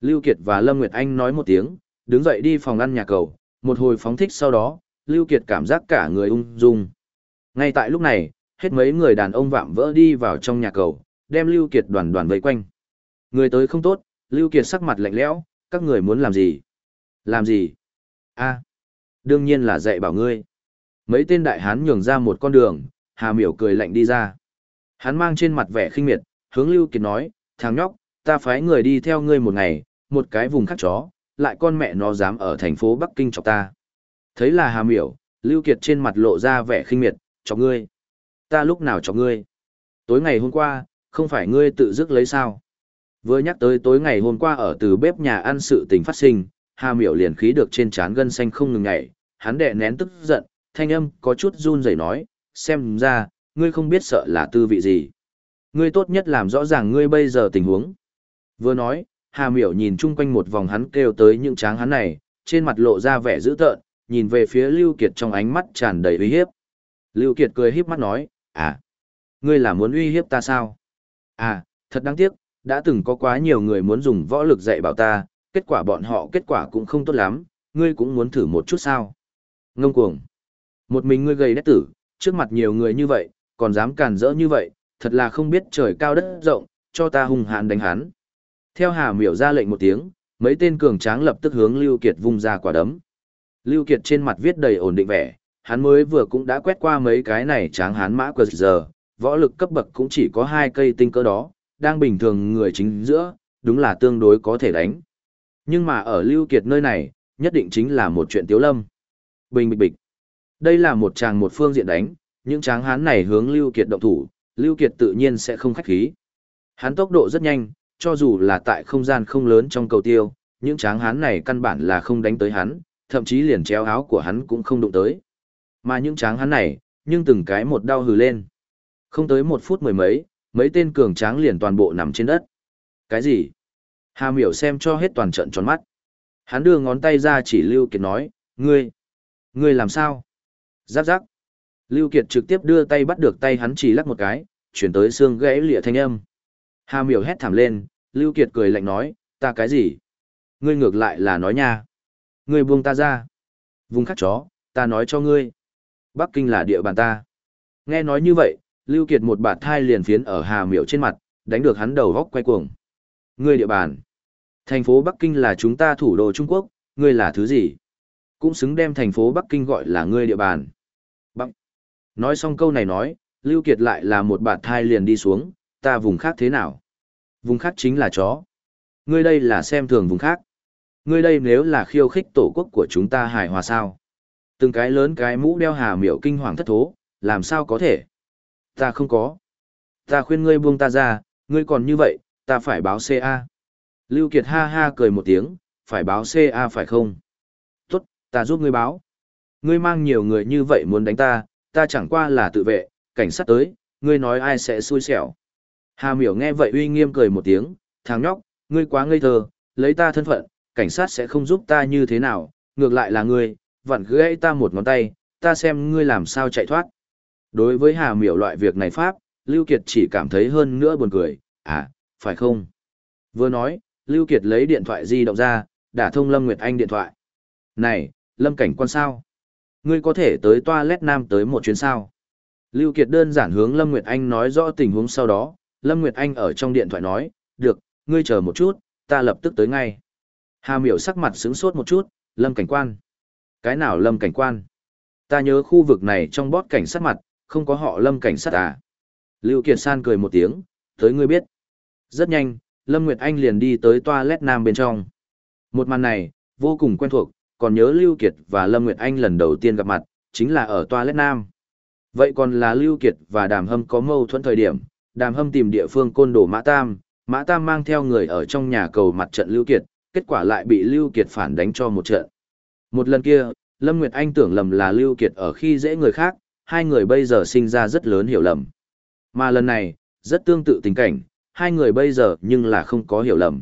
Lưu Kiệt và Lâm Nguyệt Anh nói một tiếng, đứng dậy đi phòng ăn nhà cầu, một hồi phóng thích sau đó, Lưu Kiệt cảm giác cả người ung dung. Ngay tại lúc này, hết mấy người đàn ông vạm vỡ đi vào trong nhà cầu, đem Lưu Kiệt đoàn đoàn vây quanh. Người tới không tốt, Lưu Kiệt sắc mặt lạnh lẽo, các người muốn làm gì? Làm gì? A, đương nhiên là dạy bảo ngươi. Mấy tên đại hán nhường ra một con đường, Hà Miểu cười lạnh đi ra. Hắn mang trên mặt vẻ khinh miệt, hướng Lưu Kiệt nói, thằng nhóc, ta phái người đi theo ngươi một ngày, một cái vùng khác chó, lại con mẹ nó dám ở thành phố Bắc Kinh chọc ta. Thấy là Hà Miểu, Lưu Kiệt trên mặt lộ ra vẻ khinh miệt, chọc ngươi. Ta lúc nào chọc ngươi? Tối ngày hôm qua, không phải ngươi tự dứt lấy sao? Vừa nhắc tới tối ngày hôm qua ở từ bếp nhà ăn sự tình phát sinh, Hà Miểu liền khí được trên trán gân xanh không ngừng nhảy, hắn đè nén tức giận, thanh âm có chút run rẩy nói, xem ra, ngươi không biết sợ là tư vị gì. Ngươi tốt nhất làm rõ ràng ngươi bây giờ tình huống. Vừa nói, Hà Miểu nhìn chung quanh một vòng hắn kêu tới những tráng hắn này, trên mặt lộ ra vẻ dữ tợn, nhìn về phía Lưu Kiệt trong ánh mắt tràn đầy uy hiếp. Lưu Kiệt cười híp mắt nói, à, ngươi là muốn uy hiếp ta sao? À, thật đáng tiếc, đã từng có quá nhiều người muốn dùng võ lực dạy bảo ta, kết quả bọn họ kết quả cũng không tốt lắm, ngươi cũng muốn thử một chút sao? Ngông cuồng. Một mình ngươi gầy đét tử, trước mặt nhiều người như vậy, còn dám càn rỡ như vậy, thật là không biết trời cao đất rộng, cho ta hung hãn đánh hắn. Theo Hà Miểu ra lệnh một tiếng, mấy tên cường tráng lập tức hướng Lưu Kiệt vung ra quả đấm. Lưu Kiệt trên mặt viết đầy ổn định vẻ, hắn mới vừa cũng đã quét qua mấy cái này tráng hán mã quật giờ, võ lực cấp bậc cũng chỉ có hai cây tinh cỡ đó, đang bình thường người chính giữa, đúng là tương đối có thể đánh. Nhưng mà ở Lưu Kiệt nơi này, nhất định chính là một chuyện tiếu lâm. Bình bịch bịch. Đây là một tràng một phương diện đánh, những tráng hán này hướng Lưu Kiệt động thủ, Lưu Kiệt tự nhiên sẽ không khách khí. Hắn tốc độ rất nhanh, cho dù là tại không gian không lớn trong cầu tiêu, những tráng hán này căn bản là không đánh tới hắn, thậm chí liền treo áo của hắn cũng không đụng tới. Mà những tráng hán này, nhưng từng cái một đau hừ lên. Không tới một phút mười mấy, mấy tên cường tráng liền toàn bộ nằm trên đất. Cái gì? Hà miểu xem cho hết toàn trận tròn mắt. Hắn đưa ngón tay ra chỉ Lưu Kiệt nói, ngươi, ngươi làm sao? Giáp giáp. Lưu Kiệt trực tiếp đưa tay bắt được tay hắn chỉ lắc một cái, chuyển tới xương gãy lịa thanh âm. Hà miểu hét thảm lên, Lưu Kiệt cười lạnh nói, ta cái gì? Ngươi ngược lại là nói nha. Ngươi buông ta ra. Vùng khắc chó, ta nói cho ngươi. Bắc Kinh là địa bàn ta. Nghe nói như vậy, Lưu Kiệt một bạt thai liền phiến ở Hà miểu trên mặt, đánh được hắn đầu góc quay cuồng. Ngươi địa bàn. Thành phố Bắc Kinh là chúng ta thủ đô Trung Quốc, ngươi là thứ gì? Cũng xứng đem thành phố Bắc Kinh gọi là ngươi địa bàn. Bắc. Nói xong câu này nói, Lưu Kiệt lại là một bạt thai liền đi xuống, ta vùng khác thế nào? Vùng khác chính là chó. Ngươi đây là xem thường vùng khác. Ngươi đây nếu là khiêu khích tổ quốc của chúng ta hài hòa sao? Từng cái lớn cái mũ đeo hà miểu kinh hoàng thất thố, làm sao có thể? Ta không có. Ta khuyên ngươi buông ta ra, ngươi còn như vậy, ta phải báo CA. Lưu Kiệt ha ha cười một tiếng, phải báo CA phải không? Tốt, ta giúp ngươi báo. Ngươi mang nhiều người như vậy muốn đánh ta, ta chẳng qua là tự vệ, cảnh sát tới, ngươi nói ai sẽ xui xẻo. Hà miểu nghe vậy uy nghiêm cười một tiếng, thằng nhóc, ngươi quá ngây thơ, lấy ta thân phận, cảnh sát sẽ không giúp ta như thế nào, ngược lại là ngươi, vặn gãy ta một ngón tay, ta xem ngươi làm sao chạy thoát. Đối với Hà miểu loại việc này Pháp, Lưu Kiệt chỉ cảm thấy hơn nữa buồn cười, à, phải không? Vừa nói, Lưu Kiệt lấy điện thoại di động ra, đả thông Lâm Nguyệt Anh điện thoại. Này, Lâm cảnh quan sao? Ngươi có thể tới toilet nam tới một chuyến sao? Lưu Kiệt đơn giản hướng Lâm Nguyệt Anh nói rõ tình huống sau đó, Lâm Nguyệt Anh ở trong điện thoại nói, được, ngươi chờ một chút, ta lập tức tới ngay. Hà miểu sắc mặt sướng sốt một chút, Lâm cảnh quan. Cái nào Lâm cảnh quan? Ta nhớ khu vực này trong bót cảnh sát mặt, không có họ Lâm cảnh sát à? Lưu Kiệt San cười một tiếng, tới ngươi biết. Rất nhanh, Lâm Nguyệt Anh liền đi tới toilet nam bên trong. Một màn này, vô cùng quen thuộc, còn nhớ Lưu Kiệt và Lâm Nguyệt Anh lần đầu tiên gặp mặt, chính là ở toilet nam. Vậy còn là Lưu Kiệt và Đàm Hâm có mâu thuẫn thời điểm, Đàm Hâm tìm địa phương côn đồ Mã Tam, Mã Tam mang theo người ở trong nhà cầu mặt trận Lưu Kiệt, kết quả lại bị Lưu Kiệt phản đánh cho một trận. Một lần kia, Lâm Nguyệt Anh tưởng lầm là Lưu Kiệt ở khi dễ người khác, hai người bây giờ sinh ra rất lớn hiểu lầm. Mà lần này, rất tương tự tình cảnh, hai người bây giờ nhưng là không có hiểu lầm.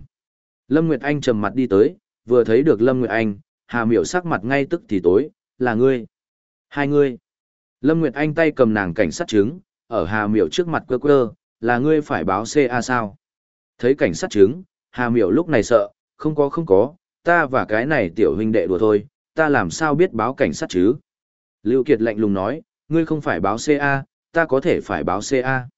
Lâm Nguyệt Anh trầm mặt đi tới, vừa thấy được Lâm Nguyệt Anh, Hà Miểu sắc mặt ngay tức thì tối, là ngươi. Hai ngươi. Lâm Nguyệt Anh tay cầm nàng cảnh sát chứng, ở Hà Miểu trước mặt cơ cơ là ngươi phải báo CA sao. Thấy cảnh sát chứng, Hà Miểu lúc này sợ, không có không có, ta và cái này tiểu huynh đệ đùa thôi, ta làm sao biết báo cảnh sát chứ? Lưu Kiệt lạnh lùng nói, ngươi không phải báo CA, ta có thể phải báo CA.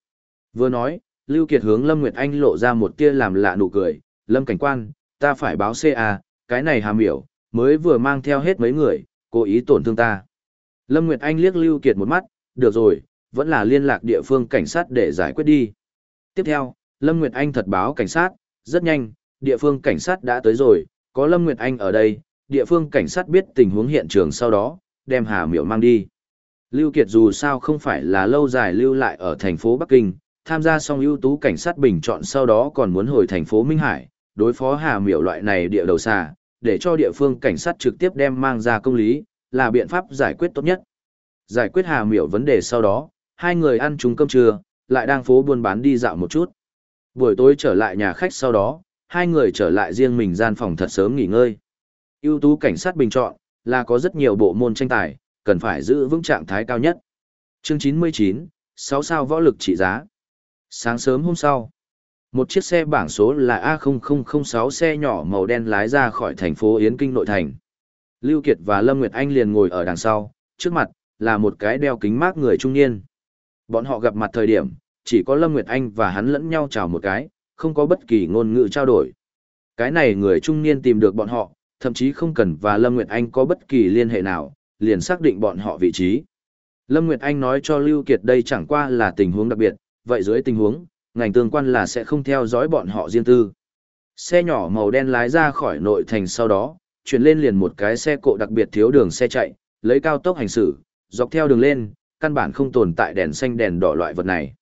Vừa nói, Lưu Kiệt hướng Lâm Nguyệt Anh lộ ra một tia làm lạ nụ cười, Lâm cảnh quan, ta phải báo CA, cái này Hà Miểu, mới vừa mang theo hết mấy người, cố ý tổn thương ta. Lâm Nguyệt Anh liếc Lưu Kiệt một mắt, được rồi, vẫn là liên lạc địa phương cảnh sát để giải quyết đi. Tiếp theo, Lâm Nguyệt Anh thật báo cảnh sát, rất nhanh, địa phương cảnh sát đã tới rồi, có Lâm Nguyệt Anh ở đây, địa phương cảnh sát biết tình huống hiện trường sau đó, đem Hà Miểu mang đi. Lưu Kiệt dù sao không phải là lâu dài lưu lại ở thành phố Bắc Kinh, tham gia xong ưu tú cảnh sát bình chọn sau đó còn muốn hồi thành phố Minh Hải, đối phó Hà Miểu loại này địa đầu xà, để cho địa phương cảnh sát trực tiếp đem mang ra công lý, là biện pháp giải quyết tốt nhất. Giải quyết Hà Miểu vấn đề sau đó, hai người ăn chung cơm trưa, lại đang phố buôn bán đi dạo một chút. Buổi tối trở lại nhà khách sau đó, hai người trở lại riêng mình gian phòng thật sớm nghỉ ngơi. ưu tú cảnh sát bình chọn, là có rất nhiều bộ môn tranh tài, cần phải giữ vững trạng thái cao nhất. Chương 99, 6 sao võ lực trị giá. Sáng sớm hôm sau, một chiếc xe bảng số là A0006 xe nhỏ màu đen lái ra khỏi thành phố Yến Kinh nội thành. Lưu Kiệt và Lâm Nguyệt Anh liền ngồi ở đằng sau, trước mặt, là một cái đeo kính mát người trung niên. Bọn họ gặp mặt thời điểm, chỉ có Lâm Nguyệt Anh và hắn lẫn nhau chào một cái, không có bất kỳ ngôn ngữ trao đổi. Cái này người trung niên tìm được bọn họ, thậm chí không cần và Lâm Nguyệt Anh có bất kỳ liên hệ nào, liền xác định bọn họ vị trí. Lâm Nguyệt Anh nói cho Lưu Kiệt đây chẳng qua là tình huống đặc biệt, vậy dưới tình huống, ngành tương quan là sẽ không theo dõi bọn họ riêng tư. Xe nhỏ màu đen lái ra khỏi nội thành sau đó, chuyển lên liền một cái xe cộ đặc biệt thiếu đường xe chạy, lấy cao tốc hành xử, dọc theo đường lên, căn bản không tồn tại đèn xanh đèn đỏ loại vật này.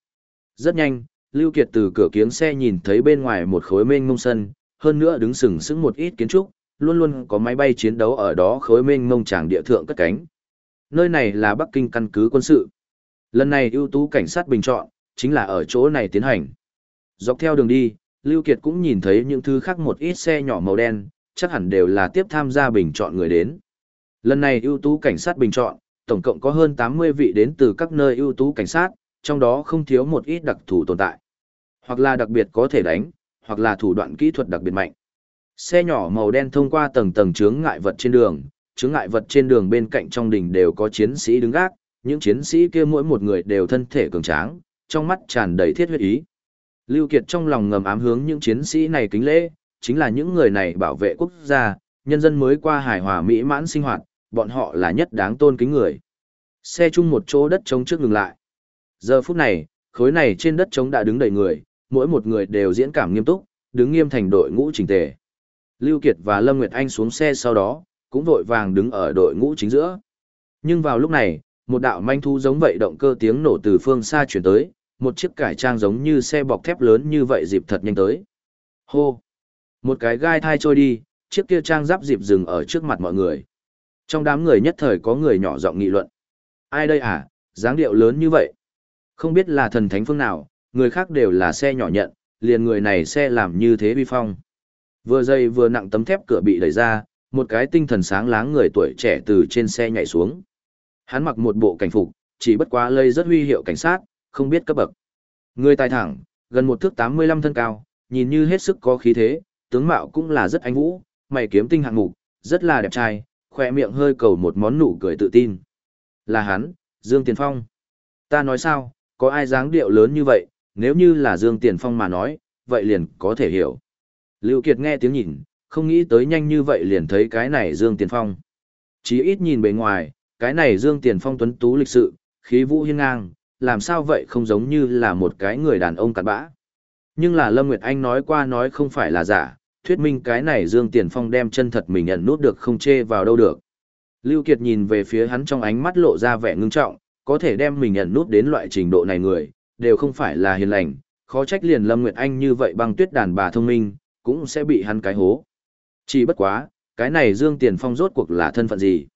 Rất nhanh, Lưu Kiệt từ cửa kiếng xe nhìn thấy bên ngoài một khối mênh mông sân, hơn nữa đứng sừng sững một ít kiến trúc, luôn luôn có máy bay chiến đấu ở đó khối mênh mông tràng địa thượng cất cánh. Nơi này là Bắc Kinh căn cứ quân sự. Lần này ưu tú cảnh sát bình chọn, chính là ở chỗ này tiến hành. Dọc theo đường đi, Lưu Kiệt cũng nhìn thấy những thứ khác một ít xe nhỏ màu đen, chắc hẳn đều là tiếp tham gia bình chọn người đến. Lần này ưu tú cảnh sát bình chọn, tổng cộng có hơn 80 vị đến từ các nơi ưu tú cảnh sát, trong đó không thiếu một ít đặc thù tồn tại. Hoặc là đặc biệt có thể đánh, hoặc là thủ đoạn kỹ thuật đặc biệt mạnh. Xe nhỏ màu đen thông qua tầng tầng chướng ngại vật trên đường, chướng ngại vật trên đường bên cạnh trong đỉnh đều có chiến sĩ đứng gác, những chiến sĩ kia mỗi một người đều thân thể cường tráng, trong mắt tràn đầy thiết huyết ý. Lưu Kiệt trong lòng ngầm ám hướng những chiến sĩ này kính lễ, chính là những người này bảo vệ quốc gia, nhân dân mới qua hài hòa mỹ mãn sinh hoạt, bọn họ là nhất đáng tôn kính người. Xe chung một chỗ đất trống trước ngừng lại. Giờ phút này, khối này trên đất trống đã đứng đầy người, mỗi một người đều diễn cảm nghiêm túc, đứng nghiêm thành đội ngũ chỉnh tề. Lưu Kiệt và Lâm Nguyệt Anh xuống xe sau đó, cũng vội vàng đứng ở đội ngũ chính giữa. Nhưng vào lúc này, một đạo manh thu giống vậy động cơ tiếng nổ từ phương xa chuyển tới, một chiếc cải trang giống như xe bọc thép lớn như vậy dịp thật nhanh tới. Hô! Một cái gai thai trôi đi, chiếc kia trang giáp dịp dừng ở trước mặt mọi người. Trong đám người nhất thời có người nhỏ giọng nghị luận. Ai đây à, dáng điệu lớn như vậy? Không biết là thần thánh phương nào, người khác đều là xe nhỏ nhận, liền người này xe làm như thế vi phong. Vừa dây vừa nặng tấm thép cửa bị đẩy ra, một cái tinh thần sáng láng người tuổi trẻ từ trên xe nhảy xuống. Hắn mặc một bộ cảnh phục, chỉ bất quá lây rất huy hiệu cảnh sát, không biết cấp bậc. Người tài thẳng, gần một thước 85 thân cao, nhìn như hết sức có khí thế, tướng mạo cũng là rất anh vũ, mày kiếm tinh hạng mục, rất là đẹp trai, khỏe miệng hơi cầu một món nụ cười tự tin. Là hắn, Dương Tiền Phong. Ta nói sao, có ai dáng điệu lớn như vậy, nếu như là Dương Tiền Phong mà nói, vậy liền có thể hiểu. Lưu Kiệt nghe tiếng nhìn, không nghĩ tới nhanh như vậy liền thấy cái này Dương Tiền Phong. Chỉ ít nhìn bề ngoài, cái này Dương Tiền Phong tuấn tú lịch sự, khí vũ hiên ngang, làm sao vậy không giống như là một cái người đàn ông cặn bã. Nhưng là Lâm Nguyệt Anh nói qua nói không phải là giả, thuyết minh cái này Dương Tiền Phong đem chân thật mình nhận nút được không chê vào đâu được. Lưu Kiệt nhìn về phía hắn trong ánh mắt lộ ra vẻ ngưng trọng, có thể đem mình nhận nút đến loại trình độ này người, đều không phải là hiền lành, khó trách liền Lâm Nguyệt Anh như vậy băng tuyết đàn bà thông minh, cũng sẽ bị hắn cái hố. Chỉ bất quá, cái này Dương Tiền Phong rốt cuộc là thân phận gì?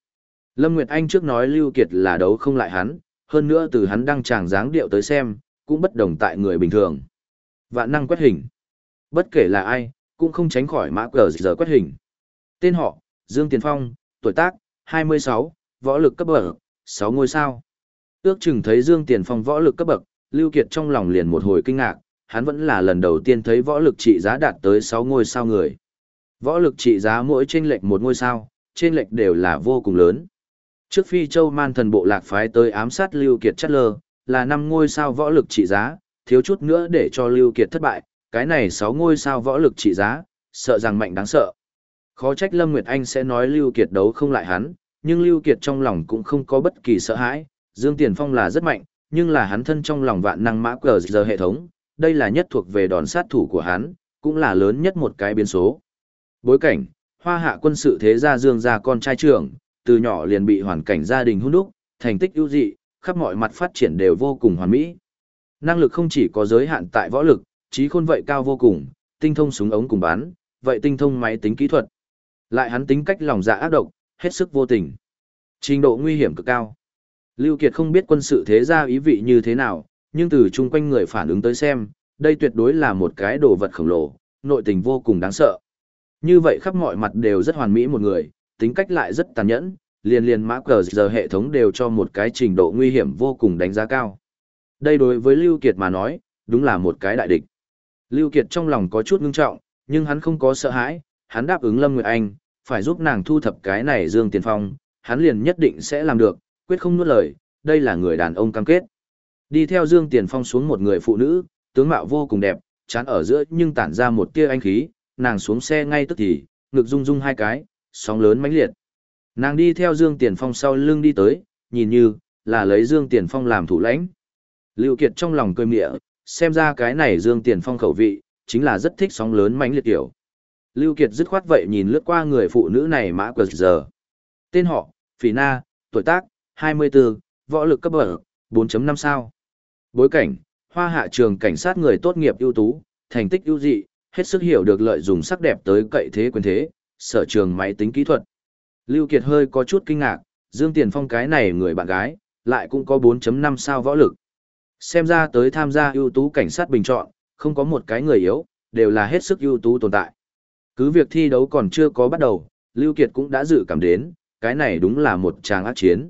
Lâm Nguyệt Anh trước nói Lưu Kiệt là đấu không lại hắn, hơn nữa từ hắn đăng tràng dáng điệu tới xem, cũng bất đồng tại người bình thường. Vạn năng quét hình. Bất kể là ai, cũng không tránh khỏi mã cờ giờ quét hình. Tên họ, Dương Tiền Phong, tuổi tác, 26, võ lực cấp bậc, 6 ngôi sao. Ước chừng thấy Dương Tiền Phong võ lực cấp bậc, Lưu Kiệt trong lòng liền một hồi kinh ngạc, hắn vẫn là lần đầu tiên thấy võ lực trị giá đạt tới 6 ngôi sao người. Võ lực trị giá mỗi trên lệch một ngôi sao, trên lệch đều là vô cùng lớn. Trước phi châu man thần bộ lạc phái tới ám sát Lưu Kiệt chất lơ, là năm ngôi sao võ lực trị giá, thiếu chút nữa để cho Lưu Kiệt thất bại, cái này sáu ngôi sao võ lực trị giá, sợ rằng mạnh đáng sợ. Khó trách Lâm Nguyệt Anh sẽ nói Lưu Kiệt đấu không lại hắn, nhưng Lưu Kiệt trong lòng cũng không có bất kỳ sợ hãi, Dương Tiền Phong là rất mạnh, nhưng là hắn thân trong lòng vạn năng mã cờ giờ hệ thống, đây là nhất thuộc về đòn sát thủ của hắn, cũng là lớn nhất một cái biến số. Bối cảnh, hoa hạ quân sự thế gia Dương gia con trai trưởng, từ nhỏ liền bị hoàn cảnh gia đình hôn đúc, thành tích ưu dị, khắp mọi mặt phát triển đều vô cùng hoàn mỹ. Năng lực không chỉ có giới hạn tại võ lực, trí khôn vậy cao vô cùng, tinh thông súng ống cùng bán, vậy tinh thông máy tính kỹ thuật. Lại hắn tính cách lòng dạ ác độc, hết sức vô tình. Trình độ nguy hiểm cực cao. Lưu Kiệt không biết quân sự thế gia ý vị như thế nào, nhưng từ chung quanh người phản ứng tới xem, đây tuyệt đối là một cái đồ vật khổng lồ, nội tình vô cùng đáng sợ. Như vậy khắp mọi mặt đều rất hoàn mỹ một người, tính cách lại rất tàn nhẫn, liền liền mã cờ giờ hệ thống đều cho một cái trình độ nguy hiểm vô cùng đánh giá cao. Đây đối với Lưu Kiệt mà nói, đúng là một cái đại địch. Lưu Kiệt trong lòng có chút ngưng trọng, nhưng hắn không có sợ hãi, hắn đáp ứng Lâm Nguyệt Anh, phải giúp nàng thu thập cái này Dương Tiền Phong, hắn liền nhất định sẽ làm được, quyết không nuốt lời, đây là người đàn ông cam kết. Đi theo Dương Tiền Phong xuống một người phụ nữ, tướng mạo vô cùng đẹp, chán ở giữa nhưng tản ra một tia anh khí, nàng xuống xe ngay tức thì, ngực rung rung hai cái, sóng lớn mãnh liệt. Nàng đi theo Dương Tiền Phong sau lưng đi tới, nhìn như là lấy Dương Tiền Phong làm thủ lãnh. Lưu Kiệt trong lòng cười mỉa, xem ra cái này Dương Tiền Phong khẩu vị, chính là rất thích sóng lớn mãnh liệt kiểu. Lưu Kiệt dứt khoát vậy nhìn lướt qua người phụ nữ này mã quờ giờ. Tên họ, Phỉ Na, tuổi tác, 24, võ lực cấp bậc, 4.5 sao. Bối cảnh, hoa hạ trường cảnh sát người tốt nghiệp ưu tú, thành tích ưu dị, hết sức hiểu được lợi dụng sắc đẹp tới cậy thế quyền thế, sở trường máy tính kỹ thuật. Lưu Kiệt hơi có chút kinh ngạc, Dương Tiền Phong cái này người bạn gái, lại cũng có 4.5 sao võ lực. Xem ra tới tham gia ưu tú cảnh sát bình chọn, không có một cái người yếu, đều là hết sức ưu tú tồn tại. Cứ việc thi đấu còn chưa có bắt đầu, Lưu Kiệt cũng đã dự cảm đến, cái này đúng là một tràng ác chiến.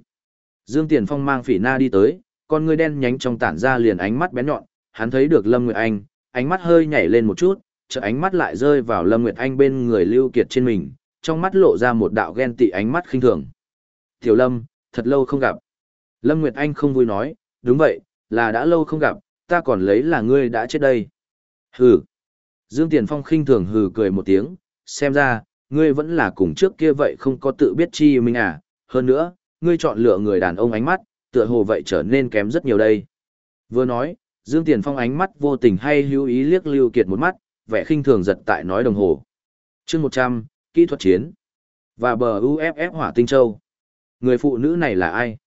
Dương Tiền Phong mang phỉ na đi tới, con người đen nhánh trong tản ra liền ánh mắt bén nhọn, hắn thấy được Lâm Nguyệt Anh, ánh mắt hơi nhảy lên một chút, chợ ánh mắt lại rơi vào Lâm Nguyệt Anh bên người Lưu Kiệt trên mình, trong mắt lộ ra một đạo ghen tị ánh mắt khinh thường. Tiểu Lâm, thật lâu không gặp. Lâm Nguyệt Anh không vui nói, đúng vậy, là đã lâu không gặp, ta còn lấy là ngươi đã chết đây. Hừ. Dương Tiền Phong khinh thường hừ cười một tiếng, xem ra, ngươi vẫn là cùng trước kia vậy không có tự biết chi mình à, hơn nữa, ngươi chọn lựa người đàn ông ánh mắt, tựa hồ vậy trở nên kém rất nhiều đây. Vừa nói, Dương Tiền Phong ánh mắt vô tình hay hữu ý liếc Lưu Kiệt một mắt, vẻ khinh thường giật tại nói đồng hồ. Chương 100, kỹ thuật chiến. Và bờ UFF Hỏa Tinh Châu. Người phụ nữ này là ai?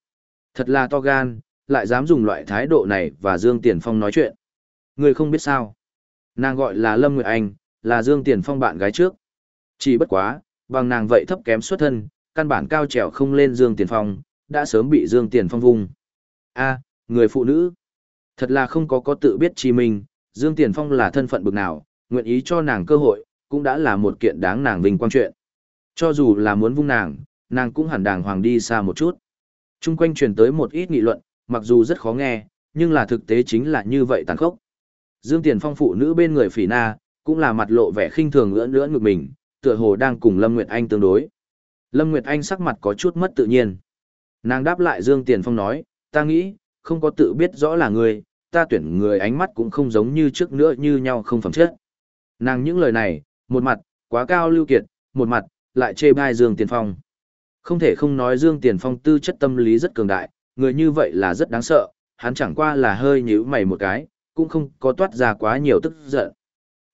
Thật là to gan, lại dám dùng loại thái độ này và Dương Tiền Phong nói chuyện. Người không biết sao. Nàng gọi là Lâm Nguyệt Anh, là Dương Tiền Phong bạn gái trước. Chỉ bất quá, bằng nàng vậy thấp kém xuất thân, căn bản cao trèo không lên Dương Tiền Phong, đã sớm bị Dương Tiền Phong vung. A, người phụ nữ. Thật là không có có tự biết chi mình, Dương Tiền Phong là thân phận bực nào, nguyện ý cho nàng cơ hội, cũng đã là một kiện đáng nàng vinh quang chuyện. Cho dù là muốn vung nàng, nàng cũng hẳn đàng hoàng đi xa một chút. Trung quanh truyền tới một ít nghị luận, mặc dù rất khó nghe, nhưng là thực tế chính là như vậy tàn khốc. Dương Tiền Phong phụ nữ bên người phỉ na, cũng là mặt lộ vẻ khinh thường ưỡn ưỡn ngực mình, tựa hồ đang cùng Lâm Nguyệt Anh tương đối. Lâm Nguyệt Anh sắc mặt có chút mất tự nhiên. Nàng đáp lại Dương Tiền Phong nói, ta nghĩ, không có tự biết rõ là người, ta tuyển người ánh mắt cũng không giống như trước nữa như nhau không phẩm chất. Nàng những lời này, một mặt, quá cao lưu kiệt, một mặt, lại chê bai Dương Tiền Phong. Không thể không nói Dương Tiền Phong tư chất tâm lý rất cường đại, người như vậy là rất đáng sợ, hắn chẳng qua là hơi nhíu mày một cái, cũng không có toát ra quá nhiều tức giận.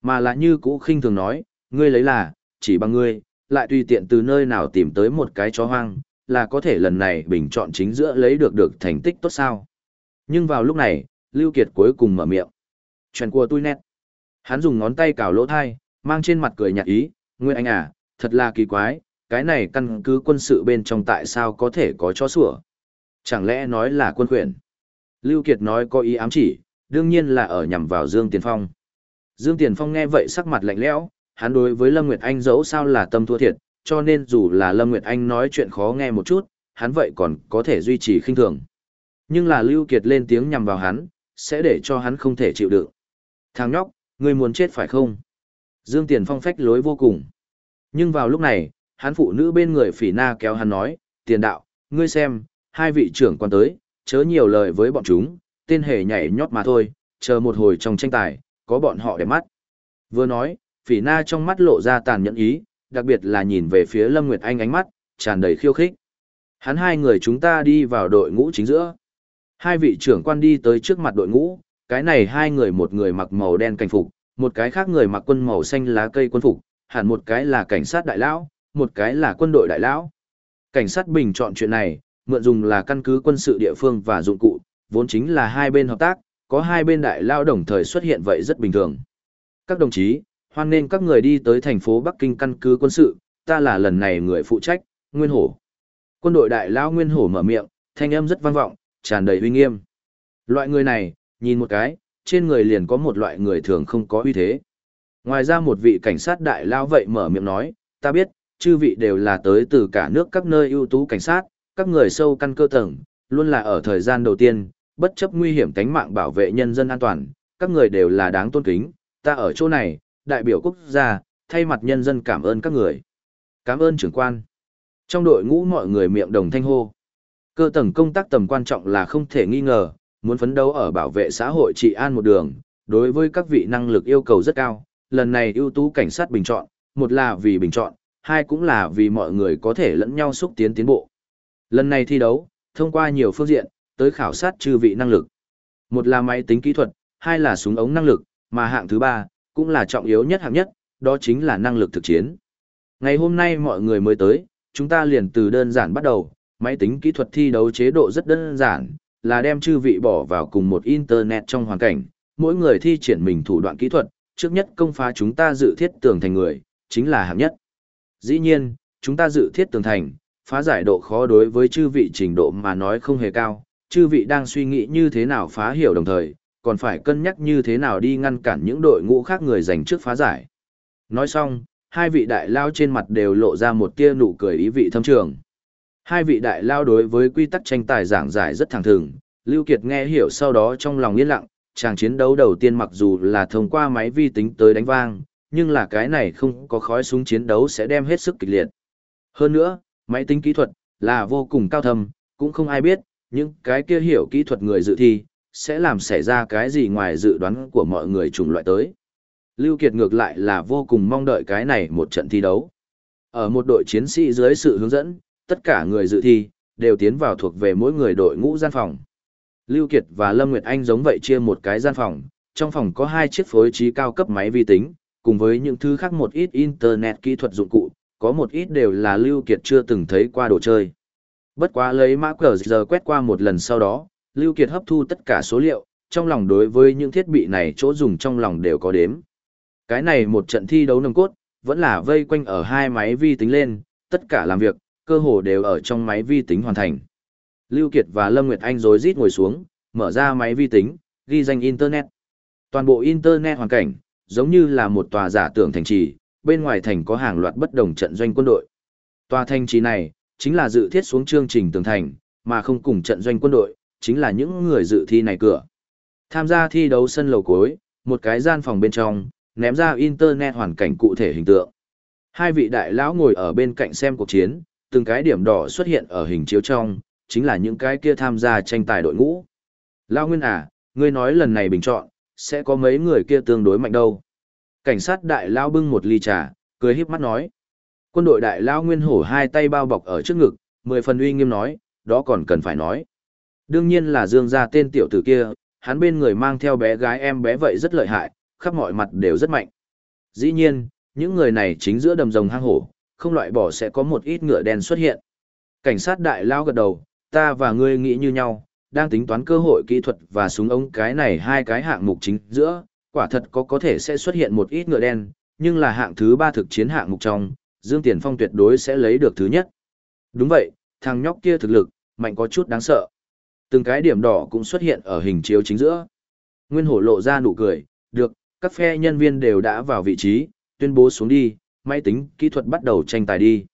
Mà là như cũ khinh thường nói, ngươi lấy là, chỉ bằng ngươi, lại tùy tiện từ nơi nào tìm tới một cái chó hoang, là có thể lần này bình chọn chính giữa lấy được được thành tích tốt sao. Nhưng vào lúc này, Lưu Kiệt cuối cùng mở miệng. Chuyện của tôi nét. Hắn dùng ngón tay cào lỗ thai, mang trên mặt cười nhạt ý, Nguyên Anh à, thật là kỳ quái, cái này căn cứ quân sự bên trong tại sao có thể có chó sủa. Chẳng lẽ nói là quân quyền, Lưu Kiệt nói có ý ám chỉ, đương nhiên là ở nhằm vào Dương Tiền Phong. Dương Tiền Phong nghe vậy sắc mặt lạnh lẽo, hắn đối với Lâm Nguyệt Anh dẫu sao là tâm thua thiệt, cho nên dù là Lâm Nguyệt Anh nói chuyện khó nghe một chút, hắn vậy còn có thể duy trì khinh thường. Nhưng là Lưu Kiệt lên tiếng nhằm vào hắn, sẽ để cho hắn không thể chịu đựng. Thằng nhóc, ngươi muốn chết phải không? Dương Tiền Phong phách lối vô cùng. Nhưng vào lúc này, hắn phụ nữ bên người phỉ na kéo hắn nói, tiền đạo, ngươi xem, hai vị trưởng quan tới, chớ nhiều lời với bọn chúng, tên hề nhảy nhót mà thôi, chờ một hồi trong tranh tài, có bọn họ để mắt. Vừa nói, phỉ na trong mắt lộ ra tàn nhẫn ý, đặc biệt là nhìn về phía Lâm Nguyệt Anh ánh mắt, tràn đầy khiêu khích. Hắn hai người chúng ta đi vào đội ngũ chính giữa. Hai vị trưởng quan đi tới trước mặt đội ngũ, cái này hai người một người mặc màu đen cảnh phục, một cái khác người mặc quân màu xanh lá cây quân phục, hẳn một cái là cảnh sát đại lão, một cái là quân đội đại lão. Cảnh sát bình chọn chuyện này, mượn dùng là căn cứ quân sự địa phương và dụng cụ, vốn chính là hai bên hợp tác, có hai bên đại lao đồng thời xuất hiện vậy rất bình thường. Các đồng chí, hoan nên các người đi tới thành phố Bắc Kinh căn cứ quân sự, ta là lần này người phụ trách, Nguyên Hổ. Quân đội đại lao Nguyên Hổ mở miệng, thanh âm rất vang vọng, tràn đầy uy nghiêm. Loại người này, nhìn một cái, trên người liền có một loại người thường không có uy thế. Ngoài ra một vị cảnh sát đại lao vậy mở miệng nói, ta biết, chư vị đều là tới từ cả nước các nơi ưu tú cảnh sát, các người sâu căn cơ tầng, luôn là ở thời gian đầu tiên, bất chấp nguy hiểm tính mạng bảo vệ nhân dân an toàn, các người đều là đáng tôn kính, ta ở chỗ này, đại biểu quốc gia, thay mặt nhân dân cảm ơn các người. Cảm ơn trưởng quan. Trong đội ngũ mọi người miệng đồng thanh hô. Cơ tầng công tác tầm quan trọng là không thể nghi ngờ, muốn phấn đấu ở bảo vệ xã hội trị an một đường, đối với các vị năng lực yêu cầu rất cao. Lần này ưu tú cảnh sát bình chọn, một là vì bình chọn, hai cũng là vì mọi người có thể lẫn nhau xúc tiến tiến bộ. Lần này thi đấu, thông qua nhiều phương diện, tới khảo sát chư vị năng lực. Một là máy tính kỹ thuật, hai là súng ống năng lực, mà hạng thứ ba, cũng là trọng yếu nhất hạng nhất, đó chính là năng lực thực chiến. Ngày hôm nay mọi người mới tới, chúng ta liền từ đơn giản bắt đầu, máy tính kỹ thuật thi đấu chế độ rất đơn giản, là đem chư vị bỏ vào cùng một internet trong hoàn cảnh, mỗi người thi triển mình thủ đoạn kỹ thuật, trước nhất công phá chúng ta dự thiết tường thành người, chính là hạng nhất. Dĩ nhiên, chúng ta dự thiết tường thành, phá giải độ khó đối với chư vị trình độ mà nói không hề cao, chư vị đang suy nghĩ như thế nào phá hiểu đồng thời, còn phải cân nhắc như thế nào đi ngăn cản những đội ngũ khác người giành trước phá giải. Nói xong, hai vị đại lao trên mặt đều lộ ra một tia nụ cười ý vị thâm trường. Hai vị đại lao đối với quy tắc tranh tài giảng giải rất thẳng thừng, Lưu Kiệt nghe hiểu sau đó trong lòng yên lặng, chàng chiến đấu đầu tiên mặc dù là thông qua máy vi tính tới đánh vang, nhưng là cái này không có khói súng chiến đấu sẽ đem hết sức kịch liệt. Hơn nữa, máy tính kỹ thuật là vô cùng cao thâm, cũng không ai biết, những cái kia hiểu kỹ thuật người dự thi, sẽ làm xảy ra cái gì ngoài dự đoán của mọi người chủng loại tới. Lưu Kiệt ngược lại là vô cùng mong đợi cái này một trận thi đấu. Ở một đội chiến sĩ dưới sự hướng dẫn, tất cả người dự thi, đều tiến vào thuộc về mỗi người đội ngũ gian phòng. Lưu Kiệt và Lâm Nguyệt Anh giống vậy chia một cái gian phòng, trong phòng có hai chiếc phối trí cao cấp máy vi tính, cùng với những thứ khác một ít internet kỹ thuật dụng cụ, có một ít đều là Lưu Kiệt chưa từng thấy qua đồ chơi. Bất quá lấy mã cờ giờ quét qua một lần sau đó, Lưu Kiệt hấp thu tất cả số liệu, trong lòng đối với những thiết bị này chỗ dùng trong lòng đều có đếm. Cái này một trận thi đấu nồng cốt, vẫn là vây quanh ở hai máy vi tính lên, tất cả làm việc, cơ hồ đều ở trong máy vi tính hoàn thành. Lưu Kiệt và Lâm Nguyệt Anh rối rít ngồi xuống, mở ra máy vi tính, ghi danh Internet. Toàn bộ Internet hoàn cảnh, giống như là một tòa giả tưởng thành trì, bên ngoài thành có hàng loạt bất đồng trận doanh quân đội. Tòa thành trì này, chính là dự thiết xuống chương trình tường thành, mà không cùng trận doanh quân đội, chính là những người dự thi này cửa. Tham gia thi đấu sân lầu cuối, một cái gian phòng bên trong, ném ra internet hoàn cảnh cụ thể hình tượng. Hai vị đại lão ngồi ở bên cạnh xem cuộc chiến, từng cái điểm đỏ xuất hiện ở hình chiếu trong, chính là những cái kia tham gia tranh tài đội ngũ. Lão Nguyên à, ngươi nói lần này bình chọn, sẽ có mấy người kia tương đối mạnh đâu. Cảnh sát đại lão bưng một ly trà, cười híp mắt nói. Quân đội đại lão Nguyên Hổ hai tay bao bọc ở trước ngực, mười phần uy nghiêm nói, đó còn cần phải nói. Đương nhiên là Dương gia tên tiểu tử kia, hắn bên người mang theo bé gái em bé vậy rất lợi hại, khắp mọi mặt đều rất mạnh. Dĩ nhiên, những người này chính giữa đầm rồng hang hổ, không loại bỏ sẽ có một ít ngựa đen xuất hiện. Cảnh sát đại lao gật đầu, ta và ngươi nghĩ như nhau, đang tính toán cơ hội kỹ thuật và súng ống cái này hai cái hạng mục chính giữa, quả thật có có thể sẽ xuất hiện một ít ngựa đen, nhưng là hạng thứ ba thực chiến hạng mục trong, Dương Tiền Phong tuyệt đối sẽ lấy được thứ nhất. Đúng vậy, thằng nhóc kia thực lực, mạnh có chút đáng sợ. Từng cái điểm đỏ cũng xuất hiện ở hình chiếu chính giữa. Nguyên hổ lộ ra nụ cười, được, các phe nhân viên đều đã vào vị trí, tuyên bố xuống đi, máy tính kỹ thuật bắt đầu tranh tài đi.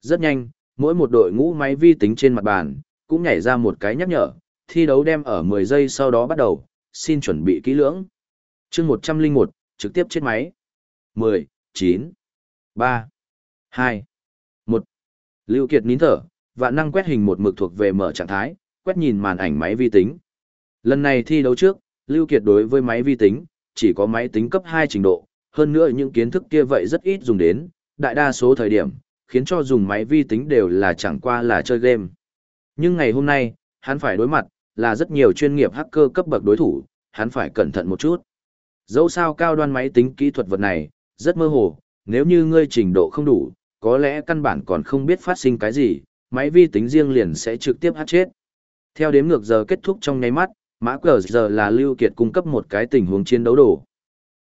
Rất nhanh, mỗi một đội ngũ máy vi tính trên mặt bàn, cũng nhảy ra một cái nhắc nhở, thi đấu đem ở 10 giây sau đó bắt đầu, xin chuẩn bị kỹ lưỡng chương 101, trực tiếp chết máy. 10, 9, 3, 2. 1. Lưu Kiệt nín thở, và năng quét hình một mực thuộc về mở trạng thái, quét nhìn màn ảnh máy vi tính. Lần này thi đấu trước, Lưu Kiệt đối với máy vi tính, chỉ có máy tính cấp hai trình độ, hơn nữa những kiến thức kia vậy rất ít dùng đến, đại đa số thời điểm, khiến cho dùng máy vi tính đều là chẳng qua là chơi game. Nhưng ngày hôm nay, hắn phải đối mặt, là rất nhiều chuyên nghiệp hacker cấp bậc đối thủ, hắn phải cẩn thận một chút. Dẫu sao cao đoan máy tính kỹ thuật vật này, rất mơ hồ, nếu như ngươi trình độ không đủ, có lẽ căn bản còn không biết phát sinh cái gì, máy vi tính riêng liền sẽ trực tiếp hát chết. Theo đếm ngược giờ kết thúc trong nháy mắt, mã cờ giờ là Lưu Kiệt cung cấp một cái tình huống chiến đấu đồ.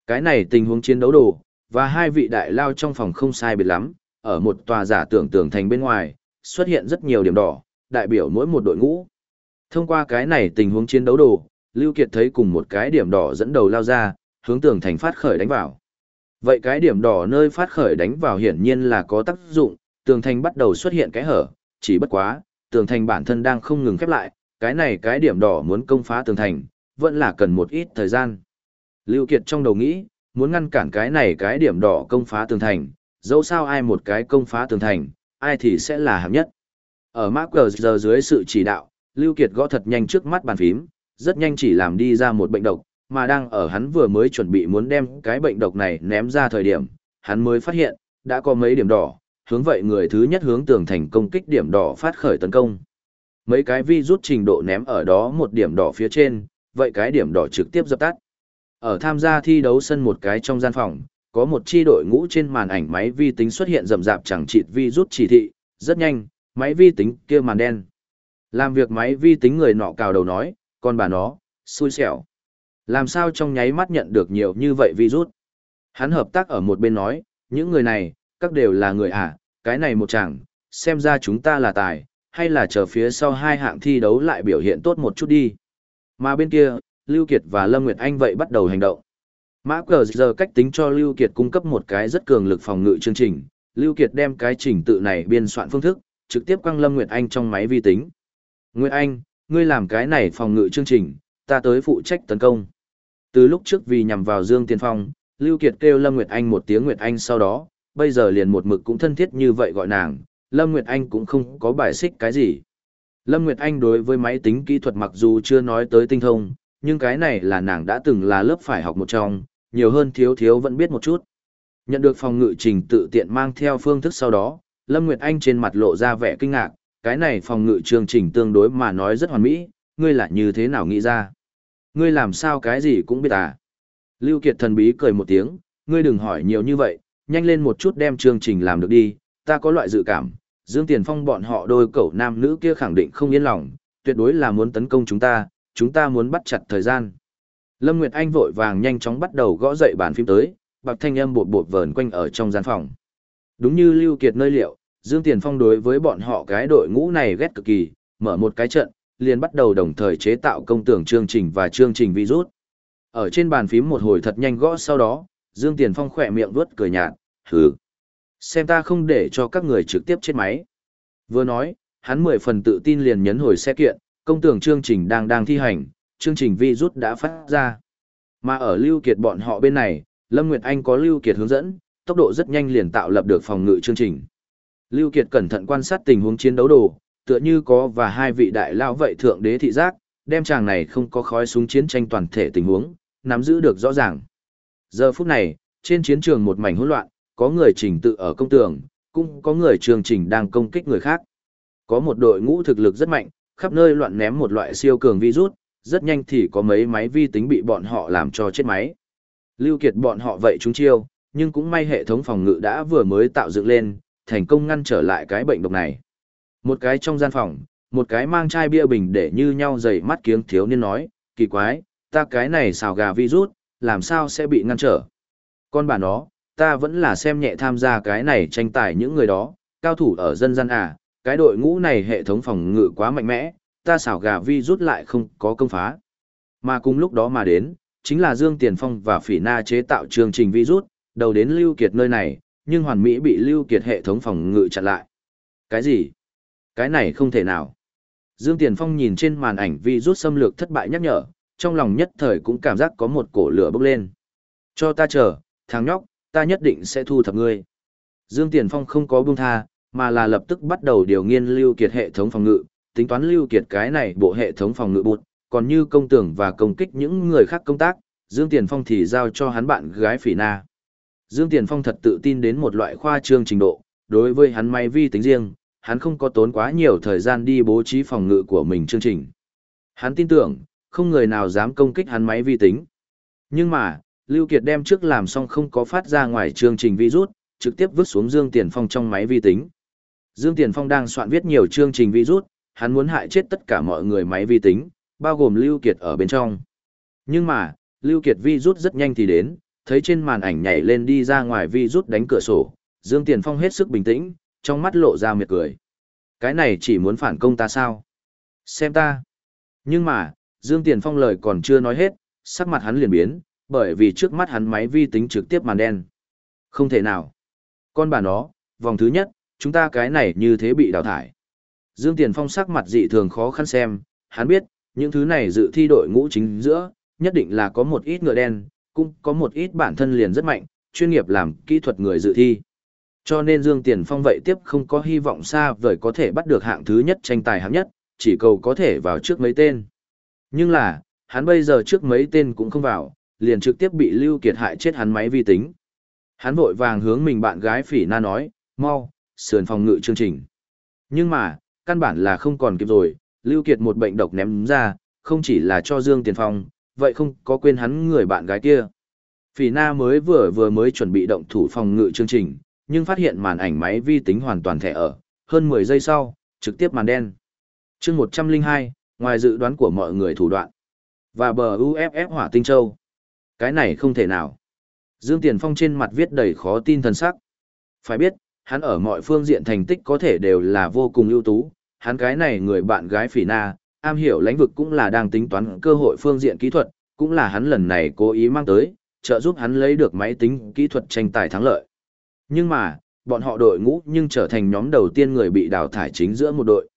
Cái này tình huống chiến đấu đồ, và hai vị đại lao trong phòng không sai biệt lắm, ở một tòa giả tưởng tưởng thành bên ngoài, xuất hiện rất nhiều điểm đỏ, đại biểu mỗi một đội ngũ. Thông qua cái này tình huống chiến đấu đồ, Lưu Kiệt thấy cùng một cái điểm đỏ dẫn đầu lao ra, hướng tường thành phát khởi đánh vào. Vậy cái điểm đỏ nơi phát khởi đánh vào hiển nhiên là có tác dụng, tường thành bắt đầu xuất hiện cái hở, chỉ bất quá, tường thành bản thân đang không ngừng khép lại, cái này cái điểm đỏ muốn công phá tường thành, vẫn là cần một ít thời gian. Lưu Kiệt trong đầu nghĩ, muốn ngăn cản cái này cái điểm đỏ công phá tường thành, dẫu sao ai một cái công phá tường thành, ai thì sẽ là hạng nhất. Ở Mark giờ dưới sự chỉ đạo, Lưu Kiệt gõ thật nhanh trước mắt bàn phím, rất nhanh chỉ làm đi ra một bệnh độc, mà đang ở hắn vừa mới chuẩn bị muốn đem cái bệnh độc này ném ra thời điểm, hắn mới phát hiện, đã có mấy điểm đỏ, hướng vậy người thứ nhất hướng tường thành công kích điểm đỏ phát khởi tấn công. Mấy cái vi rút trình độ ném ở đó một điểm đỏ phía trên, vậy cái điểm đỏ trực tiếp dập tắt. Ở tham gia thi đấu sân một cái trong gian phòng, có một chi đội ngũ trên màn ảnh máy vi tính xuất hiện rầm rạp chẳng chịt vi rút chỉ thị, rất nhanh, máy vi tính kia màn đen. Làm việc máy vi tính người nọ cào đầu nói, con bà nó, xui xẻo. Làm sao trong nháy mắt nhận được nhiều như vậy virus? Hắn hợp tác ở một bên nói, những người này, các đều là người à, cái này một chẳng, xem ra chúng ta là tài, hay là chờ phía sau hai hạng thi đấu lại biểu hiện tốt một chút đi. Mà bên kia, Lưu Kiệt và Lâm Nguyệt Anh vậy bắt đầu hành động. Mã cờ giờ cách tính cho Lưu Kiệt cung cấp một cái rất cường lực phòng ngự chương trình, Lưu Kiệt đem cái trình tự này biên soạn phương thức, trực tiếp quăng Lâm Nguyệt Anh trong máy vi tính. Nguyệt Anh, ngươi làm cái này phòng ngự chương trình, ta tới phụ trách tấn công. Từ lúc trước vì nhằm vào Dương Tiên Phong, Lưu Kiệt kêu Lâm Nguyệt Anh một tiếng Nguyệt Anh sau đó, bây giờ liền một mực cũng thân thiết như vậy gọi nàng, Lâm Nguyệt Anh cũng không có bài xích cái gì. Lâm Nguyệt Anh đối với máy tính kỹ thuật mặc dù chưa nói tới tinh thông, nhưng cái này là nàng đã từng là lớp phải học một trong, nhiều hơn thiếu thiếu vẫn biết một chút. Nhận được phòng ngự trình tự tiện mang theo phương thức sau đó, Lâm Nguyệt Anh trên mặt lộ ra vẻ kinh ngạc, cái này phòng ngự chương trình tương đối mà nói rất hoàn mỹ, ngươi là như thế nào nghĩ ra? Ngươi làm sao cái gì cũng biết à? Lưu Kiệt thần bí cười một tiếng, ngươi đừng hỏi nhiều như vậy, nhanh lên một chút đem chương trình làm được đi, ta có loại dự cảm, Dương Tiền Phong bọn họ đôi cậu nam nữ kia khẳng định không yên lòng, tuyệt đối là muốn tấn công chúng ta, chúng ta muốn bắt chặt thời gian. Lâm Nguyệt Anh vội vàng nhanh chóng bắt đầu gõ dậy bàn phím tới, bạc thanh âm bột bột vờn quanh ở trong gian phòng. Đúng như Lưu Kiệt nơi liệu, Dương Tiền Phong đối với bọn họ cái đội ngũ này ghét cực kỳ, mở một cái trận, liền bắt đầu đồng thời chế tạo công tưởng chương trình và chương trình virus. Ở trên bàn phím một hồi thật nhanh gõ sau đó, Dương Tiền Phong khỏe miệng vuốt cười nhạt, hừ. Xem ta không để cho các người trực tiếp chết máy. Vừa nói, hắn mười phần tự tin liền nhấn hồi xe kiện, công tưởng chương trình đang đang thi hành, chương trình virus đã phát ra. Mà ở Lưu Kiệt bọn họ bên này, Lâm Nguyệt Anh có Lưu Kiệt hướng dẫn, tốc độ rất nhanh liền tạo lập được phòng ngự chương trình. Lưu Kiệt cẩn thận quan sát tình huống chiến đấu đồ, tựa như có và hai vị đại lao vậy thượng đế thị giác, đem chàng này không có khói súng chiến tranh toàn thể tình huống, nắm giữ được rõ ràng. Giờ phút này, trên chiến trường một mảnh hỗn loạn, có người trình tự ở công tường, cũng có người trường trình đang công kích người khác. Có một đội ngũ thực lực rất mạnh, khắp nơi loạn ném một loại siêu cường virus, rất nhanh thì có mấy máy vi tính bị bọn họ làm cho chết máy. Lưu Kiệt bọn họ vậy chúng chiêu, nhưng cũng may hệ thống phòng ngự đã vừa mới tạo dựng lên, thành công ngăn trở lại cái bệnh độc này. Một cái trong gian phòng, một cái mang chai bia bình để như nhau dày mắt kiếng thiếu niên nói, kỳ quái, ta cái này xào gà virus, làm sao sẽ bị ngăn trở. Con bà nó, ta vẫn là xem nhẹ tham gia cái này tranh tài những người đó, cao thủ ở dân gian à, cái đội ngũ này hệ thống phòng ngự quá mạnh mẽ, ta xào gà vi rút lại không có công phá. Mà cùng lúc đó mà đến, chính là Dương Tiền Phong và Phỉ Na chế tạo chương trình virus, đầu đến Lưu Kiệt nơi này, nhưng hoàn mỹ bị Lưu Kiệt hệ thống phòng ngự chặn lại. Cái gì? Cái này không thể nào. Dương Tiền Phong nhìn trên màn ảnh vi rút xâm lược thất bại nhắc nhở, trong lòng nhất thời cũng cảm giác có một cổ lửa bốc lên. Cho ta chờ, thằng nhóc, ta nhất định sẽ thu thập ngươi. Dương Tiền Phong không có buông tha, mà là lập tức bắt đầu điều nghiên Lưu Kiệt hệ thống phòng ngự, tính toán Lưu Kiệt cái này bộ hệ thống phòng ngự bụt, còn như công tưởng và công kích những người khác công tác, Dương Tiền Phong thì giao cho hắn bạn gái Phỉ Na. Dương Tiền Phong thật tự tin đến một loại khoa trương trình độ, đối với hắn may vi tính riêng, hắn không có tốn quá nhiều thời gian đi bố trí phòng ngự của mình chương trình. Hắn tin tưởng, không người nào dám công kích hắn máy vi tính. Nhưng mà, Lưu Kiệt đem trước làm xong không có phát ra ngoài chương trình virus, trực tiếp vứt xuống Dương Tiền Phong trong máy vi tính. Dương Tiền Phong đang soạn viết nhiều chương trình virus, hắn muốn hại chết tất cả mọi người máy vi tính, bao gồm Lưu Kiệt ở bên trong. Nhưng mà, Lưu Kiệt virus rất nhanh thì đến, thấy trên màn ảnh nhảy lên đi ra ngoài virus đánh cửa sổ, Dương Tiền Phong hết sức bình tĩnh, trong mắt lộ ra miệt cười. Cái này chỉ muốn phản công ta sao? Xem ta. Nhưng mà, Dương Tiền Phong lời còn chưa nói hết, sắc mặt hắn liền biến, bởi vì trước mắt hắn máy vi tính trực tiếp màn đen. Không thể nào. Con bà nó, vòng thứ nhất, chúng ta cái này như thế bị đào thải. Dương Tiền Phong sắc mặt dị thường khó khăn xem, hắn biết, những thứ này dự thi đội ngũ chính giữa, nhất định là có một ít ngựa đen, cũng có một ít bản thân liền rất mạnh, chuyên nghiệp làm kỹ thuật người dự thi. Cho nên Dương Tiền Phong vậy tiếp không có hy vọng xa vời có thể bắt được hạng thứ nhất tranh tài hạng nhất, chỉ cầu có thể vào trước mấy tên. Nhưng là, hắn bây giờ trước mấy tên cũng không vào, liền trực tiếp bị Lưu Kiệt hại chết hắn máy vi tính. Hắn vội vàng hướng mình bạn gái Phỉ Na nói, mau, sườn phòng ngự chương trình. Nhưng mà, căn bản là không còn kịp rồi, Lưu Kiệt một bệnh độc ném ra, không chỉ là cho Dương Tiền Phong, vậy không có quên hắn người bạn gái kia. Phỉ Na mới vừa vừa mới chuẩn bị động thủ phòng ngự chương trình, nhưng phát hiện màn ảnh máy vi tính hoàn toàn thẻ ở, hơn 10 giây sau, trực tiếp màn đen. chương 102, ngoài dự đoán của mọi người thủ đoạn. Và bờ UFF hỏa tinh châu. Cái này không thể nào. Dương Tiền Phong trên mặt viết đầy khó tin thần sắc. Phải biết, hắn ở mọi phương diện thành tích có thể đều là vô cùng ưu tú, hắn cái này người bạn gái phỉ na, am hiểu lãnh vực cũng là đang tính toán cơ hội phương diện kỹ thuật, cũng là hắn lần này cố ý mang tới, trợ giúp hắn lấy được máy tính kỹ thuật tranh tài thắng lợi. Nhưng mà, bọn họ đội ngũ nhưng trở thành nhóm đầu tiên người bị đào thải chính giữa một đội.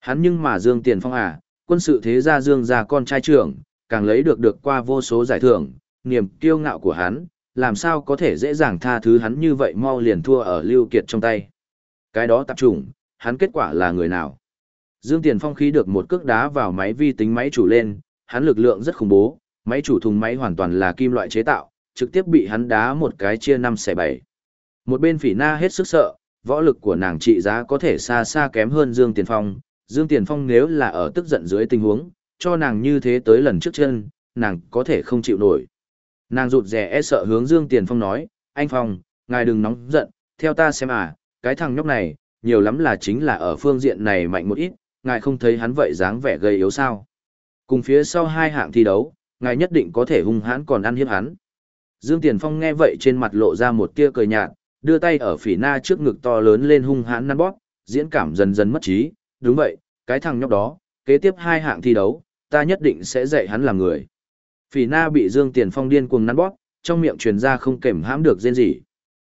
Hắn nhưng mà Dương Tiền Phong à, quân sự thế gia Dương gia con trai trưởng, càng lấy được được qua vô số giải thưởng, niềm kiêu ngạo của hắn, làm sao có thể dễ dàng tha thứ hắn như vậy mau liền thua ở Lưu Kiệt trong tay. Cái đó tập trung, hắn kết quả là người nào? Dương Tiền Phong khí được một cước đá vào máy vi tính máy chủ lên, hắn lực lượng rất khủng bố, máy chủ thùng máy hoàn toàn là kim loại chế tạo, trực tiếp bị hắn đá một cái chia năm xẻ bảy. Một bên phỉ na hết sức sợ, võ lực của nàng trị giá có thể xa xa kém hơn Dương Tiền Phong. Dương Tiền Phong nếu là ở tức giận dưới tình huống, cho nàng như thế tới lần trước chân, nàng có thể không chịu nổi. Nàng rụt rè e sợ hướng Dương Tiền Phong nói, anh Phong, ngài đừng nóng giận, theo ta xem à, cái thằng nhóc này, nhiều lắm là chính là ở phương diện này mạnh một ít, ngài không thấy hắn vậy dáng vẻ gây yếu sao. Cùng phía sau hai hạng thi đấu, ngài nhất định có thể hung hãn còn ăn hiếp hắn. Dương Tiền Phong nghe vậy trên mặt lộ ra một tia cười nhạt, đưa tay ở phỉ na trước ngực to lớn lên hung hãn năn bóp, diễn cảm dần dần mất trí, đúng vậy, cái thằng nhóc đó, kế tiếp hai hạng thi đấu, ta nhất định sẽ dạy hắn làm người. Phỉ na bị Dương Tiền Phong điên cuồng năn bóp, trong miệng truyền ra không kềm hãm được rên gì.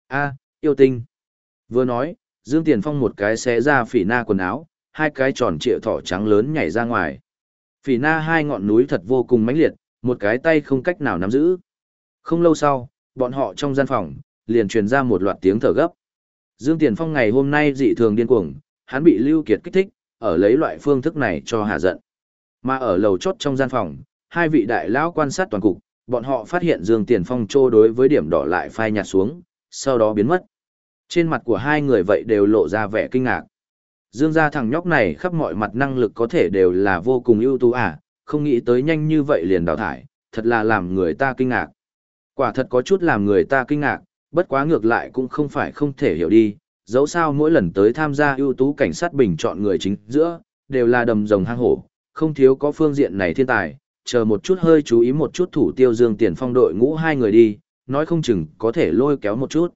A, yêu tinh. Vừa nói, Dương Tiền Phong một cái xé ra phỉ na quần áo, hai cái tròn trịa thỏ trắng lớn nhảy ra ngoài. Phỉ na hai ngọn núi thật vô cùng mãnh liệt, một cái tay không cách nào nắm giữ. Không lâu sau, bọn họ trong gian phòng, liền truyền ra một loạt tiếng thở gấp. Dương Tiền Phong ngày hôm nay dị thường điên cuồng, hắn bị Lưu Kiệt kích thích, ở lấy loại phương thức này cho hạ giận. Mà ở lầu chốt trong gian phòng, hai vị đại lão quan sát toàn cục, bọn họ phát hiện Dương Tiền Phong trô đối với điểm đỏ lại phai nhạt xuống, sau đó biến mất. Trên mặt của hai người vậy đều lộ ra vẻ kinh ngạc. Dương gia thằng nhóc này khắp mọi mặt năng lực có thể đều là vô cùng ưu tú à, không nghĩ tới nhanh như vậy liền đào thải, thật là làm người ta kinh ngạc. Quả thật có chút làm người ta kinh ngạc, bất quá ngược lại cũng không phải không thể hiểu đi, dẫu sao mỗi lần tới tham gia ưu tú cảnh sát bình chọn người chính giữa, đều là đầm rồng hang hổ, không thiếu có phương diện này thiên tài, chờ một chút hơi chú ý một chút thủ tiêu dương tiền phong đội ngũ hai người đi, nói không chừng có thể lôi kéo một chút.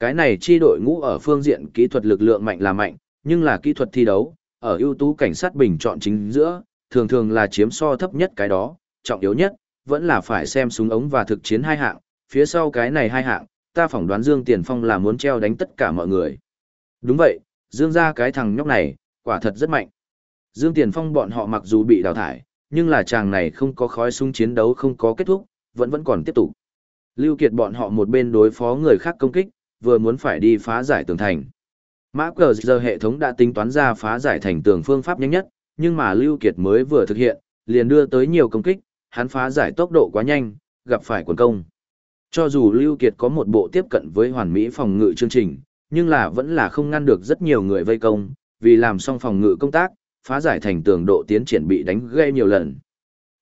Cái này chi đội ngũ ở phương diện kỹ thuật lực lượng mạnh là mạnh, nhưng là kỹ thuật thi đấu, ở ưu tú cảnh sát bình chọn chính giữa, thường thường là chiếm so thấp nhất cái đó, trọng yếu nhất, vẫn là phải xem súng ống và thực chiến hai hạng, phía sau cái này hai hạng, ta phỏng đoán Dương Tiền Phong là muốn treo đánh tất cả mọi người. Đúng vậy, Dương ra cái thằng nhóc này, quả thật rất mạnh. Dương Tiền Phong bọn họ mặc dù bị đào thải, nhưng là chàng này không có khói súng chiến đấu không có kết thúc, vẫn vẫn còn tiếp tục. Lưu Kiệt bọn họ một bên đối phó người khác công kích, vừa muốn phải đi phá giải tường thành. Mã cờ giờ hệ thống đã tính toán ra phá giải thành tường phương pháp nhanh nhất, nhưng mà Lưu Kiệt mới vừa thực hiện, liền đưa tới nhiều công kích, hắn phá giải tốc độ quá nhanh, gặp phải quần công. Cho dù Lưu Kiệt có một bộ tiếp cận với hoàn mỹ phòng ngự chương trình, nhưng là vẫn là không ngăn được rất nhiều người vây công, vì làm xong phòng ngự công tác, phá giải thành tường độ tiến triển bị đánh gây nhiều lần.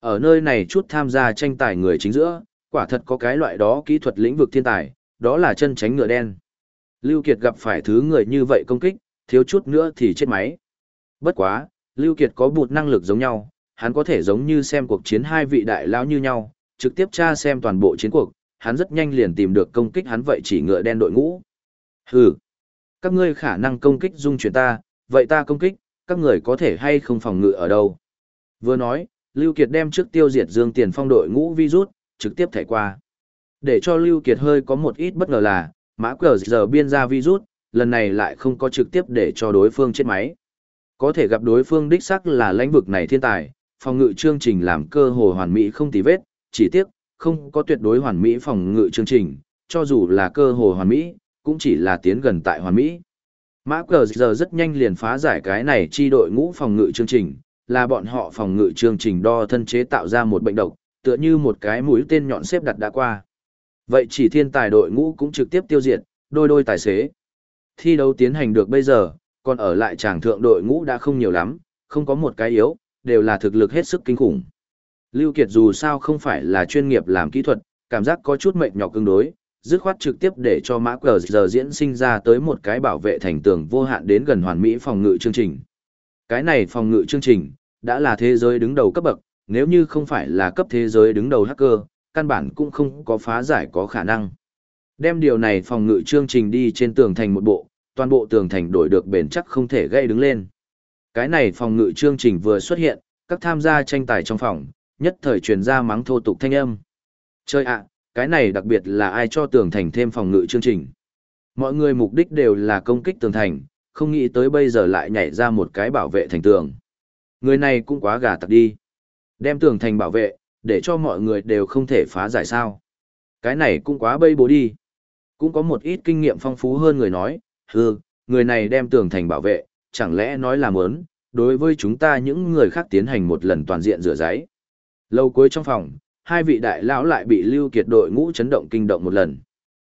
Ở nơi này chút tham gia tranh tài người chính giữa, quả thật có cái loại đó kỹ thuật lĩnh vực thiên tài, đó là chân tránh ngựa đen. Lưu Kiệt gặp phải thứ người như vậy công kích, thiếu chút nữa thì chết máy. Bất quá, Lưu Kiệt có bụt năng lực giống nhau, hắn có thể giống như xem cuộc chiến hai vị đại lão như nhau, trực tiếp tra xem toàn bộ chiến cuộc, hắn rất nhanh liền tìm được công kích hắn vậy chỉ ngựa đen đội ngũ. Hừ, các ngươi khả năng công kích dung chuyển ta, vậy ta công kích, các người có thể hay không phòng ngự ở đâu. Vừa nói, Lưu Kiệt đem trước tiêu diệt Dương Tiền Phong đội ngũ virus, trực tiếp thảy qua. Để cho Lưu Kiệt hơi có một ít bất ngờ là, mã cờ giờ biên ra virus, lần này lại không có trực tiếp để cho đối phương chết máy. Có thể gặp đối phương đích xác là lãnh vực này thiên tài, phòng ngự chương trình làm cơ hồ hoàn mỹ không tì vết, chỉ tiếc, không có tuyệt đối hoàn mỹ phòng ngự chương trình, cho dù là cơ hồ hoàn mỹ, cũng chỉ là tiến gần tại hoàn mỹ. Mã cờ giờ rất nhanh liền phá giải cái này chi đội ngũ phòng ngự chương trình, là bọn họ phòng ngự chương trình đo thân chế tạo ra một bệnh độc, tựa như một cái mũi tên nhọn xếp đặt đã qua. Vậy chỉ thiên tài đội ngũ cũng trực tiếp tiêu diệt, đôi đôi tài xế. Thi đấu tiến hành được bây giờ, còn ở lại tràng thượng đội ngũ đã không nhiều lắm, không có một cái yếu, đều là thực lực hết sức kinh khủng. Lưu Kiệt dù sao không phải là chuyên nghiệp làm kỹ thuật, cảm giác có chút mệt nhọc cứng đối, dứt khoát trực tiếp để cho mã cờ giờ diễn sinh ra tới một cái bảo vệ thành tường vô hạn đến gần hoàn mỹ phòng ngự chương trình. Cái này phòng ngự chương trình, đã là thế giới đứng đầu cấp bậc, nếu như không phải là cấp thế giới đứng đầu hacker, căn bản cũng không có phá giải có khả năng. Đem điều này phòng ngự chương trình đi trên tường thành một bộ, toàn bộ tường thành đổi được bền chắc không thể gây đứng lên. Cái này phòng ngự chương trình vừa xuất hiện, các tham gia tranh tài trong phòng, nhất thời truyền ra mắng thô tục thanh âm. Chơi ạ, cái này đặc biệt là ai cho tường thành thêm phòng ngự chương trình. Mọi người mục đích đều là công kích tường thành, không nghĩ tới bây giờ lại nhảy ra một cái bảo vệ thành tường. Người này cũng quá gà tặc đi. Đem tường thành bảo vệ, để cho mọi người đều không thể phá giải sao. Cái này cũng quá bây bố đi. Cũng có một ít kinh nghiệm phong phú hơn người nói, hừ, người này đem tường thành bảo vệ, chẳng lẽ nói là mớn, đối với chúng ta những người khác tiến hành một lần toàn diện rửa giấy. Lâu cuối trong phòng, hai vị đại lão lại bị lưu kiệt đội ngũ chấn động kinh động một lần.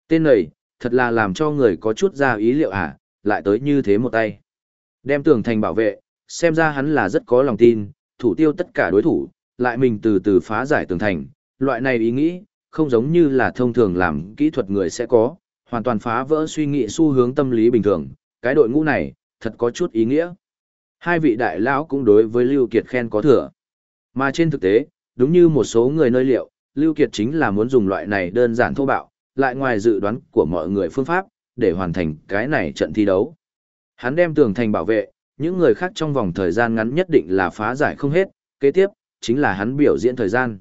Tên này, thật là làm cho người có chút ra ý liệu à, lại tới như thế một tay. Đem tường thành bảo vệ, xem ra hắn là rất có lòng tin, thủ tiêu tất cả đối thủ, lại mình từ từ phá giải tường thành, loại này ý nghĩ, không giống như là thông thường làm kỹ thuật người sẽ có, hoàn toàn phá vỡ suy nghĩ xu hướng tâm lý bình thường, cái đội ngũ này, thật có chút ý nghĩa. Hai vị đại lão cũng đối với Lưu Kiệt khen có thừa. Mà trên thực tế, đúng như một số người nơi liệu, Lưu Kiệt chính là muốn dùng loại này đơn giản thô bạo, lại ngoài dự đoán của mọi người phương pháp, để hoàn thành cái này trận thi đấu. Hắn đem tường thành bảo vệ, những người khác trong vòng thời gian ngắn nhất định là phá giải không hết, kế tiếp, chính là hắn biểu diễn thời gian.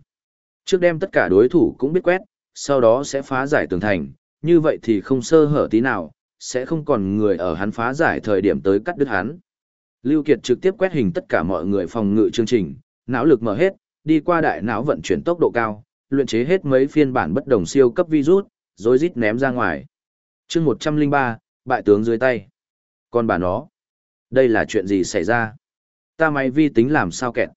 Trước đem tất cả đối thủ cũng biết quét, sau đó sẽ phá giải tường thành, như vậy thì không sơ hở tí nào, sẽ không còn người ở hắn phá giải thời điểm tới cắt đứt hắn. Lưu Kiệt trực tiếp quét hình tất cả mọi người phòng ngự chương trình, não lực mở hết, đi qua đại não vận chuyển tốc độ cao, luyện chế hết mấy phiên bản bất đồng siêu cấp virus, rồi rít ném ra ngoài. Chương 103, bại tướng dưới tay. Còn bà nó, đây là chuyện gì xảy ra? Ta máy vi tính làm sao kẹt?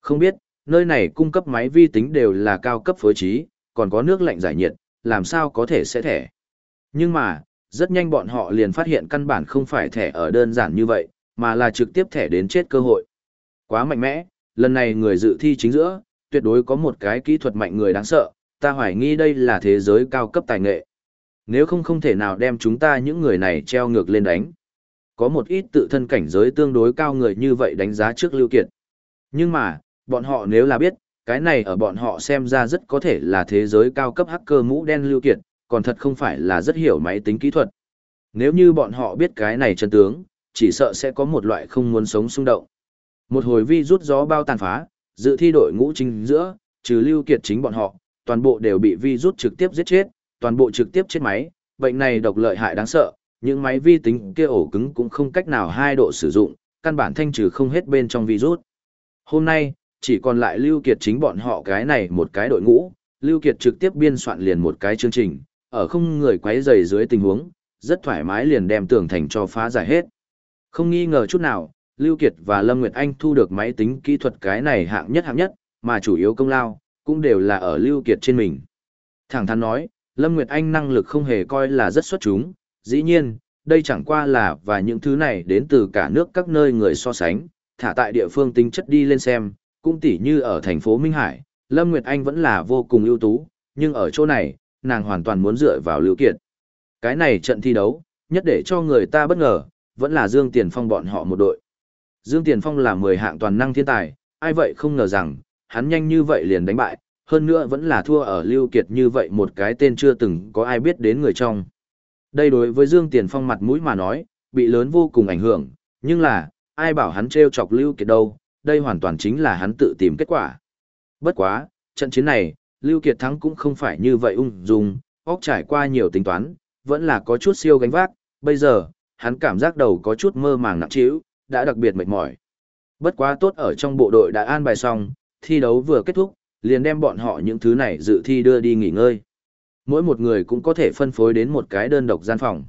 Không biết, nơi này cung cấp máy vi tính đều là cao cấp phối trí, còn có nước lạnh giải nhiệt, làm sao có thể sẽ thẻ. Nhưng mà, rất nhanh bọn họ liền phát hiện căn bản không phải thẻ ở đơn giản như vậy, mà là trực tiếp thẻ đến chết cơ hội. Quá mạnh mẽ, lần này người dự thi chính giữa, tuyệt đối có một cái kỹ thuật mạnh người đáng sợ, ta hoài nghi đây là thế giới cao cấp tài nghệ. Nếu không không thể nào đem chúng ta những người này treo ngược lên đánh. Có một ít tự thân cảnh giới tương đối cao người như vậy đánh giá trước Lưu Kiệt. Nhưng mà, bọn họ nếu là biết, cái này ở bọn họ xem ra rất có thể là thế giới cao cấp hacker mũ đen Lưu Kiệt, còn thật không phải là rất hiểu máy tính kỹ thuật. Nếu như bọn họ biết cái này chân tướng, chỉ sợ sẽ có một loại không muốn sống xung động. Một hồi vi rút gió bao tàn phá, dự thi đội ngũ chính giữa, trừ Lưu Kiệt chính bọn họ, toàn bộ đều bị vi rút trực tiếp giết chết, toàn bộ trực tiếp chết máy, bệnh này độc lợi hại đáng sợ, những máy vi tính kia ổ cứng cũng không cách nào hai độ sử dụng, căn bản thanh trừ không hết bên trong virus. Hôm nay, chỉ còn lại Lưu Kiệt chính bọn họ cái này một cái đội ngũ, Lưu Kiệt trực tiếp biên soạn liền một cái chương trình, ở không người quấy rầy dưới tình huống, rất thoải mái liền đem tường thành cho phá giải hết. Không nghi ngờ chút nào, Lưu Kiệt và Lâm Nguyệt Anh thu được máy tính kỹ thuật cái này hạng nhất hạng nhất, mà chủ yếu công lao, cũng đều là ở Lưu Kiệt trên mình. Thẳng thắn nói, Lâm Nguyệt Anh năng lực không hề coi là rất xuất chúng, dĩ nhiên, đây chẳng qua là và những thứ này đến từ cả nước các nơi người so sánh, thả tại địa phương tính chất đi lên xem, cũng tỉ như ở thành phố Minh Hải, Lâm Nguyệt Anh vẫn là vô cùng ưu tú, nhưng ở chỗ này, nàng hoàn toàn muốn dựa vào Lưu Kiệt. Cái này trận thi đấu, nhất để cho người ta bất ngờ, vẫn là Dương Tiền Phong bọn họ một đội. Dương Tiền Phong là 10 hạng toàn năng thiên tài, ai vậy không ngờ rằng, hắn nhanh như vậy liền đánh bại, hơn nữa vẫn là thua ở Lưu Kiệt như vậy một cái tên chưa từng có ai biết đến người trong. Đây đối với Dương Tiền Phong mặt mũi mà nói, bị lớn vô cùng ảnh hưởng, nhưng là, ai bảo hắn treo chọc Lưu Kiệt đâu, đây hoàn toàn chính là hắn tự tìm kết quả. Bất quá, trận chiến này, Lưu Kiệt thắng cũng không phải như vậy ung dung, óc trải qua nhiều tính toán, vẫn là có chút siêu gánh vác, bây giờ, hắn cảm giác đầu có chút mơ màng nặng trĩu, đã đặc biệt mệt mỏi. Bất quá tốt ở trong bộ đội đã an bài xong, thi đấu vừa kết thúc, liền đem bọn họ những thứ này dự thi đưa đi nghỉ ngơi. Mỗi một người cũng có thể phân phối đến một cái đơn độc gian phòng.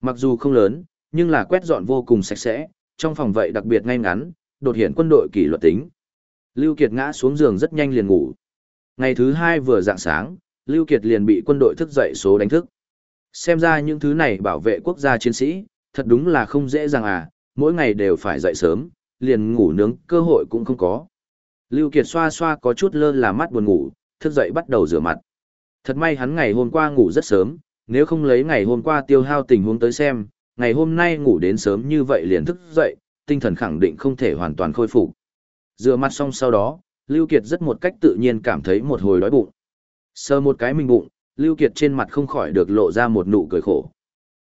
Mặc dù không lớn, nhưng là quét dọn vô cùng sạch sẽ, trong phòng vậy đặc biệt ngay ngắn, đột hiện quân đội kỷ luật tính. Lưu Kiệt ngã xuống giường rất nhanh liền ngủ. Ngày thứ hai vừa dạng sáng, Lưu Kiệt liền bị quân đội thức dậy số đánh thức. Xem ra những thứ này bảo vệ quốc gia chiến sĩ, thật đúng là không dễ dàng à, mỗi ngày đều phải dậy sớm, liền ngủ nướng cơ hội cũng không có. Lưu Kiệt xoa xoa có chút lơ là mắt buồn ngủ, thức dậy bắt đầu rửa mặt. Thật may hắn ngày hôm qua ngủ rất sớm, nếu không lấy ngày hôm qua tiêu hao tình huống tới xem, ngày hôm nay ngủ đến sớm như vậy liền thức dậy, tinh thần khẳng định không thể hoàn toàn khôi phục. Rửa mặt xong sau đó, Lưu Kiệt rất một cách tự nhiên cảm thấy một hồi đói bụng. Sờ một cái mình bụng, Lưu Kiệt trên mặt không khỏi được lộ ra một nụ cười khổ.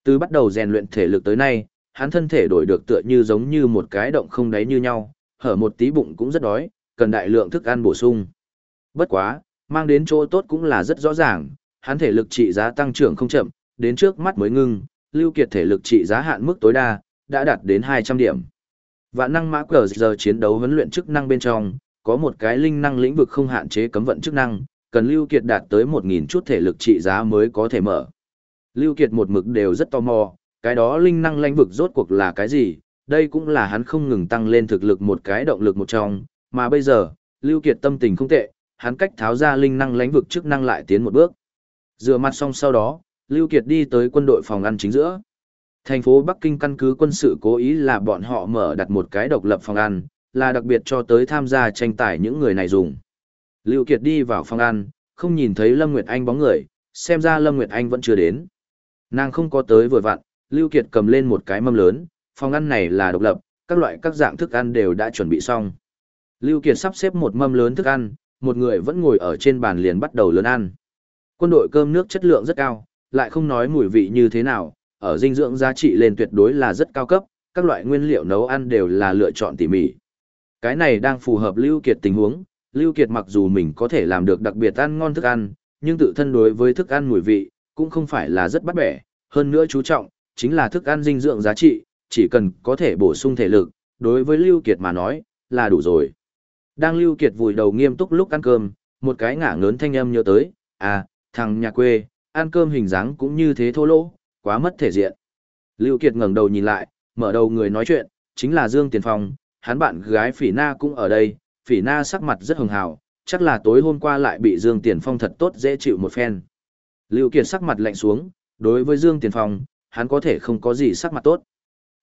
Từ bắt đầu rèn luyện thể lực tới nay, hắn thân thể đổi được tựa như giống như một cái động không đáy như nhau, hở một tí bụng cũng rất đói, cần đại lượng thức ăn bổ sung. Bất quá, mang đến chỗ tốt cũng là rất rõ ràng, hắn thể lực trị giá tăng trưởng không chậm, đến trước mắt mới ngưng, Lưu Kiệt thể lực trị giá hạn mức tối đa, đã đạt đến 200 điểm. Vạn năng mã cờ giờ chiến đấu huấn luyện chức năng bên trong, có một cái linh năng lĩnh vực không hạn chế cấm vận chức năng, cần Lưu Kiệt đạt tới 1.000 chút thể lực trị giá mới có thể mở. Lưu Kiệt một mực đều rất tò mò, cái đó linh năng lãnh vực rốt cuộc là cái gì, đây cũng là hắn không ngừng tăng lên thực lực một cái động lực một trong, mà bây giờ, Lưu Kiệt tâm tình không tệ, hắn cách tháo ra linh năng lãnh vực chức năng lại tiến một bước. Rửa mặt xong sau đó, Lưu Kiệt đi tới quân đội phòng ăn chính giữa. Thành phố Bắc Kinh căn cứ quân sự cố ý là bọn họ mở đặt một cái độc lập phòng ăn, là đặc biệt cho tới tham gia tranh tài những người này dùng. Lưu Kiệt đi vào phòng ăn, không nhìn thấy Lâm Nguyệt Anh bóng người, xem ra Lâm Nguyệt Anh vẫn chưa đến. Nàng không có tới vừa vặn, Lưu Kiệt cầm lên một cái mâm lớn, phòng ăn này là độc lập, các loại các dạng thức ăn đều đã chuẩn bị xong. Lưu Kiệt sắp xếp một mâm lớn thức ăn, một người vẫn ngồi ở trên bàn liền bắt đầu lớn ăn. Quân đội cơm nước chất lượng rất cao, lại không nói mùi vị như thế nào, ở dinh dưỡng giá trị lên tuyệt đối là rất cao cấp, các loại nguyên liệu nấu ăn đều là lựa chọn tỉ mỉ. Cái này đang phù hợp Lưu Kiệt tình huống, Lưu Kiệt mặc dù mình có thể làm được đặc biệt ăn ngon thức ăn, nhưng tự thân đối với thức ăn mùi vị, cũng không phải là rất bắt bẻ, hơn nữa chú trọng, chính là thức ăn dinh dưỡng giá trị, chỉ cần có thể bổ sung thể lực, đối với Lưu Kiệt mà nói, là đủ rồi. Đang Lưu Kiệt vùi đầu nghiêm túc lúc ăn cơm, một cái ngả ngớn thanh âm nhớ tới, à, thằng nhà quê, ăn cơm hình dáng cũng như thế thô lỗ, quá mất thể diện. Lưu Kiệt ngẩng đầu nhìn lại, mở đầu người nói chuyện, chính là Dương Tiền Phong, hắn bạn gái Phỉ Na cũng ở đây, Phỉ Na sắc mặt rất hồng hào, chắc là tối hôm qua lại bị Dương Tiền Phong thật tốt dễ chịu một phen. Lưu Kiệt sắc mặt lạnh xuống, đối với Dương Tiền Phong, hắn có thể không có gì sắc mặt tốt.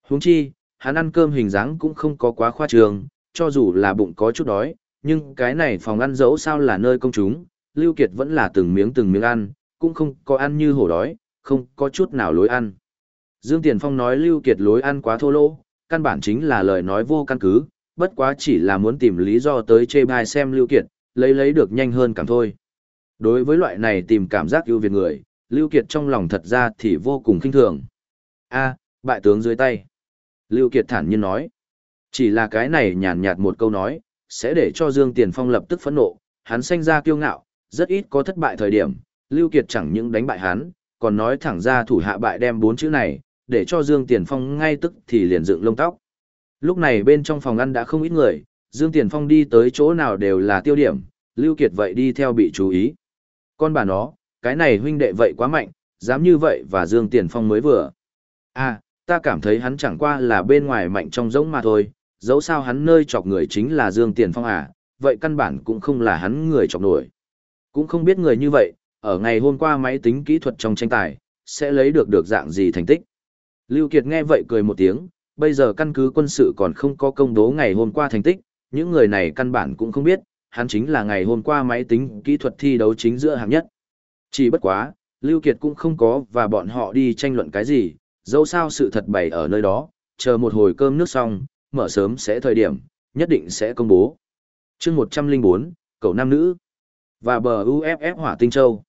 Huống chi, hắn ăn cơm hình dáng cũng không có quá khoa trương, cho dù là bụng có chút đói, nhưng cái này phòng ăn dẫu sao là nơi công chúng, Lưu Kiệt vẫn là từng miếng từng miếng ăn, cũng không có ăn như hổ đói, không có chút nào lối ăn. Dương Tiền Phong nói Lưu Kiệt lối ăn quá thô lỗ, căn bản chính là lời nói vô căn cứ, bất quá chỉ là muốn tìm lý do tới chê bai xem Lưu Kiệt, lấy lấy được nhanh hơn cảm thôi. Đối với loại này tìm cảm giác ưu việt người, Lưu Kiệt trong lòng thật ra thì vô cùng kinh thường. A, bại tướng dưới tay. Lưu Kiệt thản nhiên nói. Chỉ là cái này nhàn nhạt một câu nói, sẽ để cho Dương Tiền Phong lập tức phẫn nộ, hắn sinh ra kiêu ngạo, rất ít có thất bại thời điểm, Lưu Kiệt chẳng những đánh bại hắn, còn nói thẳng ra thủ hạ bại đem bốn chữ này, để cho Dương Tiền Phong ngay tức thì liền dựng lông tóc. Lúc này bên trong phòng ăn đã không ít người, Dương Tiền Phong đi tới chỗ nào đều là tiêu điểm, Lưu Kiệt vậy đi theo bị chú ý. Con bà nó, cái này huynh đệ vậy quá mạnh, dám như vậy và Dương Tiền Phong mới vừa. À, ta cảm thấy hắn chẳng qua là bên ngoài mạnh trong giống mà thôi, dẫu sao hắn nơi chọc người chính là Dương Tiền Phong à, vậy căn bản cũng không là hắn người chọc nổi. Cũng không biết người như vậy, ở ngày hôm qua máy tính kỹ thuật trong tranh tài, sẽ lấy được được dạng gì thành tích. Lưu Kiệt nghe vậy cười một tiếng, bây giờ căn cứ quân sự còn không có công bố ngày hôm qua thành tích, những người này căn bản cũng không biết, hắn chính là ngày hôm qua máy tính kỹ thuật thi đấu chính giữa hạng nhất. Chỉ bất quá, Lưu Kiệt cũng không có và bọn họ đi tranh luận cái gì, dẫu sao sự thật bày ở nơi đó, chờ một hồi cơm nước xong, mở sớm sẽ thời điểm, nhất định sẽ công bố. Chương 104, cậu nam nữ và bờ UFF Hỏa Tinh Châu.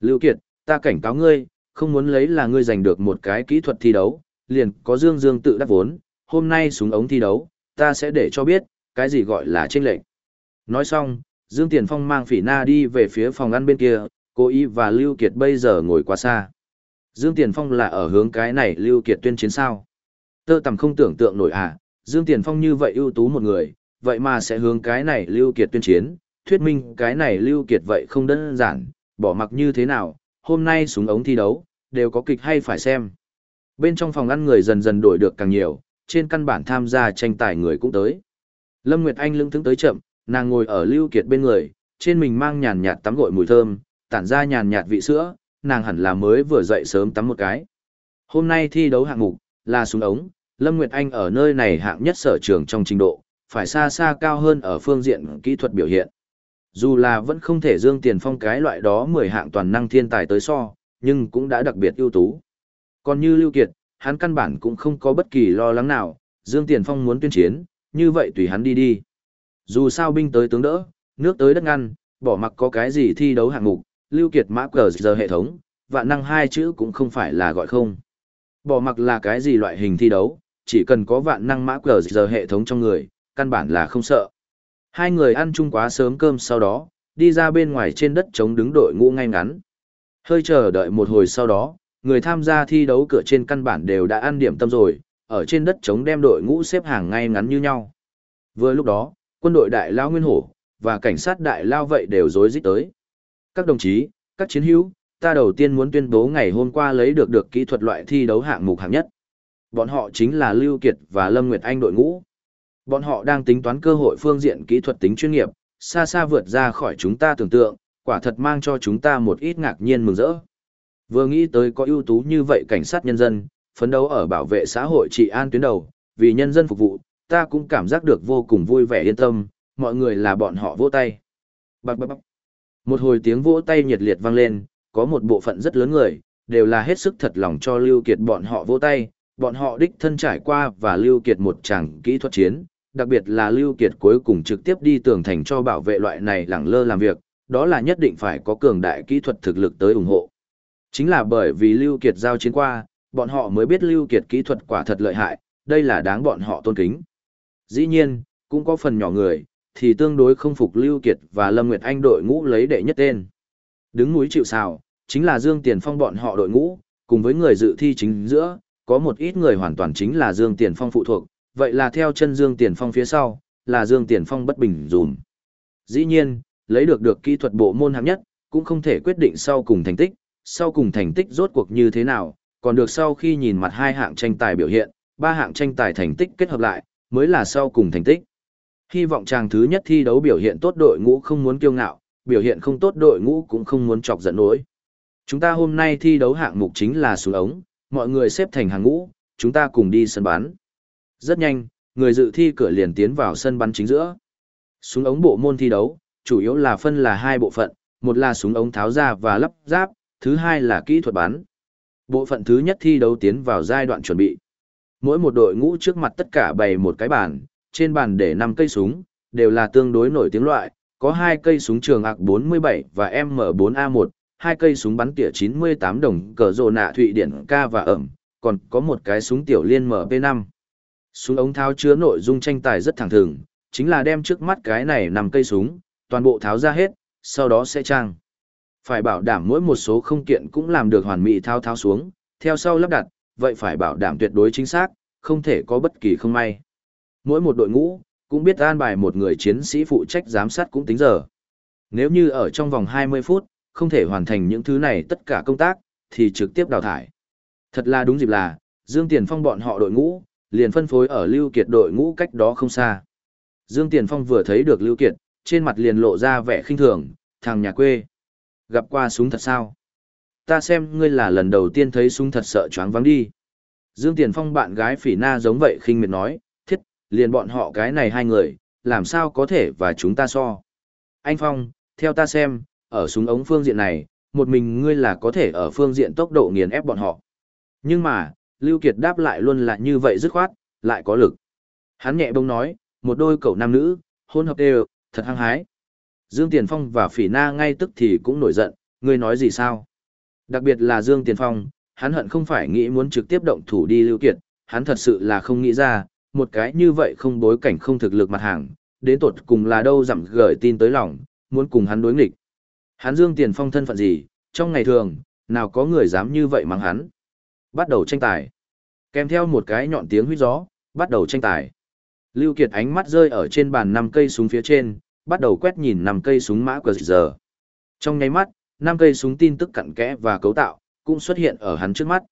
Lưu Kiệt, ta cảnh cáo ngươi, không muốn lấy là ngươi giành được một cái kỹ thuật thi đấu, liền có Dương Dương tự đắc vốn, hôm nay xuống ống thi đấu, ta sẽ để cho biết, cái gì gọi là chênh lệnh. Nói xong, Dương Tiền Phong mang Phỉ Na đi về phía phòng ăn bên kia, cố ý và Lưu Kiệt bây giờ ngồi quá xa. Dương Tiền Phong là ở hướng cái này Lưu Kiệt tuyên chiến sao. Tơ tầm không tưởng tượng nổi à, Dương Tiền Phong như vậy ưu tú một người, vậy mà sẽ hướng cái này Lưu Kiệt tuyên chiến, thuyết minh cái này Lưu Kiệt vậy không đơn giản, bỏ mặc như thế nào, hôm nay súng ống thi đấu, đều có kịch hay phải xem. Bên trong phòng ăn người dần dần đổi được càng nhiều, trên căn bản tham gia tranh tài người cũng tới. Lâm Nguyệt Anh lưng thững tới chậm, nàng ngồi ở Lưu Kiệt bên người, trên mình mang nhàn nhạt tắm gội mùi thơm, tản ra nhàn nhạt vị sữa, nàng hẳn là mới vừa dậy sớm tắm một cái. Hôm nay thi đấu hạng mục là súng ống, Lâm Nguyệt Anh ở nơi này hạng nhất sở trường trong trình độ, phải xa xa cao hơn ở phương diện kỹ thuật biểu hiện. Dù là vẫn không thể dương tiền phong cái loại đó 10 hạng toàn năng thiên tài tới so, nhưng cũng đã đặc biệt ưu tú. Còn như Lưu Kiệt, hắn căn bản cũng không có bất kỳ lo lắng nào, Dương Tiền Phong muốn tuyên chiến, như vậy tùy hắn đi đi. Dù sao binh tới tướng đỡ, nước tới đất ngăn, bỏ mặc có cái gì thi đấu hạng mục, Lưu Kiệt mã cờ giờ hệ thống, vạn năng hai chữ cũng không phải là gọi không. Bỏ mặc là cái gì loại hình thi đấu, chỉ cần có vạn năng mã cờ giờ hệ thống trong người, căn bản là không sợ. Hai người ăn chung quá sớm cơm sau đó, đi ra bên ngoài trên đất chống đứng đội ngũ ngay ngắn. Hơi chờ đợi một hồi sau đó, người tham gia thi đấu cửa trên căn bản đều đã ăn điểm tâm rồi, ở trên đất chống đem đội ngũ xếp hàng ngay ngắn như nhau. Vừa lúc đó, quân đội đại lao nguyên hổ, và cảnh sát đại lao vậy đều rối rít tới. Các đồng chí, các chiến hữu, ta đầu tiên muốn tuyên bố ngày hôm qua lấy được được kỹ thuật loại thi đấu hạng mục hạng nhất. Bọn họ chính là Lưu Kiệt và Lâm Nguyệt Anh đội ngũ. Bọn họ đang tính toán cơ hội phương diện kỹ thuật tính chuyên nghiệp, xa xa vượt ra khỏi chúng ta tưởng tượng, quả thật mang cho chúng ta một ít ngạc nhiên mừng rỡ. Vừa nghĩ tới có ưu tú như vậy cảnh sát nhân dân, phấn đấu ở bảo vệ xã hội trị an tuyến đầu, vì nhân dân phục vụ, ta cũng cảm giác được vô cùng vui vẻ yên tâm, mọi người là bọn họ vỗ tay. Bạc bạc bạc. Một hồi tiếng vỗ tay nhiệt liệt vang lên, có một bộ phận rất lớn người, đều là hết sức thật lòng cho Lưu Kiệt bọn họ vỗ tay, bọn họ đích thân trải qua và Lưu Kiệt một tràng kỹ thuật chiến, đặc biệt là Lưu Kiệt cuối cùng trực tiếp đi tường thành cho bảo vệ loại này lẳng lơ làm việc, đó là nhất định phải có cường đại kỹ thuật thực lực tới ủng hộ. Chính là bởi vì Lưu Kiệt giao chiến qua, bọn họ mới biết Lưu Kiệt kỹ thuật quả thật lợi hại, đây là đáng bọn họ tôn kính. Dĩ nhiên, cũng có phần nhỏ người, thì tương đối không phục Lưu Kiệt và Lâm Nguyệt Anh đội ngũ lấy đệ nhất tên. Đứng núi chịu sào, chính là Dương Tiền Phong bọn họ đội ngũ, cùng với người dự thi chính giữa, có một ít người hoàn toàn chính là Dương Tiền Phong phụ thuộc, vậy là theo chân Dương Tiền Phong phía sau, là Dương Tiền Phong bất bình dùm. Dĩ nhiên, lấy được được kỹ thuật bộ môn hạng nhất, cũng không thể quyết định sau cùng thành tích, sau cùng thành tích rốt cuộc như thế nào, còn được sau khi nhìn mặt hai hạng tranh tài biểu hiện, ba hạng tranh tài thành tích kết hợp lại, mới là sau cùng thành tích. Hy vọng chàng thứ nhất thi đấu biểu hiện tốt đội ngũ không muốn kiêu ngạo, biểu hiện không tốt đội ngũ cũng không muốn chọc giận nổi. Chúng ta hôm nay thi đấu hạng mục chính là xuống ống, mọi người xếp thành hàng ngũ, chúng ta cùng đi sân bắn. Rất nhanh, người dự thi cửa liền tiến vào sân bắn chính giữa. Súng ống bộ môn thi đấu, chủ yếu là phân là hai bộ phận, một là súng ống tháo ra và lắp ráp, thứ hai là kỹ thuật bắn. Bộ phận thứ nhất thi đấu tiến vào giai đoạn chuẩn bị. Mỗi một đội ngũ trước mặt tất cả bày một cái bàn, trên bàn để 5 cây súng, đều là tương đối nổi tiếng loại, có hai cây súng trường ạc 47 và M4A1, hai cây súng bắn tỉa 98 đồng cờ rồ nạ thụy điển K và ẩm, còn có một cái súng tiểu liên MP5. Súng ống tháo chứa nội dung tranh tài rất thẳng thường, chính là đem trước mắt cái này nằm cây súng, toàn bộ tháo ra hết, sau đó sẽ trang. Phải bảo đảm mỗi một số không kiện cũng làm được hoàn mỹ thao tháo xuống, theo sau lắp đặt, vậy phải bảo đảm tuyệt đối chính xác, không thể có bất kỳ không may. Mỗi một đội ngũ, cũng biết an bài một người chiến sĩ phụ trách giám sát cũng tính giờ. Nếu như ở trong vòng 20 phút, không thể hoàn thành những thứ này tất cả công tác, thì trực tiếp đào thải. Thật là đúng dịp là, Dương Tiền Phong bọn họ đội ngũ, liền phân phối ở Lưu Kiệt đội ngũ cách đó không xa. Dương Tiền Phong vừa thấy được Lưu Kiệt, trên mặt liền lộ ra vẻ khinh thường, thằng nhà quê. Gặp qua súng thật sao? Ta xem ngươi là lần đầu tiên thấy súng thật sợ choáng vắng đi. Dương Tiền Phong bạn gái phỉ na giống vậy khinh miệt nói, liền bọn họ cái này hai người, làm sao có thể và chúng ta so. Anh Phong, theo ta xem, ở súng ống phương diện này, một mình ngươi là có thể ở phương diện tốc độ nghiền ép bọn họ. Nhưng mà, Lưu Kiệt đáp lại luôn là như vậy dứt khoát, lại có lực. Hắn nhẹ bông nói, một đôi cậu nam nữ, hôn hợp đều, thật hăng hái. Dương Tiền Phong và Phỉ Na ngay tức thì cũng nổi giận, ngươi nói gì sao? Đặc biệt là Dương Tiền Phong, hắn hận không phải nghĩ muốn trực tiếp động thủ đi Lưu Kiệt, hắn thật sự là không nghĩ ra, một cái như vậy không bối cảnh không thực lực mặt hàng, đến tột cùng là đâu dặm gửi tin tới lòng, muốn cùng hắn đối nghịch. Hắn Dương Tiền Phong thân phận gì, trong ngày thường, nào có người dám như vậy mắng hắn. Bắt đầu tranh tài. Kèm theo một cái nhọn tiếng huyết gió, bắt đầu tranh tài. Lưu Kiệt ánh mắt rơi ở trên bàn năm cây súng phía trên, bắt đầu quét nhìn năm cây súng mã của giờ. Trong nháy mắt, năm cây súng tin tức cặn kẽ và cấu tạo, cũng xuất hiện ở hắn trước mắt.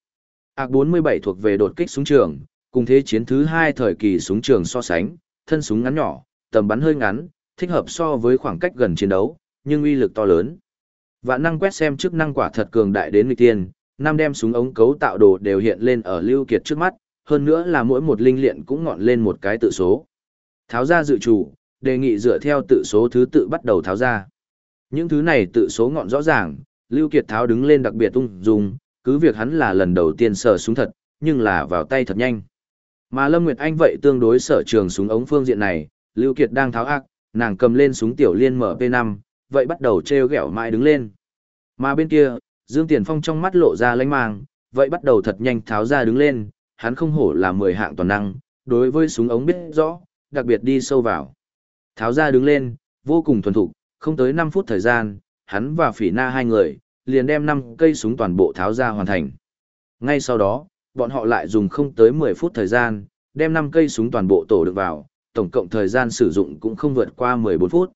Ác 47 thuộc về đột kích súng trường, cùng thế chiến thứ hai thời kỳ súng trường so sánh, thân súng ngắn nhỏ, tầm bắn hơi ngắn, thích hợp so với khoảng cách gần chiến đấu, nhưng uy lực to lớn. Vạn năng quét xem chức năng quả thật cường đại đến nguy tiên, năm đem súng ống cấu tạo đồ đều hiện lên ở Lưu Kiệt trước mắt, hơn nữa là mỗi một linh liện cũng ngọn lên một cái tự số. Tháo ra dự chủ, đề nghị dựa theo tự số thứ tự bắt đầu tháo ra. Những thứ này tự số ngọn rõ ràng, Lưu Kiệt tháo đứng lên đặc biệt tung dung, cứ việc hắn là lần đầu tiên sở súng thật, nhưng là vào tay thật nhanh. Mà Lâm Nguyệt Anh vậy tương đối sở trường súng ống phương diện này, Lưu Kiệt đang tháo ác, nàng cầm lên súng tiểu liên MP5, vậy bắt đầu treo gẹo mãi đứng lên. Mà bên kia, Dương Tiền Phong trong mắt lộ ra lánh mang, vậy bắt đầu thật nhanh tháo ra đứng lên, hắn không hổ là 10 hạng toàn năng, đối với súng ống biết rõ, đặc biệt đi sâu vào. Tháo ra đứng lên, vô cùng thuần thục, không tới 5 phút thời gian, hắn và phỉ na hai người, liền đem 5 cây súng toàn bộ tháo ra hoàn thành. Ngay sau đó, bọn họ lại dùng không tới 10 phút thời gian, đem 5 cây súng toàn bộ tổ được vào, tổng cộng thời gian sử dụng cũng không vượt qua 14 phút.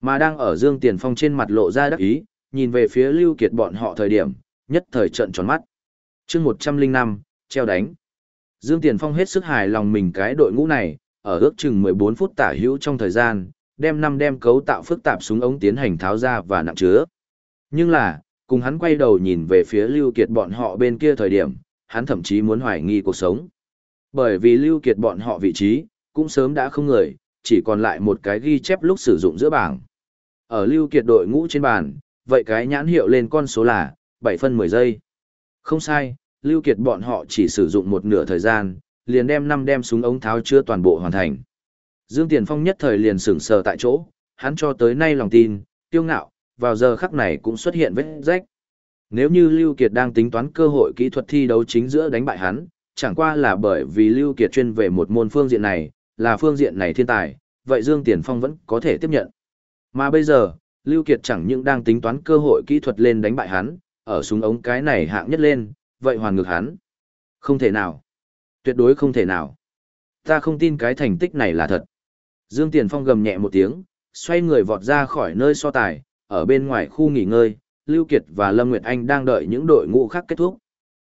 Mà đang ở Dương Tiền Phong trên mặt lộ ra đắc ý, nhìn về phía Lưu Kiệt bọn họ thời điểm, nhất thời trận tròn mắt. chương 105, treo đánh. Dương Tiền Phong hết sức hài lòng mình cái đội ngũ này, ở ước chừng 14 phút tả hữu trong thời gian, đem năm đem cấu tạo phức tạp súng ống tiến hành tháo ra và nặng chứa. Nhưng là, cùng hắn quay đầu nhìn về phía Lưu Kiệt bọn họ bên kia thời điểm, hắn thậm chí muốn hoài nghi cuộc sống. Bởi vì Lưu Kiệt bọn họ vị trí, cũng sớm đã không người, chỉ còn lại một cái ghi chép lúc sử dụng giữa bảng. Ở Lưu Kiệt đội ngũ trên bàn, vậy cái nhãn hiệu lên con số là 7 phân 10 giây. Không sai, Lưu Kiệt bọn họ chỉ sử dụng một nửa thời gian, liền đem năm đem súng ống tháo chưa toàn bộ hoàn thành. Dương Tiền Phong nhất thời liền sững sờ tại chỗ, hắn cho tới nay lòng tin, tiêu ngạo, vào giờ khắc này cũng xuất hiện vết rách. Nếu như Lưu Kiệt đang tính toán cơ hội kỹ thuật thi đấu chính giữa đánh bại hắn, chẳng qua là bởi vì Lưu Kiệt chuyên về một môn phương diện này, là phương diện này thiên tài, vậy Dương Tiền Phong vẫn có thể tiếp nhận. Mà bây giờ, Lưu Kiệt chẳng những đang tính toán cơ hội kỹ thuật lên đánh bại hắn, ở súng ống cái này hạng nhất lên, vậy hoàn ngược hắn. Không thể nào. Tuyệt đối không thể nào. Ta không tin cái thành tích này là thật. Dương Tiền Phong gầm nhẹ một tiếng, xoay người vọt ra khỏi nơi so tài, ở bên ngoài khu nghỉ ngơi, Lưu Kiệt và Lâm Nguyệt Anh đang đợi những đội ngũ khác kết thúc.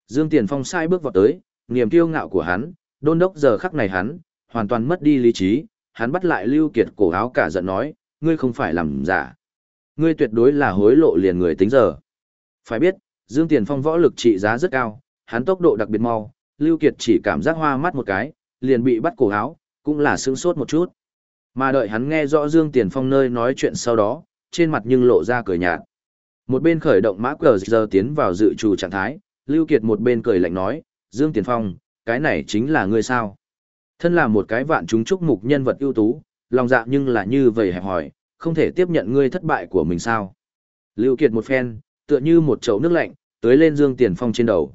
Dương Tiền Phong sai bước vào tới, niềm kiêu ngạo của hắn, đôn đốc giờ khắc này hắn, hoàn toàn mất đi lý trí, hắn bắt lại Lưu Kiệt cổ áo cả giận nói, ngươi không phải làm giả. Ngươi tuyệt đối là hối lộ liền người tính giờ. Phải biết, Dương Tiền Phong võ lực trị giá rất cao, hắn tốc độ đặc biệt mau, Lưu Kiệt chỉ cảm giác hoa mắt một cái, liền bị bắt cổ áo, cũng là sướng sốt một chút. Mà đợi hắn nghe rõ Dương Tiền Phong nơi nói chuyện sau đó, trên mặt nhưng lộ ra cười nhạt. Một bên khởi động mã cờ giờ tiến vào dự trù trạng thái, Lưu Kiệt một bên cười lạnh nói, Dương Tiền Phong, cái này chính là ngươi sao? Thân là một cái vạn chúng chúc mục nhân vật ưu tú, lòng dạ nhưng là như vậy hẹp hỏi, không thể tiếp nhận ngươi thất bại của mình sao? Lưu Kiệt một phen, tựa như một chậu nước lạnh, tới lên Dương Tiền Phong trên đầu.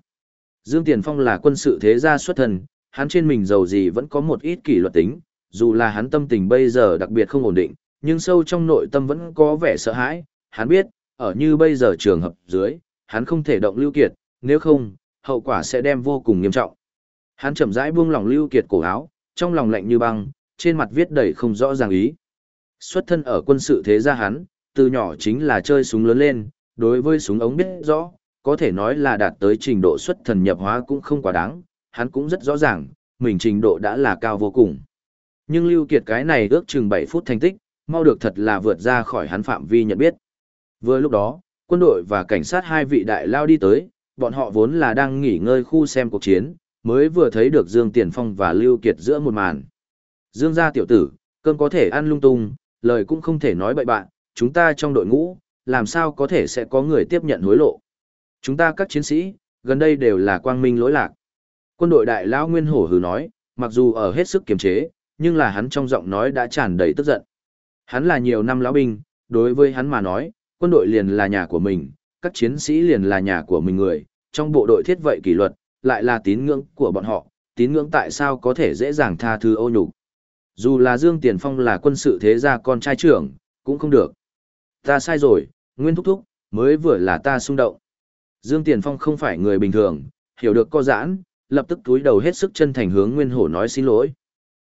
Dương Tiền Phong là quân sự thế gia xuất thân, hắn trên mình giàu gì vẫn có một ít kỷ luật tính, dù là hắn tâm tình bây giờ đặc biệt không ổn định, nhưng sâu trong nội tâm vẫn có vẻ sợ hãi, hắn biết, ở như bây giờ trường hợp dưới, hắn không thể động Lưu Kiệt, nếu không, hậu quả sẽ đem vô cùng nghiêm trọng. Hắn chậm rãi buông lỏng Lưu Kiệt cổ áo, trong lòng lạnh như băng, trên mặt viết đầy không rõ ràng ý. Xuất thân ở quân sự thế gia hắn, từ nhỏ chính là chơi súng lớn lên, đối với súng ống biết rõ, có thể nói là đạt tới trình độ xuất thần nhập hóa cũng không quá đáng, hắn cũng rất rõ ràng, mình trình độ đã là cao vô cùng. Nhưng Lưu Kiệt cái này ước chừng 7 phút thành tích, mau được thật là vượt ra khỏi hắn phạm vi nhận biết. Vừa lúc đó, quân đội và cảnh sát hai vị đại lao đi tới, bọn họ vốn là đang nghỉ ngơi khu xem cuộc chiến, mới vừa thấy được Dương Tiền Phong và Lưu Kiệt giữa một màn. Dương gia tiểu tử, cơm có thể ăn lung tung, lời cũng không thể nói bậy bạn, chúng ta trong đội ngũ, làm sao có thể sẽ có người tiếp nhận hối lộ. Chúng ta các chiến sĩ, gần đây đều là quang minh lỗi lạc. Quân đội đại lão Nguyên Hổ hừ nói, mặc dù ở hết sức kiềm chế, nhưng là hắn trong giọng nói đã tràn đầy tức giận. Hắn là nhiều năm lão binh, đối với hắn mà nói, quân đội liền là nhà của mình, các chiến sĩ liền là nhà của mình người, trong bộ đội thiết vậy kỷ luật, lại là tín ngưỡng của bọn họ, tín ngưỡng tại sao có thể dễ dàng tha thứ ô nhục. Dù là Dương Tiền Phong là quân sự thế gia con trai trưởng, cũng không được. Ta sai rồi, Nguyên Thúc Thúc, mới vừa là ta xung động. Dương Tiền Phong không phải người bình thường, hiểu được co giãn, lập tức túi đầu hết sức chân thành hướng Nguyên Hổ nói xin lỗi.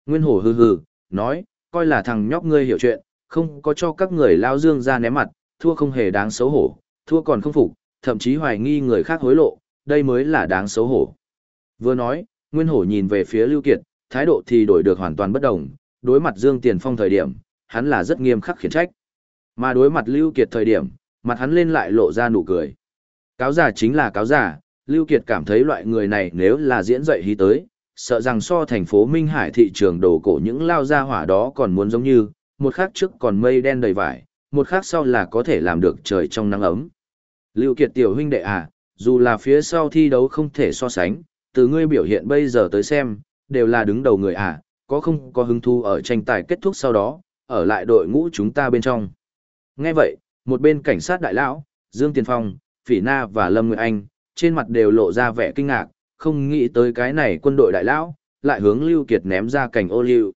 Nguyên Hổ hừ hừ, nói, coi là thằng nhóc ngươi hiểu chuyện, không có cho các người lao Dương ra ném mặt, thua không hề đáng xấu hổ, thua còn không phục, thậm chí hoài nghi người khác hối lộ, đây mới là đáng xấu hổ. Vừa nói, Nguyên Hổ nhìn về phía Lưu Kiệt, thái độ thì đổi được hoàn toàn bất đồng, đối mặt Dương Tiền Phong thời điểm, hắn là rất nghiêm khắc khiển trách. Mà đối mặt Lưu Kiệt thời điểm, mặt hắn lên lại lộ ra nụ cười. Cáo giả chính là cáo giả, Lưu Kiệt cảm thấy loại người này nếu là diễn dạy hí tới, sợ rằng so thành phố Minh Hải thị trường đồ cổ những lao ra hỏa đó còn muốn giống như, một khắc trước còn mây đen đầy vải, một khác sau là có thể làm được trời trong nắng ấm. Lưu Kiệt tiểu huynh đệ à, dù là phía sau thi đấu không thể so sánh, từ ngươi biểu hiện bây giờ tới xem, đều là đứng đầu người à, có không có hứng thú ở tranh tài kết thúc sau đó, ở lại đội ngũ chúng ta bên trong. Nghe vậy, một bên cảnh sát đại lão, Dương Tiền Phong, Phỉ Na và Lâm Nguyệt Anh, trên mặt đều lộ ra vẻ kinh ngạc, không nghĩ tới cái này quân đội đại lão, lại hướng Lưu Kiệt ném ra cảnh ô lưu.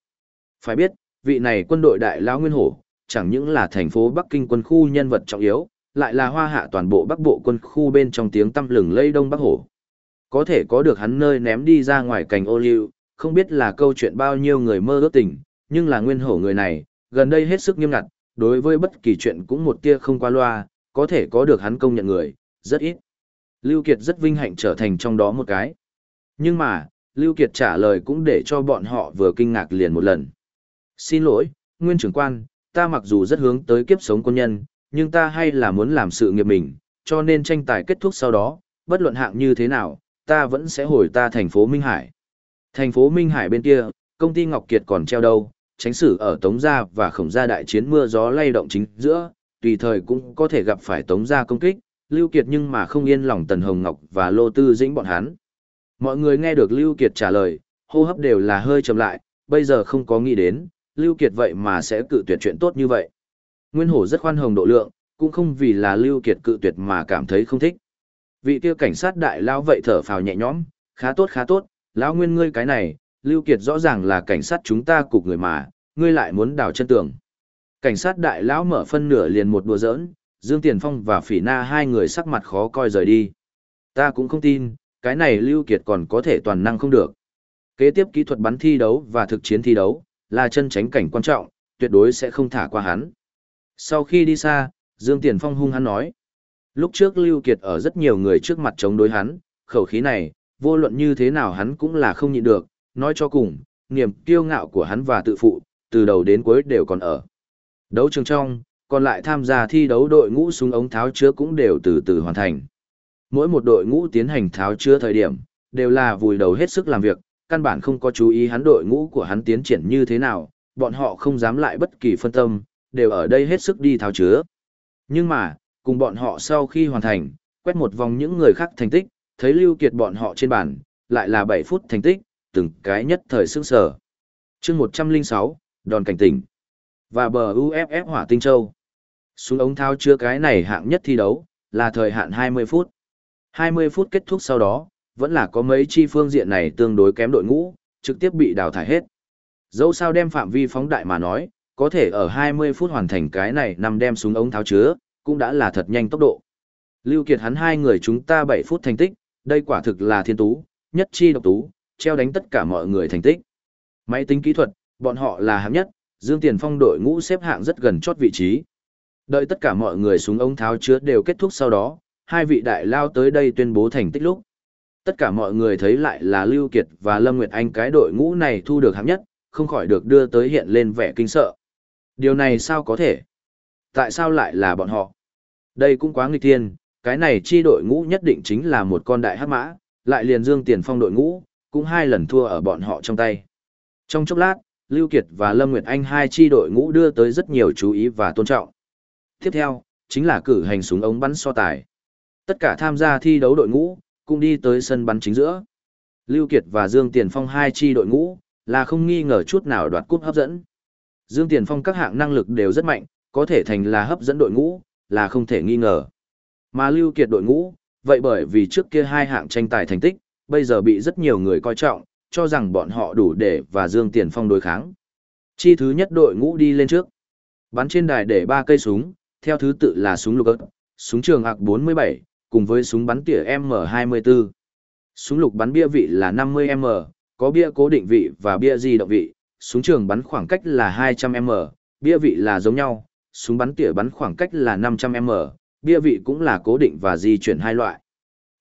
Phải biết, vị này quân đội đại lão Nguyên Hổ, chẳng những là thành phố Bắc Kinh quân khu nhân vật trọng yếu, lại là hoa hạ toàn bộ Bắc Bộ quân khu bên trong tiếng tăm lừng lây Đông Bắc Hổ. Có thể có được hắn nơi ném đi ra ngoài cảnh ô liu, không biết là câu chuyện bao nhiêu người mơ ước tình, nhưng là Nguyên Hổ người này, gần đây hết sức nghiêm ngặt, đối với bất kỳ chuyện cũng một tia không qua loa, có thể có được hắn công nhận người, rất ít. Lưu Kiệt rất vinh hạnh trở thành trong đó một cái. Nhưng mà, Lưu Kiệt trả lời cũng để cho bọn họ vừa kinh ngạc liền một lần. Xin lỗi, nguyên trưởng quan, ta mặc dù rất hướng tới kiếp sống quân nhân, nhưng ta hay là muốn làm sự nghiệp mình, cho nên tranh tài kết thúc sau đó, bất luận hạng như thế nào, ta vẫn sẽ hồi ta thành phố Minh Hải. Thành phố Minh Hải bên kia, công ty Ngọc Kiệt còn treo đâu, tránh xử ở Tống Gia và Khổng Gia đại chiến mưa gió lay động chính giữa, tùy thời cũng có thể gặp phải Tống Gia công kích, Lưu Kiệt nhưng mà không yên lòng Tần Hồng Ngọc và Lô Tư Dĩnh bọn hắn. Mọi người nghe được Lưu Kiệt trả lời, hô hấp đều là hơi chậm lại, bây giờ không có nghĩ đến, Lưu Kiệt vậy mà sẽ cự tuyệt chuyện tốt như vậy. Nguyên Hổ rất khoan hồng độ lượng, cũng không vì là Lưu Kiệt cự tuyệt mà cảm thấy không thích. Vị kia cảnh sát đại lão vậy thở phào nhẹ nhõm, khá tốt khá tốt, lão nguyên ngươi cái này, Lưu Kiệt rõ ràng là cảnh sát chúng ta cục người mà, ngươi lại muốn đào chân tường. Cảnh sát đại lão mở phân nửa liền một đùa giỡn, Dương Tiền Phong và Phỉ Na hai người sắc mặt khó coi rời đi. Ta cũng không tin, cái này Lưu Kiệt còn có thể toàn năng không được. Kế tiếp kỹ thuật bắn thi đấu và thực chiến thi đấu, là chân tránh cảnh quan trọng, tuyệt đối sẽ không thả qua hắn. Sau khi đi xa, Dương Tiền Phong hung hắn nói. Lúc trước Lưu Kiệt ở rất nhiều người trước mặt chống đối hắn, khẩu khí này, vô luận như thế nào hắn cũng là không nhịn được, nói cho cùng, niềm kiêu ngạo của hắn và tự phụ, từ đầu đến cuối đều còn ở. Đấu trường trong, còn lại tham gia thi đấu đội ngũ súng ống tháo chứa cũng đều từ từ hoàn thành. Mỗi một đội ngũ tiến hành tháo chứa thời điểm, đều là vùi đầu hết sức làm việc, căn bản không có chú ý hắn đội ngũ của hắn tiến triển như thế nào, bọn họ không dám lại bất kỳ phân tâm, đều ở đây hết sức đi tháo chứa. Nhưng mà, cùng bọn họ sau khi hoàn thành, quét một vòng những người khác thành tích, thấy Lưu Kiệt bọn họ trên bàn, lại là 7 phút thành tích, từng cái nhất thời sức sờ. Chương 106, đòn cảnh tỉnh. Và bờ UFF Hỏa Tinh Châu. Xuống ống thao chứa cái này hạng nhất thi đấu, là thời hạn 20 phút. 20 phút kết thúc sau đó, vẫn là có mấy chi phương diện này tương đối kém đội ngũ, trực tiếp bị đào thải hết. Dẫu sao đem phạm vi phóng đại mà nói, có thể ở 20 phút hoàn thành cái này nằm đem xuống ống tháo chứa, cũng đã là thật nhanh tốc độ. Lưu Kiệt hắn hai người chúng ta 7 phút thành tích, đây quả thực là thiên tú, nhất chi độc tú, treo đánh tất cả mọi người thành tích. Máy tính kỹ thuật, bọn họ là hạng nhất, Dương Tiền Phong đội ngũ xếp hạng rất gần chót vị trí. Đợi tất cả mọi người xuống ống tháo chứa đều kết thúc sau đó, hai vị đại lao tới đây tuyên bố thành tích lúc. Tất cả mọi người thấy lại là Lưu Kiệt và Lâm Nguyệt Anh cái đội ngũ này thu được hạng nhất, không khỏi được đưa tới hiện lên vẻ kinh sợ. Điều này sao có thể? Tại sao lại là bọn họ? Đây cũng quá nghịch thiên, cái này chi đội ngũ nhất định chính là một con đại hắc mã, lại liền dương tiền phong đội ngũ, cũng hai lần thua ở bọn họ trong tay. Trong chốc lát, Lưu Kiệt và Lâm Nguyệt Anh hai chi đội ngũ đưa tới rất nhiều chú ý và tôn trọng. Tiếp theo, chính là cử hành súng ống bắn so tài. Tất cả tham gia thi đấu đội ngũ, cũng đi tới sân bắn chính giữa. Lưu Kiệt và Dương Tiền Phong hai chi đội ngũ, là không nghi ngờ chút nào đoạt cúp hấp dẫn. Dương Tiền Phong các hạng năng lực đều rất mạnh, có thể thành là hấp dẫn đội ngũ, là không thể nghi ngờ. Mà Lưu Kiệt đội ngũ, vậy bởi vì trước kia hai hạng tranh tài thành tích, bây giờ bị rất nhiều người coi trọng, cho rằng bọn họ đủ để và Dương Tiền Phong đối kháng. Chi thứ nhất đội ngũ đi lên trước. Bắn trên đài để ba cây súng, theo thứ tự là súng lục ớt, súng trường ạc 47, cùng với súng bắn tỉa M24. Súng lục bắn bia vị là 50M, có bia cố định vị và bia di động vị, súng trường bắn khoảng cách là 200M, bia vị là giống nhau, súng bắn tỉa bắn khoảng cách là 500M, bia vị cũng là cố định và di chuyển hai loại.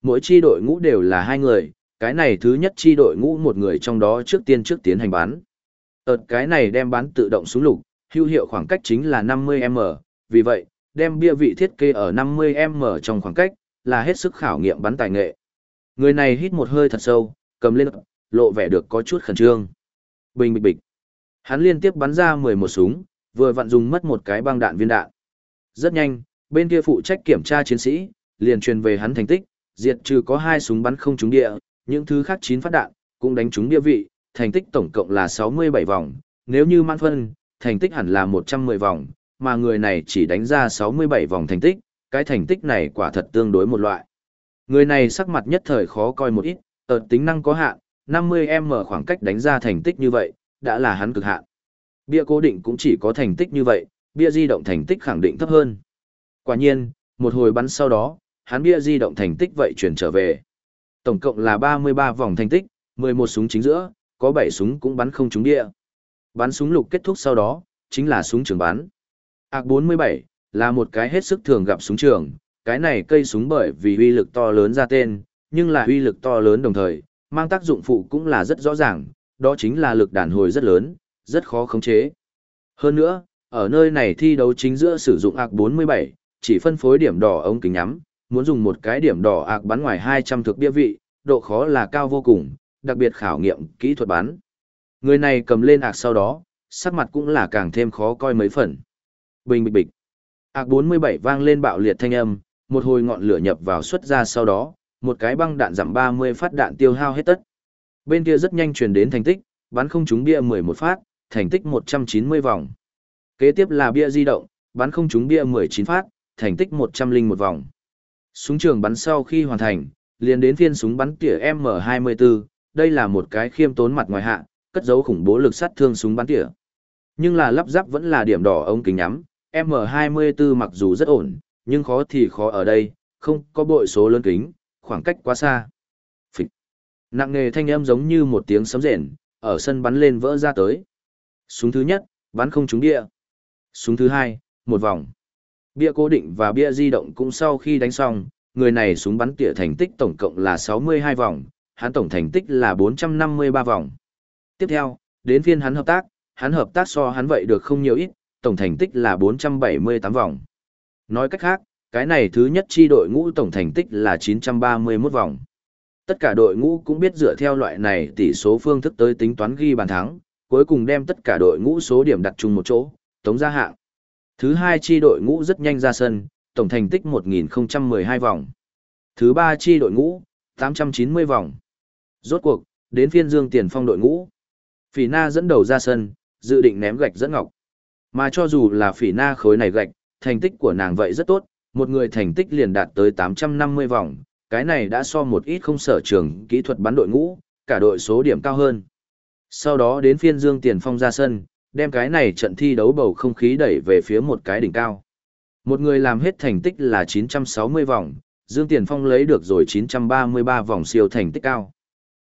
Mỗi chi đội ngũ đều là hai người, cái này thứ nhất chi đội ngũ một người trong đó trước tiên trước tiến hành bắn. Ở cái này đem bắn tự động súng lục, hữu hiệu khoảng cách chính là 50M, vì vậy, đem bia vị thiết kế ở 50M trong khoảng cách, là hết sức khảo nghiệm bắn tài nghệ. Người này hít một hơi thật sâu, cầm lên, lộ vẻ được có chút khẩn trương. Bình bịch bịch. Hắn liên tiếp bắn ra 11 súng, vừa vặn dùng mất một cái băng đạn viên đạn. Rất nhanh, bên kia phụ trách kiểm tra chiến sĩ, liền truyền về hắn thành tích, diệt trừ có hai súng bắn không trúng địa, những thứ khác chín phát đạn, cũng đánh trúng địa vị, thành tích tổng cộng là 67 vòng, nếu như man phân, thành tích hẳn là 110 vòng, mà người này chỉ đánh ra 67 vòng thành tích, cái thành tích này quả thật tương đối một loại. Người này sắc mặt nhất thời khó coi một ít, ở tính năng có hạn, 50m khoảng cách đánh ra thành tích như vậy, đã là hắn cực hạn. Bia cố định cũng chỉ có thành tích như vậy, bia di động thành tích khẳng định thấp hơn. Quả nhiên, một hồi bắn sau đó, hắn bia di động thành tích vậy chuyển trở về. Tổng cộng là 33 vòng thành tích, 11 súng chính giữa, có 7 súng cũng bắn không trúng bia. Bắn súng lục kết thúc sau đó, chính là súng trường bắn. Ác 47, là một cái hết sức thường gặp súng trường, cái này cây súng bởi vì uy lực to lớn ra tên, nhưng là uy lực to lớn đồng thời, mang tác dụng phụ cũng là rất rõ ràng, đó chính là lực đàn hồi rất lớn, rất khó khống chế. Hơn nữa, ở nơi này thi đấu chính giữa sử dụng AK47, chỉ phân phối điểm đỏ ống kính nhắm, muốn dùng một cái điểm đỏ AK bắn ngoài 200 thực bia vị, độ khó là cao vô cùng, đặc biệt khảo nghiệm kỹ thuật bắn. Người này cầm lên AK sau đó, sắc mặt cũng là càng thêm khó coi mấy phần. Bình bịch bịch. Ác 47 vang lên bạo liệt thanh âm, một hồi ngọn lửa nhập vào xuất ra sau đó, một cái băng đạn giảm 30 phát đạn tiêu hao hết tất. Bên kia rất nhanh truyền đến thành tích, bắn không trúng bia 11 phát, thành tích 190 vòng. Kế tiếp là bia di động, bắn không trúng bia 19 phát, thành tích 101 vòng. Súng trường bắn sau khi hoàn thành, liền đến phiên súng bắn tỉa M24, đây là một cái khiêm tốn mặt ngoài hạ, cất dấu khủng bố lực sát thương súng bắn tỉa. Nhưng là lắp ráp vẫn là điểm đỏ ống kính nhắm, M24 mặc dù rất ổn, nhưng khó thì khó ở đây, không có bội số lớn kính, khoảng cách quá xa. Phịch. Nặng nề thanh âm giống như một tiếng sấm rền, ở sân bắn lên vỡ ra tới. Súng thứ nhất, bắn không trúng địa. Súng thứ hai, một vòng. Bia cố định và bia di động cũng sau khi đánh xong, người này súng bắn tỉa thành tích tổng cộng là 62 vòng, hắn tổng thành tích là 453 vòng. Tiếp theo, đến phiên hắn hợp tác, hắn hợp tác so hắn vậy được không nhiều ít, tổng thành tích là 478 vòng. Nói cách khác, cái này thứ nhất chi đội ngũ tổng thành tích là 931 vòng. Tất cả đội ngũ cũng biết dựa theo loại này tỷ số phương thức tới tính toán ghi bàn thắng, cuối cùng đem tất cả đội ngũ số điểm đặt chung một chỗ, tống ra hạng. Thứ hai chi đội ngũ rất nhanh ra sân, tổng thành tích 1012 vòng. Thứ ba chi đội ngũ, 890 vòng. Rốt cuộc, đến phiên Dương Tiền Phong đội ngũ. Phỉ Na dẫn đầu ra sân, dự định ném gạch dẫn ngọc. Mà cho dù là phỉ na khối này gạch, thành tích của nàng vậy rất tốt, một người thành tích liền đạt tới 850 vòng, cái này đã so một ít không sở trường kỹ thuật bắn đội ngũ, cả đội số điểm cao hơn. Sau đó đến phiên Dương Tiền Phong ra sân, đem cái này trận thi đấu bầu không khí đẩy về phía một cái đỉnh cao. Một người làm hết thành tích là 960 vòng, Dương Tiền Phong lấy được rồi 933 vòng siêu thành tích cao.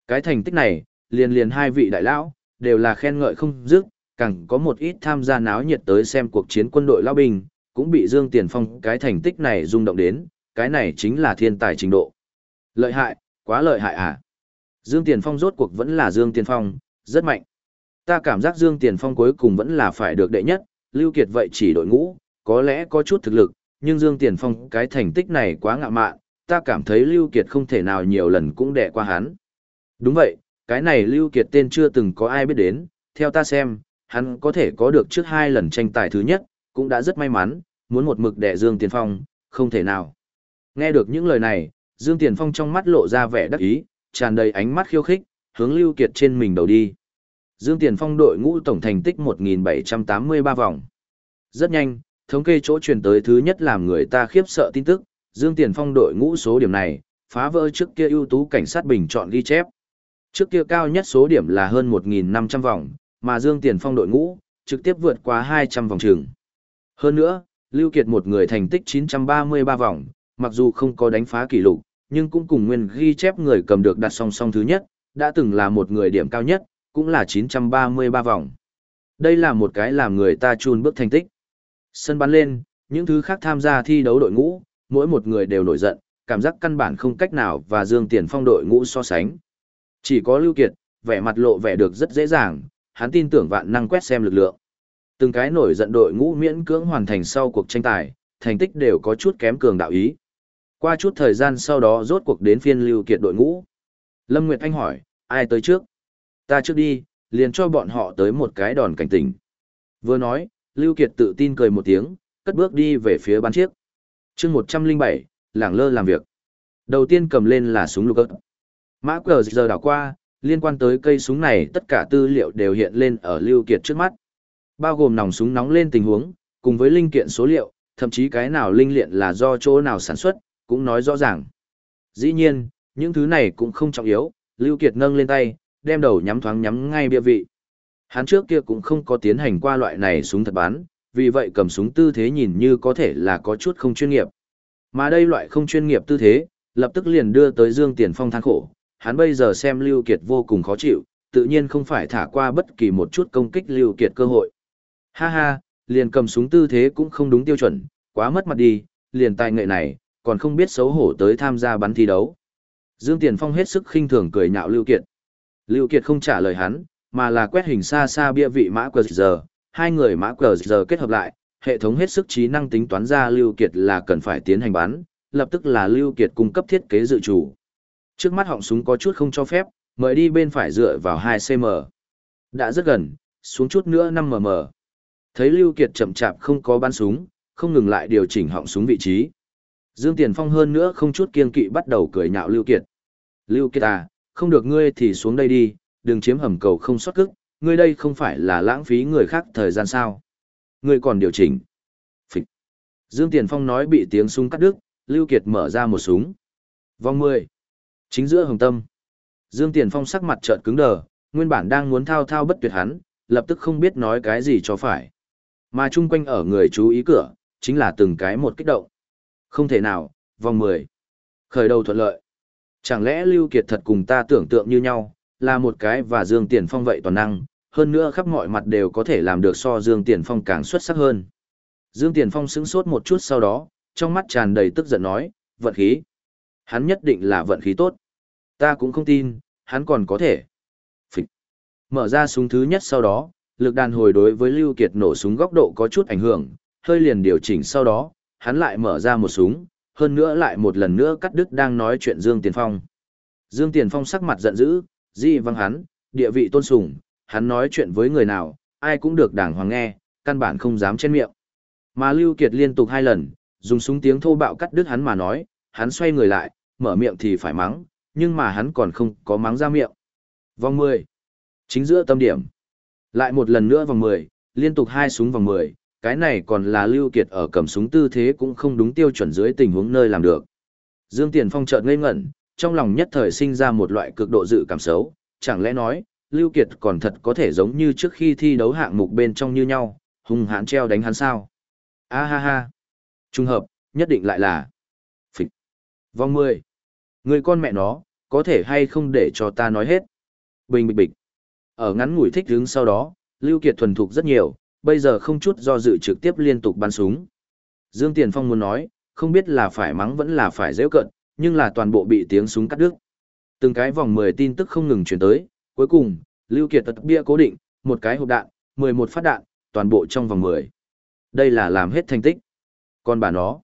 Cái thành tích này, liền liền hai vị đại lão, đều là khen ngợi không dứt, càng có một ít tham gia náo nhiệt tới xem cuộc chiến quân đội lao binh, cũng bị Dương Tiền Phong cái thành tích này rung động đến, cái này chính là thiên tài trình độ. Lợi hại, quá lợi hại à. Dương Tiền Phong rốt cuộc vẫn là Dương Tiền Phong, rất mạnh. Ta cảm giác Dương Tiền Phong cuối cùng vẫn là phải được đệ nhất, Lưu Kiệt vậy chỉ đội ngũ, có lẽ có chút thực lực, nhưng Dương Tiền Phong cái thành tích này quá ngạ mạn, ta cảm thấy Lưu Kiệt không thể nào nhiều lần cũng đè qua hắn. Đúng vậy, cái này Lưu Kiệt tên chưa từng có ai biết đến, theo ta xem, hắn có thể có được trước hai lần tranh tài thứ nhất, cũng đã rất may mắn, muốn một mực đè Dương Tiền Phong, không thể nào. Nghe được những lời này, Dương Tiền Phong trong mắt lộ ra vẻ đắc ý, tràn đầy ánh mắt khiêu khích, hướng Lưu Kiệt trên mình đầu đi. Dương Tiền Phong đội ngũ tổng thành tích 1783 vòng. Rất nhanh, thống kê chỗ truyền tới thứ nhất làm người ta khiếp sợ tin tức, Dương Tiền Phong đội ngũ số điểm này, phá vỡ trước kia ưu tú cảnh sát bình chọn ghi chép. Trước kia cao nhất số điểm là hơn 1.500 vòng, mà Dương Tiền Phong đội ngũ, trực tiếp vượt qua 200 vòng trường. Hơn nữa, Lưu Kiệt một người thành tích 933 vòng, mặc dù không có đánh phá kỷ lục, nhưng cũng cùng nguyên ghi chép người cầm được đặt song song thứ nhất, đã từng là một người điểm cao nhất, cũng là 933 vòng. Đây là một cái làm người ta chun bước thành tích. Sân bắn lên, những thứ khác tham gia thi đấu đội ngũ, mỗi một người đều nổi giận, cảm giác căn bản không cách nào và Dương Tiền Phong đội ngũ so sánh. Chỉ có Lưu Kiệt, vẻ mặt lộ vẻ được rất dễ dàng, hắn tin tưởng vạn năng quét xem lực lượng. Từng cái nổi giận đội ngũ miễn cưỡng hoàn thành sau cuộc tranh tài, thành tích đều có chút kém cường đạo ý. Qua chút thời gian sau đó rốt cuộc đến phiên Lưu Kiệt đội ngũ. Lâm Nguyệt Anh hỏi, ai tới trước? Ta trước đi, liền cho bọn họ tới một cái đòn cảnh tỉnh. Vừa nói, Lưu Kiệt tự tin cười một tiếng, cất bước đi về phía bán chiếc. chương 107, lảng lơ làm việc. Đầu tiên cầm lên là súng lục ớt. Mã cờ giờ đảo qua, liên quan tới cây súng này tất cả tư liệu đều hiện lên ở Lưu Kiệt trước mắt. Bao gồm nòng súng nóng lên tình huống, cùng với linh kiện số liệu, thậm chí cái nào linh kiện là do chỗ nào sản xuất, cũng nói rõ ràng. Dĩ nhiên, những thứ này cũng không trọng yếu, Lưu Kiệt nâng lên tay, đem đầu nhắm thoáng nhắm ngay bia vị. Hắn trước kia cũng không có tiến hành qua loại này súng thật bán vì vậy cầm súng tư thế nhìn như có thể là có chút không chuyên nghiệp. Mà đây loại không chuyên nghiệp tư thế, lập tức liền đưa tới Dương Tiền Phong than khổ, hắn bây giờ xem Lưu Kiệt vô cùng khó chịu, tự nhiên không phải thả qua bất kỳ một chút công kích Lưu Kiệt cơ hội. Ha ha, liền cầm súng tư thế cũng không đúng tiêu chuẩn, quá mất mặt đi, liền tài nghệ này, còn không biết xấu hổ tới tham gia bắn thi đấu. Dương Tiền Phong hết sức khinh thường cười nhạo Lưu Kiệt. Lưu Kiệt không trả lời hắn, mà là quét hình xa xa bia vị mã QR, hai người mã QR kết hợp lại, hệ thống hết sức trí năng tính toán ra Lưu Kiệt là cần phải tiến hành bắn, lập tức là Lưu Kiệt cung cấp thiết kế dự chủ. Trước mắt họng súng có chút không cho phép, mời đi bên phải dựa vào 2cm. Đã rất gần, xuống chút nữa 5mm. Thấy Lưu Kiệt chậm chạp không có bắn súng, không ngừng lại điều chỉnh họng súng vị trí. Dương Tiền Phong hơn nữa không chút kiên kỵ bắt đầu cười nhạo Lưu Kiệt. Lưu Kiệt à, không được ngươi thì xuống đây đi, đừng chiếm hầm cầu không sót cức, ngươi đây không phải là lãng phí người khác thời gian sao. Ngươi còn điều chỉnh. Phịch. Dương Tiền Phong nói bị tiếng súng cắt đứt, Lưu Kiệt mở ra một súng. Vòng 10. Chính giữa hồng tâm. Dương Tiền Phong sắc mặt chợt cứng đờ, nguyên bản đang muốn thao thao bất tuyệt hắn, lập tức không biết nói cái gì cho phải. Mà chung quanh ở người chú ý cửa, chính là từng cái một kích động. Không thể nào, vòng 10. Khởi đầu thuận lợi. Chẳng lẽ Lưu Kiệt thật cùng ta tưởng tượng như nhau, là một cái và Dương Tiền Phong vậy toàn năng, hơn nữa khắp mọi mặt đều có thể làm được so Dương Tiền Phong càng xuất sắc hơn. Dương Tiền Phong sững sốt một chút sau đó, trong mắt tràn đầy tức giận nói, vận khí. Hắn nhất định là vận khí tốt. Ta cũng không tin, hắn còn có thể. Phịch. Mở ra súng thứ nhất sau đó, lực đàn hồi đối với Lưu Kiệt nổ súng góc độ có chút ảnh hưởng, hơi liền điều chỉnh sau đó, hắn lại mở ra một súng, hơn nữa lại một lần nữa cắt đứt đang nói chuyện Dương Tiền Phong. Dương Tiền Phong sắc mặt giận dữ, di văng hắn, địa vị tôn sùng, hắn nói chuyện với người nào, ai cũng được đảng hoàng nghe, căn bản không dám chen miệng. Mà Lưu Kiệt liên tục hai lần, dùng súng tiếng thô bạo cắt đứt hắn mà nói, hắn xoay người lại, mở miệng thì phải mắng, nhưng mà hắn còn không có mắng ra miệng. Vòng 10. Chính giữa tâm điểm. Lại một lần nữa vòng 10, liên tục hai súng vòng 10, cái này còn là Lưu Kiệt ở cầm súng tư thế cũng không đúng tiêu chuẩn dưới tình huống nơi làm được. Dương Tiền Phong chợt ngây ngẩn, trong lòng nhất thời sinh ra một loại cực độ dự cảm xấu, chẳng lẽ nói, Lưu Kiệt còn thật có thể giống như trước khi thi đấu hạng mục bên trong như nhau, hung hãn treo đánh hắn sao? A ha ha. Trung hợp, nhất định lại là. Phịch. Vòng 10. Người con mẹ nó, có thể hay không để cho ta nói hết. Bình bịch bịch. Ở ngắn ngủi thích đứng sau đó, Lưu Kiệt thuần thục rất nhiều, bây giờ không chút do dự trực tiếp liên tục bắn súng. Dương Tiền Phong muốn nói, không biết là phải mắng vẫn là phải dễ cận, nhưng là toàn bộ bị tiếng súng cắt đứt. Từng cái vòng 10 tin tức không ngừng truyền tới, cuối cùng, Lưu Kiệt tật bia cố định, một cái hộp đạn, 11 phát đạn, toàn bộ trong vòng 10. Đây là làm hết thành tích. Còn bà nó,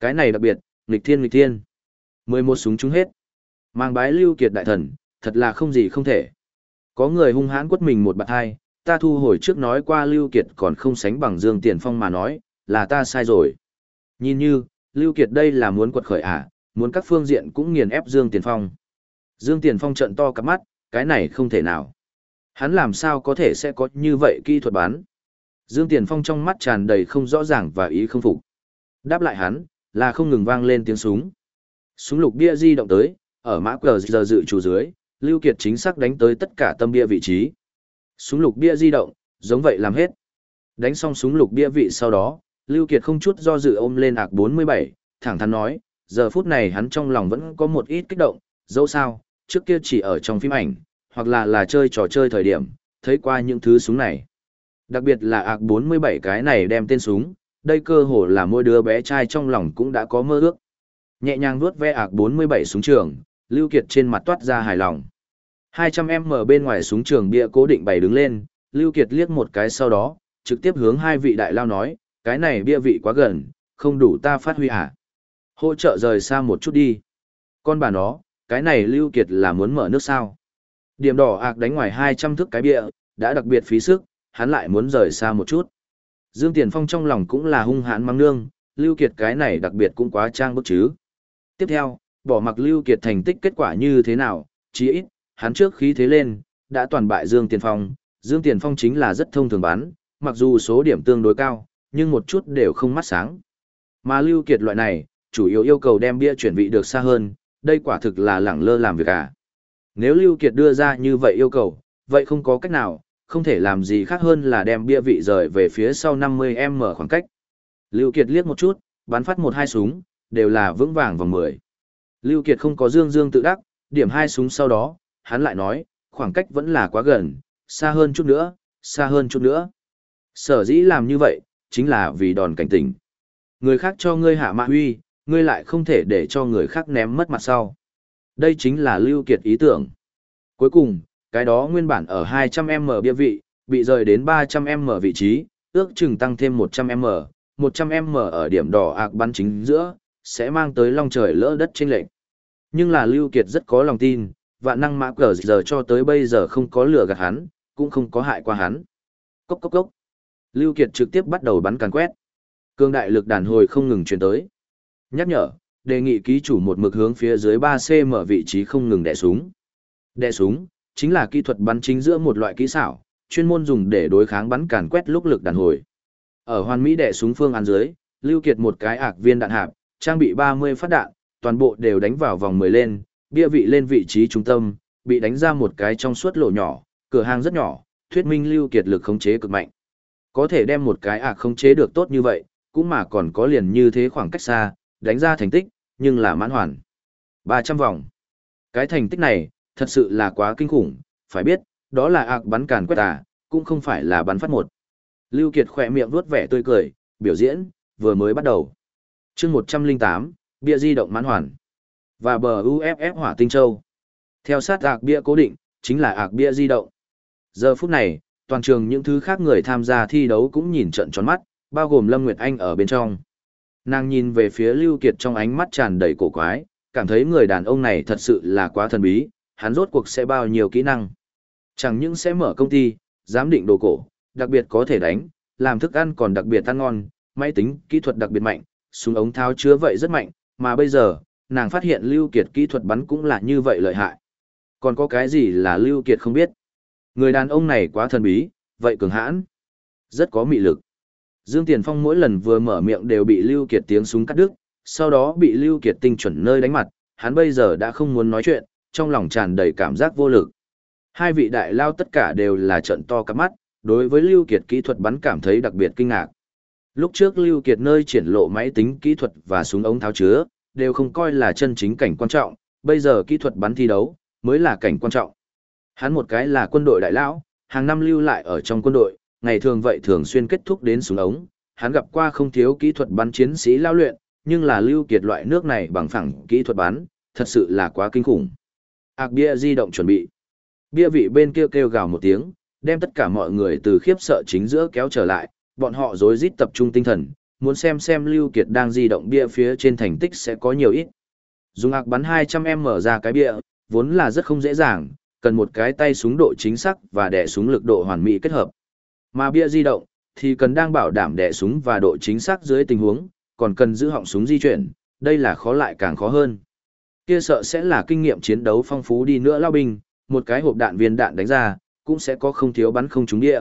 cái này đặc biệt, nghịch thiên nghịch thiên. 11 súng trúng hết. Mang bái Lưu Kiệt đại thần, thật là không gì không thể. Có người hung hãn quất mình một bạt hai, ta thu hồi trước nói qua Lưu Kiệt còn không sánh bằng Dương Tiền Phong mà nói, là ta sai rồi. Nhìn như, Lưu Kiệt đây là muốn quật khởi à, muốn các phương diện cũng nghiền ép Dương Tiền Phong. Dương Tiền Phong trận to cặp mắt, cái này không thể nào. Hắn làm sao có thể sẽ có như vậy kỹ thuật bán. Dương Tiền Phong trong mắt tràn đầy không rõ ràng và ý không phục. Đáp lại hắn, là không ngừng vang lên tiếng súng. Súng lục bia di động tới, ở mã cờ giờ dự chủ dưới, Lưu Kiệt chính xác đánh tới tất cả tâm bia vị trí. Súng lục bia di động, giống vậy làm hết. Đánh xong súng lục bia vị sau đó, Lưu Kiệt không chút do dự ôm lên ạc 47, thẳng thắn nói, giờ phút này hắn trong lòng vẫn có một ít kích động, dẫu sao, trước kia chỉ ở trong phim ảnh, hoặc là là chơi trò chơi thời điểm, thấy qua những thứ súng này. Đặc biệt là ạc 47 cái này đem tên súng, đây cơ hồ là mỗi đứa bé trai trong lòng cũng đã có mơ ước. Nhẹ nhàng vuốt ve ạc 47 súng trường, Lưu Kiệt trên mặt toát ra hài lòng. 200m bên ngoài súng trường bia cố định bày đứng lên, Lưu Kiệt liếc một cái sau đó, trực tiếp hướng hai vị đại lao nói, cái này bia vị quá gần, không đủ ta phát huy hả? Hỗ trợ rời xa một chút đi. Con bà nó, cái này Lưu Kiệt là muốn mở nước sao? Điểm đỏ ạc đánh ngoài 200 thước cái bia, đã đặc biệt phí sức, hắn lại muốn rời xa một chút. Dương Tiền Phong trong lòng cũng là hung hãn mang nương, Lưu Kiệt cái này đặc biệt cũng quá trang bức chứ. Tiếp theo, bỏ mặc Lưu Kiệt thành tích kết quả như thế nào, chí ít, hắn trước khí thế lên, đã toàn bại Dương Tiền Phong. Dương Tiền Phong chính là rất thông thường bán, mặc dù số điểm tương đối cao, nhưng một chút đều không mắt sáng. Mà Lưu Kiệt loại này, chủ yếu yêu cầu đem bia chuyển vị được xa hơn, đây quả thực là lẳng lơ làm việc à. Nếu Lưu Kiệt đưa ra như vậy yêu cầu, vậy không có cách nào, không thể làm gì khác hơn là đem bia vị rời về phía sau 50m khoảng cách. Lưu Kiệt liếc một chút, bắn phát một hai súng, đều là vững vàng vòng 10. Lưu Kiệt không có dương dương tự đắc, điểm hai súng sau đó, hắn lại nói, khoảng cách vẫn là quá gần, xa hơn chút nữa, xa hơn chút nữa. Sở dĩ làm như vậy, chính là vì đòn cảnh tỉnh. Người khác cho ngươi hạ mạ huy, ngươi lại không thể để cho người khác ném mất mặt sau. Đây chính là Lưu Kiệt ý tưởng. Cuối cùng, cái đó nguyên bản ở 200m bia vị, bị rời đến 300m vị trí, ước chừng tăng thêm 100m, 100m ở điểm đỏ ạc bắn chính giữa, sẽ mang tới long trời lỡ đất trên lệnh. Nhưng là Lưu Kiệt rất có lòng tin, vạn năng mã cờ giờ cho tới bây giờ không có lừa gạt hắn, cũng không có hại qua hắn. Cốc cốc cốc. Lưu Kiệt trực tiếp bắt đầu bắn càn quét. Cương đại lực đàn hồi không ngừng truyền tới. Nhắc nhở, đề nghị ký chủ một mực hướng phía dưới 3cm vị trí không ngừng đè súng. Đè súng, chính là kỹ thuật bắn chính giữa một loại kỹ xảo, chuyên môn dùng để đối kháng bắn càn quét lúc lực đàn hồi. Ở hoàn mỹ đè súng phương án dưới, Lưu Kiệt một cái ạc viên đạn hạp, trang bị 30 phát đạn, toàn bộ đều đánh vào vòng 10 lên, bia vị lên vị trí trung tâm, bị đánh ra một cái trong suốt lỗ nhỏ, cửa hàng rất nhỏ, thuyết minh Lưu Kiệt lực khống chế cực mạnh. Có thể đem một cái ạc khống chế được tốt như vậy, cũng mà còn có liền như thế khoảng cách xa, đánh ra thành tích, nhưng là mãn hoàn. 300 vòng. Cái thành tích này, thật sự là quá kinh khủng, phải biết, đó là ạc bắn càn quét à, cũng không phải là bắn phát một. Lưu Kiệt khỏe miệng vuốt vẻ tươi cười, biểu diễn, vừa mới bắt đầu chương 108, bia di động mãn hoàn. Và bờ UFF hỏa tinh châu. Theo sát ạc bia cố định, chính là ạc bia di động. Giờ phút này, toàn trường những thứ khác người tham gia thi đấu cũng nhìn trận tròn mắt, bao gồm Lâm Nguyệt Anh ở bên trong. Nàng nhìn về phía Lưu Kiệt trong ánh mắt tràn đầy cổ quái, cảm thấy người đàn ông này thật sự là quá thần bí, hắn rốt cuộc sẽ bao nhiêu kỹ năng. Chẳng những sẽ mở công ty, giám định đồ cổ, đặc biệt có thể đánh, làm thức ăn còn đặc biệt ăn ngon, máy tính, kỹ thuật đặc biệt mạnh, súng ống tháo chứa vậy rất mạnh, mà bây giờ, nàng phát hiện Lưu Kiệt kỹ thuật bắn cũng là như vậy lợi hại. Còn có cái gì là Lưu Kiệt không biết? Người đàn ông này quá thần bí, vậy cường hãn, rất có mị lực. Dương Tiền Phong mỗi lần vừa mở miệng đều bị Lưu Kiệt tiếng súng cắt đứt, sau đó bị Lưu Kiệt tinh chuẩn nơi đánh mặt, hắn bây giờ đã không muốn nói chuyện, trong lòng tràn đầy cảm giác vô lực. Hai vị đại lao tất cả đều là trận to cả mắt, đối với Lưu Kiệt kỹ thuật bắn cảm thấy đặc biệt kinh ngạc. Lúc trước Lưu Kiệt nơi triển lộ máy tính kỹ thuật và súng ống tháo chứa, đều không coi là chân chính cảnh quan trọng, bây giờ kỹ thuật bắn thi đấu, mới là cảnh quan trọng. Hắn một cái là quân đội đại lão, hàng năm lưu lại ở trong quân đội, ngày thường vậy thường xuyên kết thúc đến súng ống, hắn gặp qua không thiếu kỹ thuật bắn chiến sĩ lao luyện, nhưng là Lưu Kiệt loại nước này bằng phẳng kỹ thuật bắn, thật sự là quá kinh khủng. Ác bia di động chuẩn bị. Bia vị bên kia kêu gào một tiếng, đem tất cả mọi người từ khiếp sợ chính giữa kéo trở lại, bọn họ rối rít tập trung tinh thần, muốn xem xem Lưu Kiệt đang di động bia phía trên thành tích sẽ có nhiều ít. Dùng ạc bắn 200m ra cái bia, vốn là rất không dễ dàng, cần một cái tay súng độ chính xác và đẻ súng lực độ hoàn mỹ kết hợp. Mà bia di động, thì cần đang bảo đảm đẻ súng và độ chính xác dưới tình huống, còn cần giữ họng súng di chuyển, đây là khó lại càng khó hơn. Kia sợ sẽ là kinh nghiệm chiến đấu phong phú đi nữa lao binh, một cái hộp đạn viên đạn đánh ra, cũng sẽ có không thiếu bắn không trúng địa.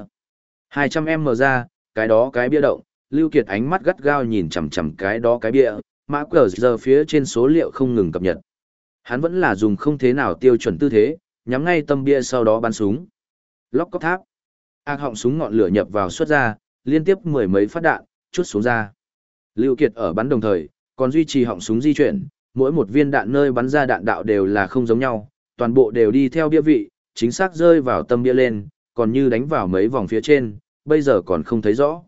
200m ra, cái đó cái bia động, Lưu Kiệt ánh mắt gắt gao nhìn chằm chằm cái đó cái bia, mã cờ giờ phía trên số liệu không ngừng cập nhật. Hắn vẫn là dùng không thế nào tiêu chuẩn tư thế, nhắm ngay tâm bia sau đó bắn súng. Lóc cốc tháp. Ác họng súng ngọn lửa nhập vào xuất ra, liên tiếp mười mấy phát đạn, chút xuống ra. Lưu Kiệt ở bắn đồng thời, còn duy trì họng súng di chuyển, mỗi một viên đạn nơi bắn ra đạn đạo đều là không giống nhau, toàn bộ đều đi theo bia vị, chính xác rơi vào tâm bia lên, còn như đánh vào mấy vòng phía trên, bây giờ còn không thấy rõ.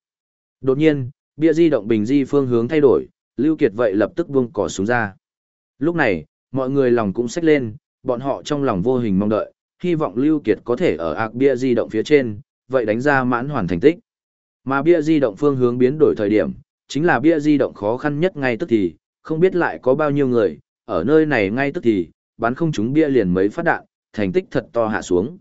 Đột nhiên, bia di động bình di phương hướng thay đổi, Lưu Kiệt vậy lập tức buông cỏ xuống ra. Lúc này, mọi người lòng cũng xách lên, bọn họ trong lòng vô hình mong đợi, hy vọng Lưu Kiệt có thể ở ạc bia di động phía trên, vậy đánh ra mãn hoàn thành tích. Mà bia di động phương hướng biến đổi thời điểm, chính là bia di động khó khăn nhất ngay tức thì, không biết lại có bao nhiêu người, ở nơi này ngay tức thì, bắn không trúng bia liền mấy phát đạn, thành tích thật to hạ xuống.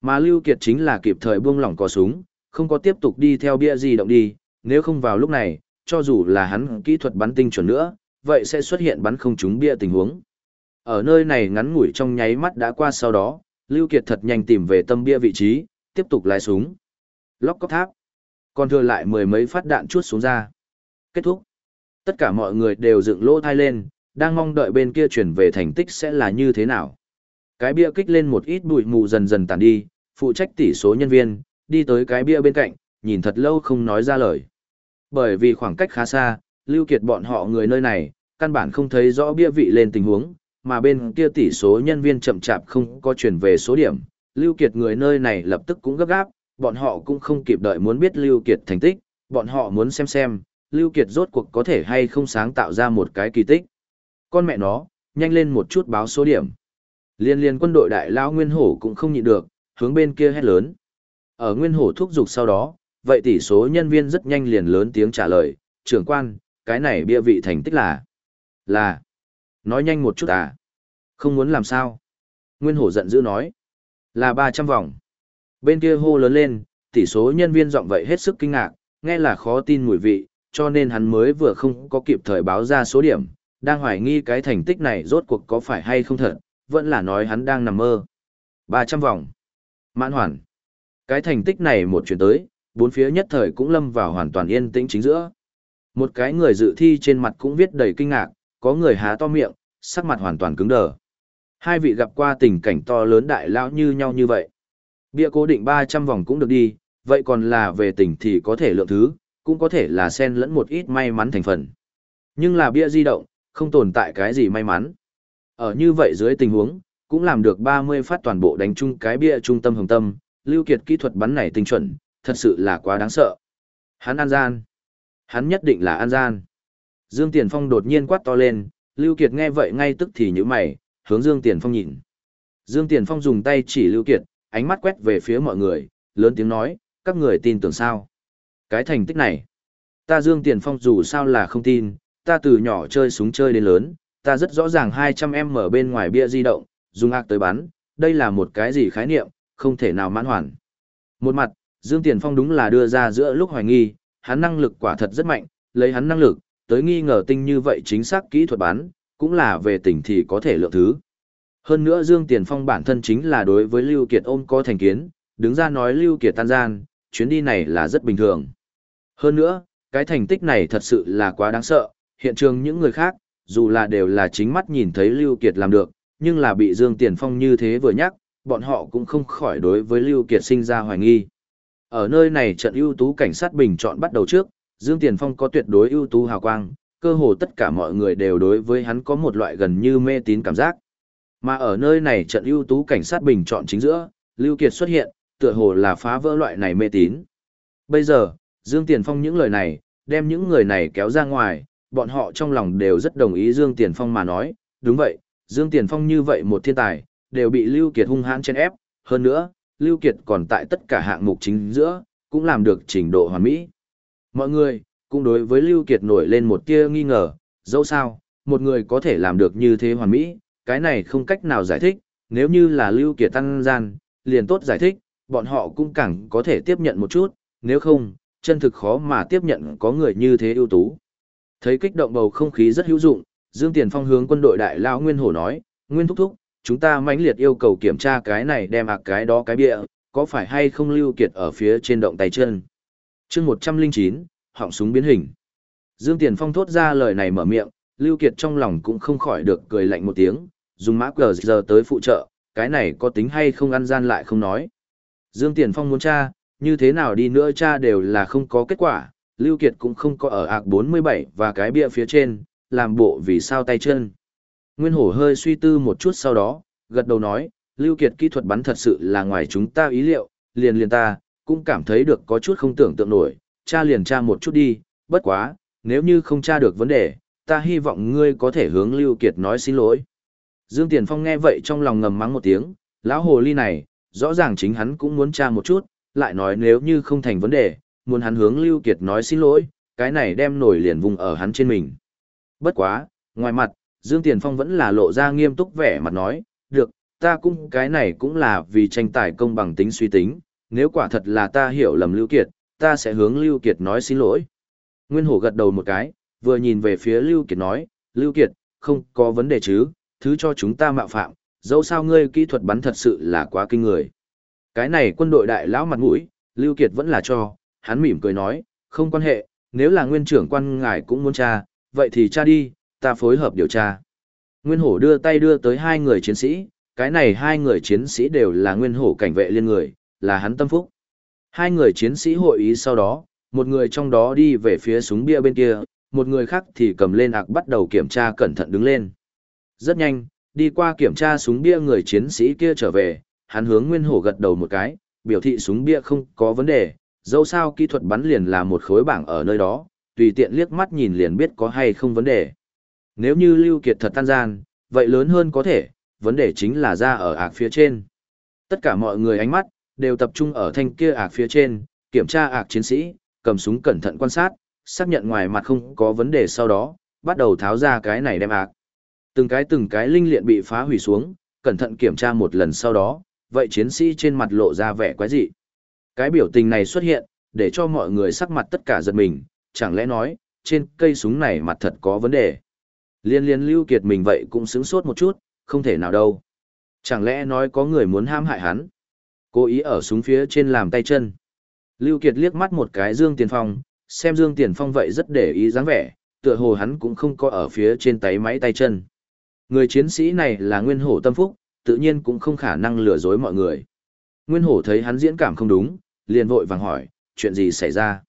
Mà Lưu Kiệt chính là kịp thời buông lỏng cò súng, không có tiếp tục đi theo bia di động đi, nếu không vào lúc này, cho dù là hắn kỹ thuật bắn tinh chuẩn nữa, vậy sẽ xuất hiện bắn không trúng bia tình huống. Ở nơi này ngắn ngủi trong nháy mắt đã qua sau đó, Lưu Kiệt thật nhanh tìm về tâm bia vị trí, tiếp tục lái súng. Lóc cốc tháp. Còn thừa lại mười mấy phát đạn chuốt xuống ra. Kết thúc. Tất cả mọi người đều dựng lỗ thai lên, đang mong đợi bên kia chuyển về thành tích sẽ là như thế nào. Cái bia kích lên một ít bụi mù dần dần tàn đi, phụ trách tỷ số nhân viên, đi tới cái bia bên cạnh, nhìn thật lâu không nói ra lời. Bởi vì khoảng cách khá xa, Lưu Kiệt bọn họ người nơi này, căn bản không thấy rõ bia vị lên tình huống, mà bên kia tỷ số nhân viên chậm chạp không có chuyển về số điểm. Lưu Kiệt người nơi này lập tức cũng gấp gáp, bọn họ cũng không kịp đợi muốn biết Lưu Kiệt thành tích, bọn họ muốn xem xem, Lưu Kiệt rốt cuộc có thể hay không sáng tạo ra một cái kỳ tích. Con mẹ nó, nhanh lên một chút báo số điểm. Liên liên quân đội đại lão Nguyên Hổ cũng không nhịn được, hướng bên kia hét lớn. Ở Nguyên Hổ thúc giục sau đó, vậy tỷ số nhân viên rất nhanh liền lớn tiếng trả lời, trưởng quan, cái này bia vị thành tích là... Là... Nói nhanh một chút à? Không muốn làm sao? Nguyên Hổ giận dữ nói. Là 300 vòng. Bên kia hô lớn lên, tỷ số nhân viên giọng vậy hết sức kinh ngạc, nghe là khó tin mùi vị, cho nên hắn mới vừa không có kịp thời báo ra số điểm, đang hoài nghi cái thành tích này rốt cuộc có phải hay không thật, vẫn là nói hắn đang nằm mơ. 300 vòng. Mãn hoàn. Cái thành tích này một chuyển tới, bốn phía nhất thời cũng lâm vào hoàn toàn yên tĩnh chính giữa. Một cái người dự thi trên mặt cũng viết đầy kinh ngạc, có người há to miệng, sắc mặt hoàn toàn cứng đờ. Hai vị gặp qua tình cảnh to lớn đại lão như nhau như vậy. Bia cố định 300 vòng cũng được đi, vậy còn là về tỉnh thì có thể lượng thứ, cũng có thể là xen lẫn một ít may mắn thành phần. Nhưng là bia di động, không tồn tại cái gì may mắn. Ở như vậy dưới tình huống, cũng làm được 30 phát toàn bộ đánh chung cái bia trung tâm hồng tâm, lưu kiệt kỹ thuật bắn này tinh chuẩn, thật sự là quá đáng sợ. Hắn an gian. Hắn nhất định là an gian. Dương Tiền Phong đột nhiên quát to lên, Lưu Kiệt nghe vậy ngay tức thì nhíu mày, hướng Dương Tiền Phong nhìn. Dương Tiền Phong dùng tay chỉ Lưu Kiệt, ánh mắt quét về phía mọi người, lớn tiếng nói, các người tin tưởng sao? Cái thành tích này, ta Dương Tiền Phong dù sao là không tin, ta từ nhỏ chơi súng chơi đến lớn, ta rất rõ ràng 200 mở bên ngoài bia di động, dùng ạc tới bắn, đây là một cái gì khái niệm, không thể nào mãn hoàn. Một mặt, Dương Tiền Phong đúng là đưa ra giữa lúc hoài nghi, hắn năng lực quả thật rất mạnh, lấy hắn năng lực, tới nghi ngờ tinh như vậy chính xác kỹ thuật bắn, cũng là về tỉnh thì có thể lượng thứ. Hơn nữa Dương Tiền Phong bản thân chính là đối với Lưu Kiệt ôm có thành kiến, đứng ra nói Lưu Kiệt tan gian, chuyến đi này là rất bình thường. Hơn nữa, cái thành tích này thật sự là quá đáng sợ, hiện trường những người khác, dù là đều là chính mắt nhìn thấy Lưu Kiệt làm được, nhưng là bị Dương Tiền Phong như thế vừa nhắc, bọn họ cũng không khỏi đối với Lưu Kiệt sinh ra hoài nghi. Ở nơi này trận ưu tú cảnh sát bình chọn bắt đầu trước, Dương Tiền Phong có tuyệt đối ưu tú hào quang, cơ hồ tất cả mọi người đều đối với hắn có một loại gần như mê tín cảm giác. Mà ở nơi này trận ưu tú cảnh sát bình chọn chính giữa, Lưu Kiệt xuất hiện, tựa hồ là phá vỡ loại này mê tín. Bây giờ, Dương Tiền Phong những lời này, đem những người này kéo ra ngoài, bọn họ trong lòng đều rất đồng ý Dương Tiền Phong mà nói, đúng vậy, Dương Tiền Phong như vậy một thiên tài, đều bị Lưu Kiệt hung hãn chen ép, hơn nữa, Lưu Kiệt còn tại tất cả hạng mục chính giữa, cũng làm được trình độ hoàn mỹ. Mọi người, cũng đối với Lưu Kiệt nổi lên một tia nghi ngờ, dẫu sao, một người có thể làm được như thế hoàn mỹ, cái này không cách nào giải thích, nếu như là Lưu Kiệt tăng gian, liền tốt giải thích, bọn họ cũng càng có thể tiếp nhận một chút, nếu không, chân thực khó mà tiếp nhận có người như thế ưu tú. Thấy kích động bầu không khí rất hữu dụng, Dương Tiền Phong hướng quân đội đại Lão Nguyên Hổ nói, Nguyên Thúc Thúc, chúng ta mãnh liệt yêu cầu kiểm tra cái này đem ạc cái đó cái bịa, có phải hay không lưu kiệt ở phía trên động tay chân. chương 109, họng súng biến hình. Dương Tiền Phong thốt ra lời này mở miệng, lưu kiệt trong lòng cũng không khỏi được cười lạnh một tiếng, dùng mã cờ giờ tới phụ trợ, cái này có tính hay không ăn gian lại không nói. Dương Tiền Phong muốn tra, như thế nào đi nữa tra đều là không có kết quả, Lưu Kiệt cũng không có ở ạc 47 và cái bia phía trên, làm bộ vì sao tay chân. Nguyên Hổ hơi suy tư một chút sau đó, gật đầu nói, Lưu Kiệt kỹ thuật bắn thật sự là ngoài chúng ta ý liệu, liền liền ta, cũng cảm thấy được có chút không tưởng tượng nổi, cha liền tra một chút đi, bất quá, nếu như không tra được vấn đề, ta hy vọng ngươi có thể hướng Lưu Kiệt nói xin lỗi. Dương Tiền Phong nghe vậy trong lòng ngầm mắng một tiếng, lão hồ ly này, rõ ràng chính hắn cũng muốn tra một chút, lại nói nếu như không thành vấn đề, muốn hắn hướng Lưu Kiệt nói xin lỗi, cái này đem nổi liền vùng ở hắn trên mình. Bất quá, ngoài mặt, Dương Tiền Phong vẫn là lộ ra nghiêm túc vẻ mặt nói, được, ta cũng cái này cũng là vì tranh tài công bằng tính suy tính, nếu quả thật là ta hiểu lầm Lưu Kiệt, ta sẽ hướng Lưu Kiệt nói xin lỗi. Nguyên Hổ gật đầu một cái, vừa nhìn về phía Lưu Kiệt nói, Lưu Kiệt, không có vấn đề chứ, thứ cho chúng ta mạo phạm, dẫu sao ngươi kỹ thuật bắn thật sự là quá kinh người. Cái này quân đội đại lão mặt mũi, Lưu Kiệt vẫn là cho, hắn mỉm cười nói, không quan hệ, nếu là nguyên trưởng quan ngài cũng muốn tra, vậy thì tra đi, ta phối hợp điều tra. Nguyên hổ đưa tay đưa tới hai người chiến sĩ, cái này hai người chiến sĩ đều là nguyên hổ cảnh vệ liên người, là hắn tâm phúc. Hai người chiến sĩ hội ý sau đó, một người trong đó đi về phía súng bia bên kia, một người khác thì cầm lên ạc bắt đầu kiểm tra cẩn thận đứng lên. Rất nhanh, đi qua kiểm tra súng bia người chiến sĩ kia trở về, hắn hướng nguyên hổ gật đầu một cái, biểu thị súng bia không có vấn đề, dẫu sao kỹ thuật bắn liền là một khối bảng ở nơi đó, tùy tiện liếc mắt nhìn liền biết có hay không vấn đề. Nếu như Lưu Kiệt thật tan gian, vậy lớn hơn có thể, vấn đề chính là ra ở ạc phía trên. Tất cả mọi người ánh mắt, đều tập trung ở thanh kia ạc phía trên, kiểm tra ạc chiến sĩ, cầm súng cẩn thận quan sát, xác nhận ngoài mặt không có vấn đề sau đó, bắt đầu tháo ra cái này đem ạc. Từng cái từng cái linh liện bị phá hủy xuống, cẩn thận kiểm tra một lần sau đó, vậy chiến sĩ trên mặt lộ ra vẻ quái dị. Cái biểu tình này xuất hiện, để cho mọi người sắc mặt tất cả giật mình, chẳng lẽ nói, trên cây súng này mặt thật có vấn đề. Liên liên lưu kiệt mình vậy cũng sướng sốt một chút, không thể nào đâu. Chẳng lẽ nói có người muốn ham hại hắn? Cố ý ở súng phía trên làm tay chân. Lưu Kiệt liếc mắt một cái Dương Tiền Phong, xem Dương Tiền Phong vậy rất để ý dáng vẻ, tựa hồ hắn cũng không có ở phía trên tay máy tay chân. Người chiến sĩ này là Nguyên Hổ Tâm Phúc, tự nhiên cũng không khả năng lừa dối mọi người. Nguyên Hổ thấy hắn diễn cảm không đúng, liền vội vàng hỏi, chuyện gì xảy ra?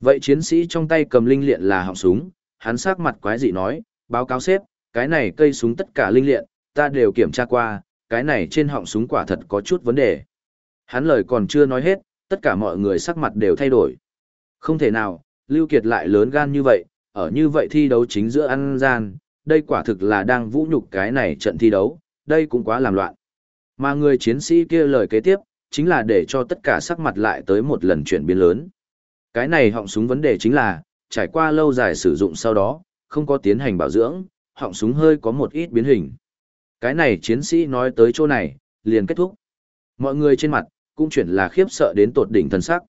Vậy chiến sĩ trong tay cầm linh liện là họng súng, hắn sắc mặt quái dị nói, báo cáo sếp, cái này cây súng tất cả linh liện, ta đều kiểm tra qua, cái này trên họng súng quả thật có chút vấn đề. Hắn lời còn chưa nói hết, tất cả mọi người sắc mặt đều thay đổi. Không thể nào, Lưu Kiệt lại lớn gan như vậy, ở như vậy thi đấu chính giữa ăn gian, đây quả thực là đang vũ nhục cái này trận thi đấu, đây cũng quá làm loạn. Mà người chiến sĩ kia lời kế tiếp, chính là để cho tất cả sắc mặt lại tới một lần chuyển biến lớn. Cái này họng súng vấn đề chính là, trải qua lâu dài sử dụng sau đó, không có tiến hành bảo dưỡng, họng súng hơi có một ít biến hình. Cái này chiến sĩ nói tới chỗ này, liền kết thúc. Mọi người trên mặt, cũng chuyển là khiếp sợ đến tột đỉnh thần sắc.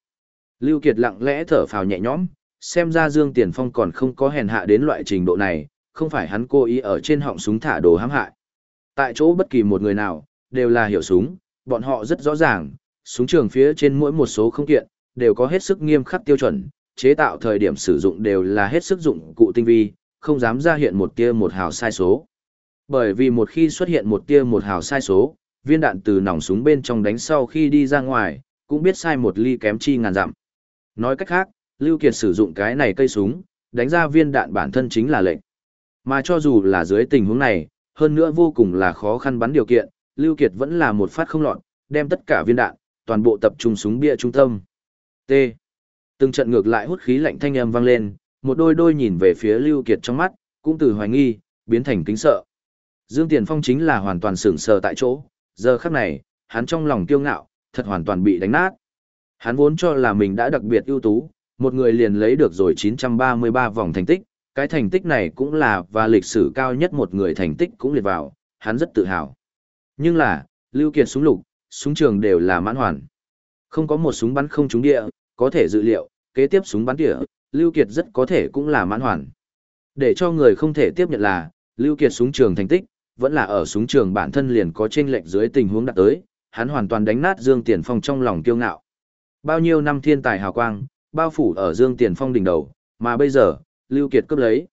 Lưu Kiệt lặng lẽ thở phào nhẹ nhõm, xem ra Dương Tiền Phong còn không có hèn hạ đến loại trình độ này, không phải hắn cố ý ở trên họng súng thả đồ hãm hại. Tại chỗ bất kỳ một người nào, đều là hiểu súng, bọn họ rất rõ ràng, súng trường phía trên mỗi một số không kiện, đều có hết sức nghiêm khắc tiêu chuẩn, chế tạo thời điểm sử dụng đều là hết sức dụng cụ tinh vi, không dám ra hiện một tia một hào sai số. Bởi vì một khi xuất hiện một tia một hào sai số, viên đạn từ nòng súng bên trong đánh sau khi đi ra ngoài, cũng biết sai một ly kém chi ngàn dặm. Nói cách khác, Lưu Kiệt sử dụng cái này cây súng, đánh ra viên đạn bản thân chính là lệnh. Mà cho dù là dưới tình huống này, hơn nữa vô cùng là khó khăn bắn điều kiện, Lưu Kiệt vẫn là một phát không lọt, đem tất cả viên đạn, toàn bộ tập trung súng bia trung tâm. T. Từng trận ngược lại hút khí lạnh thanh âm vang lên, một đôi đôi nhìn về phía Lưu Kiệt trong mắt, cũng từ hoài nghi, biến thành kính sợ. Dương Tiền Phong chính là hoàn toàn sững sờ tại chỗ, giờ khắc này, hắn trong lòng kiêu ngạo, thật hoàn toàn bị đánh nát. Hắn vốn cho là mình đã đặc biệt ưu tú, một người liền lấy được rồi 933 vòng thành tích, cái thành tích này cũng là và lịch sử cao nhất một người thành tích cũng liệt vào, hắn rất tự hào. Nhưng là, Lưu Kiệt súng lục, súng trường đều là mãn hoàn. Không có một súng bắn không trúng địa, có thể dự liệu, kế tiếp súng bắn địa, Lưu Kiệt rất có thể cũng là mãn hoàn. Để cho người không thể tiếp nhận là, Lưu Kiệt súng trường thành tích, vẫn là ở súng trường bản thân liền có trên lệnh dưới tình huống đạt tới, hắn hoàn toàn đánh nát Dương Tiền Phong trong lòng kiêu ngạo. Bao nhiêu năm thiên tài hào quang, bao phủ ở Dương Tiền Phong đỉnh đầu, mà bây giờ, Lưu Kiệt cướp lấy.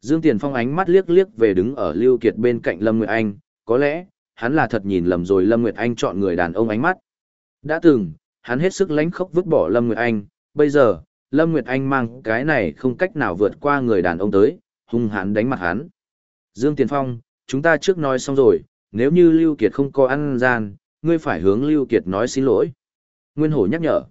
Dương Tiền Phong ánh mắt liếc liếc về đứng ở Lưu Kiệt bên cạnh Lâm Nguyệt Anh, có lẽ, hắn là thật nhìn lầm rồi Lâm Nguyệt Anh chọn người đàn ông ánh mắt. Đã từng, hắn hết sức lánh khốc vứt bỏ Lâm Nguyệt Anh, bây giờ, Lâm Nguyệt Anh mang cái này không cách nào vượt qua người đàn ông tới, hung hãn đánh mặt hắn. Dương Tiền Phong, chúng ta trước nói xong rồi, nếu như Lưu Kiệt không có ăn gian, ngươi phải hướng Lưu Kiệt nói xin lỗi. Nguyên Hổ nhắc nhở.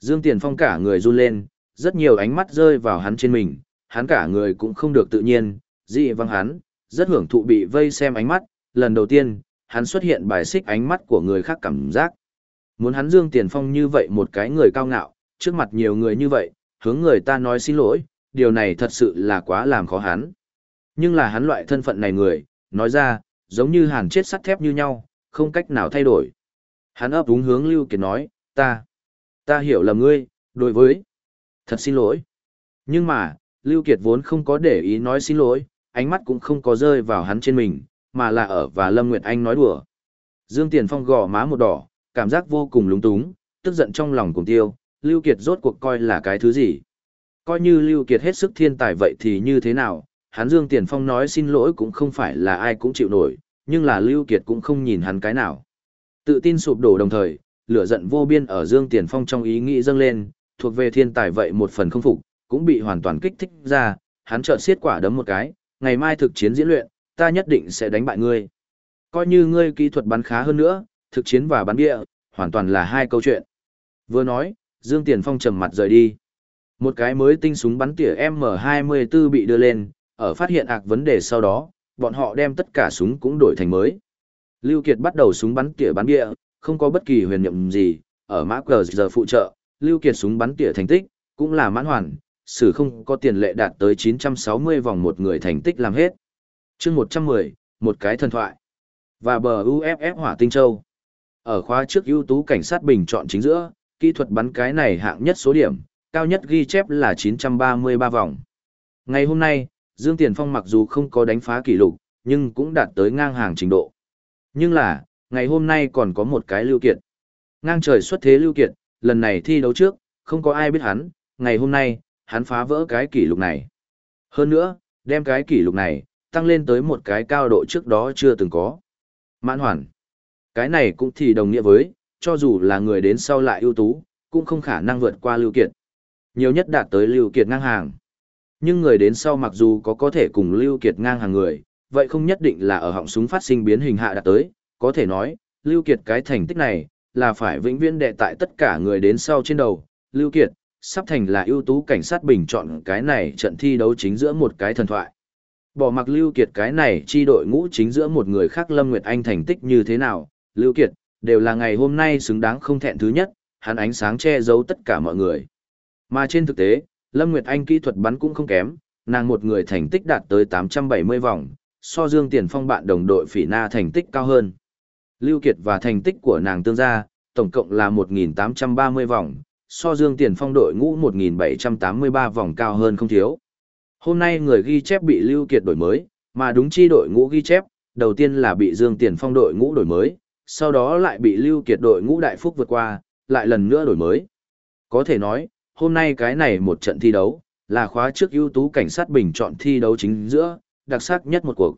Dương Tiền Phong cả người run lên, rất nhiều ánh mắt rơi vào hắn trên mình, hắn cả người cũng không được tự nhiên, dị văng hắn, rất hưởng thụ bị vây xem ánh mắt, lần đầu tiên, hắn xuất hiện bài xích ánh mắt của người khác cảm giác. Muốn hắn Dương Tiền Phong như vậy một cái người cao ngạo, trước mặt nhiều người như vậy, hướng người ta nói xin lỗi, điều này thật sự là quá làm khó hắn. Nhưng là hắn loại thân phận này người, nói ra, giống như hàn chết sắt thép như nhau, không cách nào thay đổi. Hắn ấp đúng hướng Lưu Kiệt nói, ta, ta hiểu lầm ngươi, đối với, thật xin lỗi. Nhưng mà, Lưu Kiệt vốn không có để ý nói xin lỗi, ánh mắt cũng không có rơi vào hắn trên mình, mà là ở và Lâm Nguyệt Anh nói đùa. Dương Tiền Phong gò má một đỏ, cảm giác vô cùng lúng túng, tức giận trong lòng cùng tiêu, Lưu Kiệt rốt cuộc coi là cái thứ gì. Coi như Lưu Kiệt hết sức thiên tài vậy thì như thế nào, hắn Dương Tiền Phong nói xin lỗi cũng không phải là ai cũng chịu nổi, nhưng là Lưu Kiệt cũng không nhìn hắn cái nào. Tự tin sụp đổ đồng thời, lửa giận vô biên ở Dương Tiền Phong trong ý nghĩ dâng lên, thuộc về thiên tài vậy một phần không phục, cũng bị hoàn toàn kích thích ra, hắn chợt xiết quả đấm một cái, ngày mai thực chiến diễn luyện, ta nhất định sẽ đánh bại ngươi. Coi như ngươi kỹ thuật bắn khá hơn nữa, thực chiến và bắn địa, hoàn toàn là hai câu chuyện. Vừa nói, Dương Tiền Phong trầm mặt rời đi. Một cái mới tinh súng bắn tỉa M24 bị đưa lên, ở phát hiện ạc vấn đề sau đó, bọn họ đem tất cả súng cũng đổi thành mới. Lưu Kiệt bắt đầu súng bắn tỉa bắn địa, không có bất kỳ huyền nhiệm gì, ở mã cờ giờ phụ trợ, Lưu Kiệt súng bắn tỉa thành tích, cũng là mãn hoàn, sử không có tiền lệ đạt tới 960 vòng một người thành tích làm hết. chương 110, một cái thần thoại. Và bờ UFF Hỏa Tinh Châu. Ở khóa trước ưu tú cảnh sát bình chọn chính giữa, kỹ thuật bắn cái này hạng nhất số điểm, cao nhất ghi chép là 933 vòng. Ngày hôm nay, Dương Tiền Phong mặc dù không có đánh phá kỷ lục, nhưng cũng đạt tới ngang hàng trình độ. Nhưng là, ngày hôm nay còn có một cái lưu kiệt. Ngang trời xuất thế lưu kiệt, lần này thi đấu trước, không có ai biết hắn, ngày hôm nay, hắn phá vỡ cái kỷ lục này. Hơn nữa, đem cái kỷ lục này, tăng lên tới một cái cao độ trước đó chưa từng có. Mãn hoàn. Cái này cũng thì đồng nghĩa với, cho dù là người đến sau lại ưu tú, cũng không khả năng vượt qua Lưu Kiệt. Nhiều nhất đạt tới Lưu Kiệt ngang hàng. Nhưng người đến sau mặc dù có có thể cùng Lưu Kiệt ngang hàng người, vậy không nhất định là ở họng súng phát sinh biến hình hạ đạt tới, có thể nói, Lưu Kiệt cái thành tích này, là phải vĩnh viễn đệ tại tất cả người đến sau trên đầu. Lưu Kiệt, sắp thành là ưu tú cảnh sát bình chọn cái này trận thi đấu chính giữa một cái thần thoại. Bỏ mặc Lưu Kiệt cái này chi đội ngũ chính giữa một người khác Lâm Nguyệt Anh thành tích như thế nào, Lưu Kiệt, đều là ngày hôm nay xứng đáng không thẹn thứ nhất, hắn ánh sáng che giấu tất cả mọi người. Mà trên thực tế, Lâm Nguyệt Anh kỹ thuật bắn cũng không kém, nàng một người thành tích đạt tới 870 vòng, so Dương Tiền Phong bạn đồng đội Phỉ Na thành tích cao hơn. Lưu Kiệt và thành tích của nàng tương gia, tổng cộng là 1.830 vòng, so Dương Tiền Phong đội ngũ 1.783 vòng cao hơn không thiếu. Hôm nay người ghi chép bị Lưu Kiệt đổi mới, mà đúng chi đội ngũ ghi chép, đầu tiên là bị Dương Tiền Phong đội ngũ đổi mới, sau đó lại bị Lưu Kiệt đội ngũ đại phúc vượt qua, lại lần nữa đổi mới. Có thể nói, hôm nay cái này một trận thi đấu, là khóa trước ưu tú cảnh sát bình chọn thi đấu chính giữa, đặc sắc nhất một cuộc.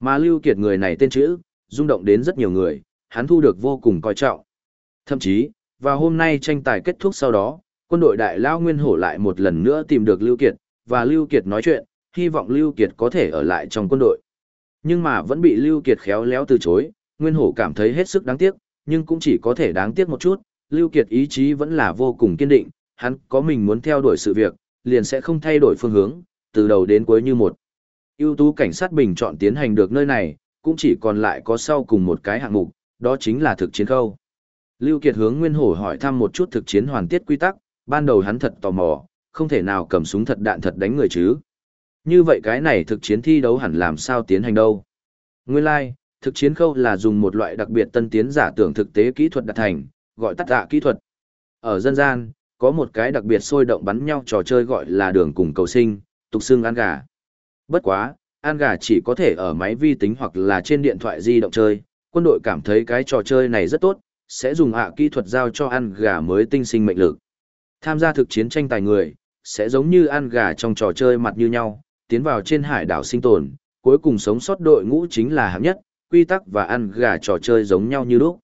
Mà Lưu Kiệt người này tên chữ, rung động đến rất nhiều người, hắn thu được vô cùng coi trọng. Thậm chí, vào hôm nay tranh tài kết thúc sau đó, quân đội đại lao nguyên hổ lại một lần nữa tìm được Lưu Kiệt, và Lưu Kiệt nói chuyện, hy vọng Lưu Kiệt có thể ở lại trong quân đội. Nhưng mà vẫn bị Lưu Kiệt khéo léo từ chối, Nguyên Hổ cảm thấy hết sức đáng tiếc, nhưng cũng chỉ có thể đáng tiếc một chút, Lưu Kiệt ý chí vẫn là vô cùng kiên định, hắn có mình muốn theo đuổi sự việc, liền sẽ không thay đổi phương hướng, từ đầu đến cuối như một. ưu tú cảnh sát bình chọn tiến hành được nơi này, cũng chỉ còn lại có sau cùng một cái hạng mục, đó chính là thực chiến khâu. Lưu Kiệt hướng Nguyên Hổ hỏi thăm một chút thực chiến hoàn tiết quy tắc, ban đầu hắn thật tò mò, không thể nào cầm súng thật đạn thật đánh người chứ. Như vậy cái này thực chiến thi đấu hẳn làm sao tiến hành đâu. Nguyên lai, like, thực chiến khâu là dùng một loại đặc biệt tân tiến giả tưởng thực tế kỹ thuật đặt thành, gọi tắt tạ kỹ thuật. Ở dân gian, có một cái đặc biệt sôi động bắn nhau trò chơi gọi là đường cùng cầu sinh, tục xương ăn gà. Bất quá, ăn gà chỉ có thể ở máy vi tính hoặc là trên điện thoại di động chơi, quân đội cảm thấy cái trò chơi này rất tốt, sẽ dùng hạ kỹ thuật giao cho ăn gà mới tinh sinh mệnh lực. Tham gia thực chiến tranh tài người, sẽ giống như ăn gà trong trò chơi mặt như nhau, tiến vào trên hải đảo sinh tồn, cuối cùng sống sót đội ngũ chính là hạng nhất, quy tắc và ăn gà trò chơi giống nhau như lúc.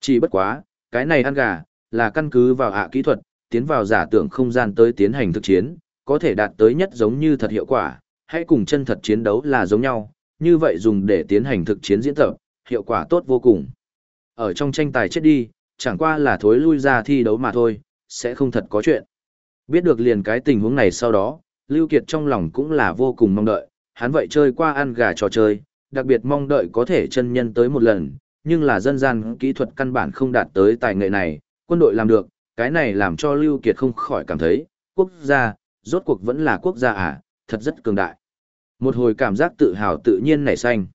Chỉ bất quá, cái này ăn gà, là căn cứ vào ạ kỹ thuật, tiến vào giả tưởng không gian tới tiến hành thực chiến, có thể đạt tới nhất giống như thật hiệu quả, hãy cùng chân thật chiến đấu là giống nhau, như vậy dùng để tiến hành thực chiến diễn tập, hiệu quả tốt vô cùng. Ở trong tranh tài chết đi, chẳng qua là thối lui ra thi đấu mà thôi, sẽ không thật có chuyện. Biết được liền cái tình huống này sau đó, Lưu Kiệt trong lòng cũng là vô cùng mong đợi, hắn vậy chơi qua ăn gà trò chơi, đặc biệt mong đợi có thể chân nhân tới một lần, nhưng là dân gian kỹ thuật căn bản không đạt tới tài nghệ này, quân đội làm được, cái này làm cho Lưu Kiệt không khỏi cảm thấy, quốc gia, rốt cuộc vẫn là quốc gia à, thật rất cường đại. Một hồi cảm giác tự hào tự nhiên nảy sinh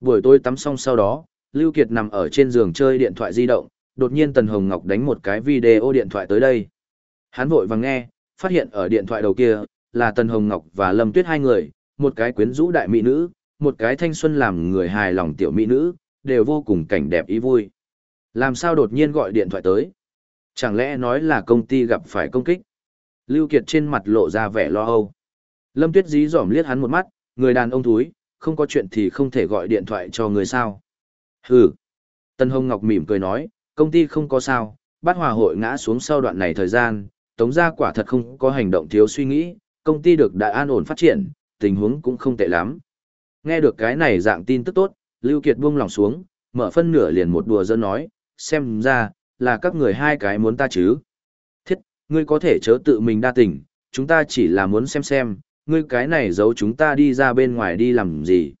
Buổi tối tắm xong sau đó, Lưu Kiệt nằm ở trên giường chơi điện thoại di động, đột nhiên Tần Hồng Ngọc đánh một cái video điện thoại tới đây. Hắn vội vàng nghe, phát hiện ở điện thoại đầu kia, là Tần Hồng Ngọc và Lâm Tuyết hai người, một cái quyến rũ đại mỹ nữ, một cái thanh xuân làm người hài lòng tiểu mỹ nữ, đều vô cùng cảnh đẹp ý vui. Làm sao đột nhiên gọi điện thoại tới? Chẳng lẽ nói là công ty gặp phải công kích? Lưu Kiệt trên mặt lộ ra vẻ lo âu. Lâm Tuyết dí dỏm liếc hắn một mắt, người đàn ông thúi, không có chuyện thì không thể gọi điện thoại cho người sao. Hừ. Tân Hồng Ngọc mỉm cười nói, công ty không có sao, bát hòa hội ngã xuống sau đoạn này thời gian, tống gia quả thật không có hành động thiếu suy nghĩ, công ty được đại an ổn phát triển, tình huống cũng không tệ lắm. Nghe được cái này dạng tin tức tốt, Lưu Kiệt buông lòng xuống, mở phân nửa liền một đùa dân nói, xem ra, là các người hai cái muốn ta chứ. Thiết, ngươi có thể chớ tự mình đa tình, chúng ta chỉ là muốn xem xem, ngươi cái này giấu chúng ta đi ra bên ngoài đi làm gì.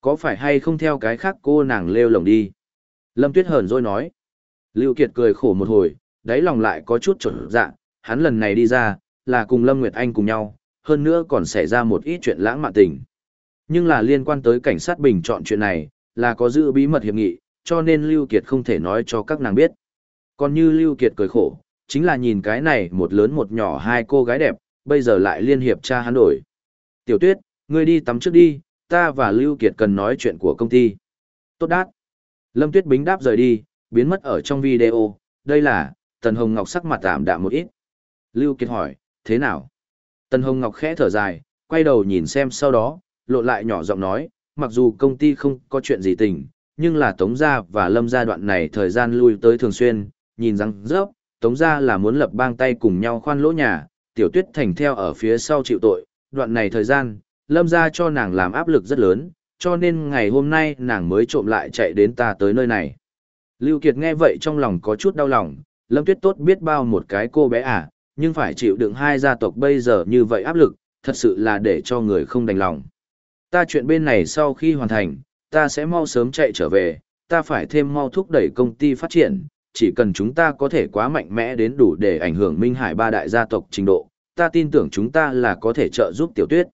Có phải hay không theo cái khác cô nàng lêu lồng đi? Lâm Tuyết hờn rồi nói. Lưu Kiệt cười khổ một hồi, đáy lòng lại có chút trở dạ, hắn lần này đi ra, là cùng Lâm Nguyệt Anh cùng nhau, hơn nữa còn xảy ra một ít chuyện lãng mạn tình. Nhưng là liên quan tới cảnh sát bình chọn chuyện này, là có giữ bí mật hiệp nghị, cho nên Lưu Kiệt không thể nói cho các nàng biết. Còn như Lưu Kiệt cười khổ, chính là nhìn cái này một lớn một nhỏ hai cô gái đẹp, bây giờ lại liên hiệp cha hắn đổi. Tiểu Tuyết, ngươi đi tắm trước đi, ta và Lưu Kiệt cần nói chuyện của công ty. Tốt đát. Lâm Tuyết Bính đáp rời đi, biến mất ở trong video, đây là, Tần Hồng Ngọc sắc mặt tạm đạm một ít. Lưu Kiệt hỏi, thế nào? Tần Hồng Ngọc khẽ thở dài, quay đầu nhìn xem sau đó, lộ lại nhỏ giọng nói, mặc dù công ty không có chuyện gì tình, nhưng là Tống Gia và Lâm Gia đoạn này thời gian lui tới thường xuyên, nhìn rằng rớp, Tống Gia là muốn lập bang tay cùng nhau khoan lỗ nhà, Tiểu Tuyết Thành theo ở phía sau chịu tội, đoạn này thời gian, Lâm Gia cho nàng làm áp lực rất lớn, cho nên ngày hôm nay nàng mới trộm lại chạy đến ta tới nơi này. Lưu Kiệt nghe vậy trong lòng có chút đau lòng, Lâm Tuyết tốt biết bao một cái cô bé à, nhưng phải chịu đựng hai gia tộc bây giờ như vậy áp lực, thật sự là để cho người không đành lòng. Ta chuyện bên này sau khi hoàn thành, ta sẽ mau sớm chạy trở về, ta phải thêm mau thúc đẩy công ty phát triển, chỉ cần chúng ta có thể quá mạnh mẽ đến đủ để ảnh hưởng Minh Hải ba đại gia tộc trình độ, ta tin tưởng chúng ta là có thể trợ giúp Tiểu Tuyết.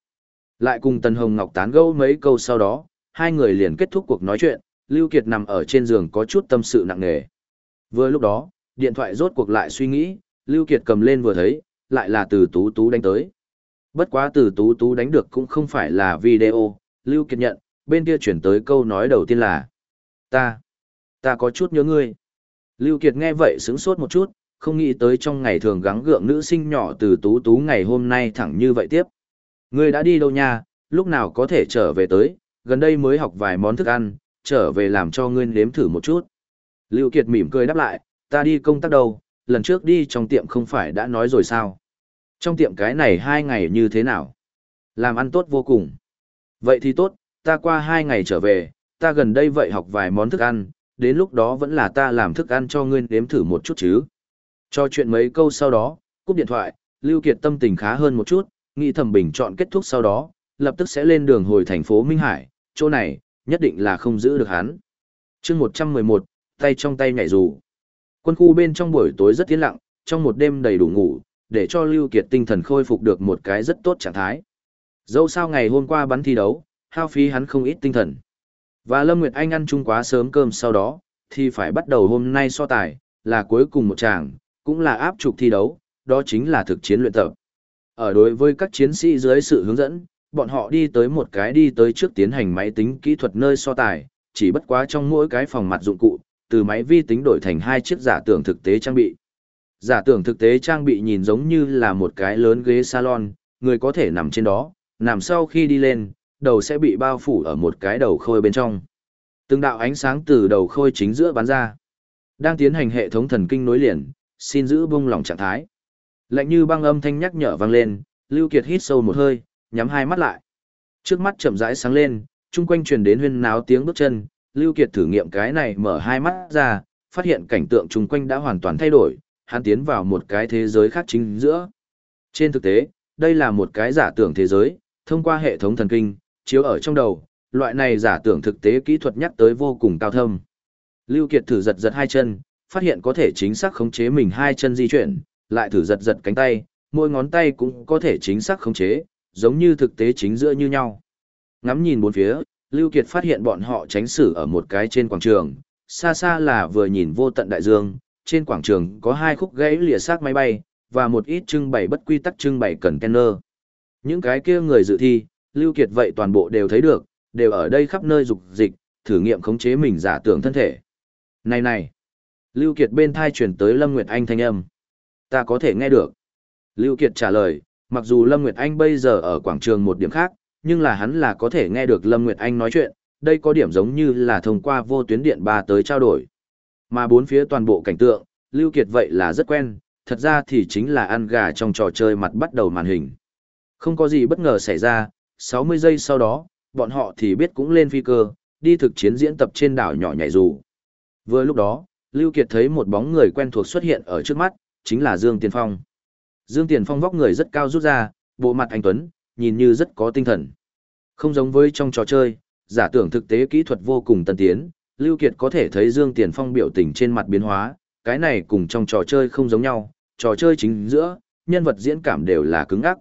Lại cùng Tần Hồng Ngọc tán gẫu mấy câu sau đó, hai người liền kết thúc cuộc nói chuyện, Lưu Kiệt nằm ở trên giường có chút tâm sự nặng nề. Vừa lúc đó, điện thoại rốt cuộc lại suy nghĩ, Lưu Kiệt cầm lên vừa thấy, lại là từ Tú Tú đánh tới. Bất quá từ Tú Tú đánh được cũng không phải là video, Lưu Kiệt nhận, bên kia chuyển tới câu nói đầu tiên là Ta, ta có chút nhớ ngươi. Lưu Kiệt nghe vậy sững sốt một chút, không nghĩ tới trong ngày thường gắng gượng nữ sinh nhỏ từ Tú Tú ngày hôm nay thẳng như vậy tiếp. Ngươi đã đi đâu nha, lúc nào có thể trở về tới, gần đây mới học vài món thức ăn, trở về làm cho ngươi nếm thử một chút. Lưu Kiệt mỉm cười đáp lại, ta đi công tác đâu, lần trước đi trong tiệm không phải đã nói rồi sao. Trong tiệm cái này hai ngày như thế nào? Làm ăn tốt vô cùng. Vậy thì tốt, ta qua hai ngày trở về, ta gần đây vậy học vài món thức ăn, đến lúc đó vẫn là ta làm thức ăn cho ngươi nếm thử một chút chứ. Cho chuyện mấy câu sau đó, cúp điện thoại, Lưu Kiệt tâm tình khá hơn một chút, nghĩ thẩm bình chọn kết thúc sau đó, lập tức sẽ lên đường hồi thành phố Minh Hải, chỗ này, nhất định là không giữ được hắn. chương 111, tay trong tay nhảy dù. Quân khu bên trong buổi tối rất tiến lặng, trong một đêm đầy đủ ngủ, để cho Lưu Kiệt tinh thần khôi phục được một cái rất tốt trạng thái. Dẫu sao ngày hôm qua bắn thi đấu, hao phí hắn không ít tinh thần. Và Lâm Nguyệt Anh ăn chung quá sớm cơm sau đó, thì phải bắt đầu hôm nay so tài, là cuối cùng một tràng, cũng là áp trục thi đấu, đó chính là thực chiến luyện tập. Ở đối với các chiến sĩ dưới sự hướng dẫn, bọn họ đi tới một cái đi tới trước tiến hành máy tính kỹ thuật nơi so tài, chỉ bất quá trong mỗi cái phòng mặt dụng cụ, từ máy vi tính đổi thành hai chiếc giả tưởng thực tế trang bị. Giả tưởng thực tế trang bị nhìn giống như là một cái lớn ghế salon, người có thể nằm trên đó, nằm sau khi đi lên, đầu sẽ bị bao phủ ở một cái đầu khôi bên trong. Từng đạo ánh sáng từ đầu khôi chính giữa bắn ra. Đang tiến hành hệ thống thần kinh nối liền, xin giữ bung lỏng trạng thái. Lạnh như băng âm thanh nhắc nhở vang lên, Lưu Kiệt hít sâu một hơi, nhắm hai mắt lại. Trước mắt chậm rãi sáng lên, chung quanh truyền đến huyên náo tiếng bước chân, Lưu Kiệt thử nghiệm cái này mở hai mắt ra, phát hiện cảnh tượng chung quanh đã hoàn toàn thay đổi, hắn tiến vào một cái thế giới khác chính giữa. Trên thực tế, đây là một cái giả tưởng thế giới, thông qua hệ thống thần kinh, chiếu ở trong đầu, loại này giả tưởng thực tế kỹ thuật nhắc tới vô cùng cao thâm. Lưu Kiệt thử giật giật hai chân, phát hiện có thể chính xác khống chế mình hai chân di chuyển, lại thử giật giật cánh tay, mỗi ngón tay cũng có thể chính xác khống chế, giống như thực tế chính giữa như nhau. Ngắm nhìn bốn phía, Lưu Kiệt phát hiện bọn họ tránh xử ở một cái trên quảng trường, xa xa là vừa nhìn vô tận đại dương, trên quảng trường có hai khúc gãy lìa xác máy bay, và một ít trưng bày bất quy tắc trưng bày container. Những cái kia người dự thi, Lưu Kiệt vậy toàn bộ đều thấy được, đều ở đây khắp nơi dục dịch, thử nghiệm khống chế mình giả tưởng thân thể. Này này! Lưu Kiệt bên thai truyền tới Lâm Nguyệt Anh thanh âm. Ta có thể nghe được. Lưu Kiệt trả lời, mặc dù Lâm Nguyệt Anh bây giờ ở quảng trường một điểm khác, nhưng là hắn là có thể nghe được Lâm Nguyệt Anh nói chuyện, đây có điểm giống như là thông qua vô tuyến điện ba tới trao đổi. Mà bốn phía toàn bộ cảnh tượng, Lưu Kiệt vậy là rất quen, thật ra thì chính là ăn gà trong trò chơi mặt bắt đầu màn hình. Không có gì bất ngờ xảy ra, 60 giây sau đó, bọn họ thì biết cũng lên phi cơ, đi thực chiến diễn tập trên đảo nhỏ nhảy dù. Vừa lúc đó, Lưu Kiệt thấy một bóng người quen thuộc xuất hiện ở trước mắt, chính là Dương Tiền Phong. Dương Tiền Phong vóc người rất cao rút ra, bộ mặt anh Tuấn, nhìn như rất có tinh thần. Không giống với trong trò chơi, giả tưởng thực tế kỹ thuật vô cùng tân tiến, Lưu Kiệt có thể thấy Dương Tiền Phong biểu tình trên mặt biến hóa, cái này cùng trong trò chơi không giống nhau, trò chơi chính giữa, nhân vật diễn cảm đều là cứng ắc.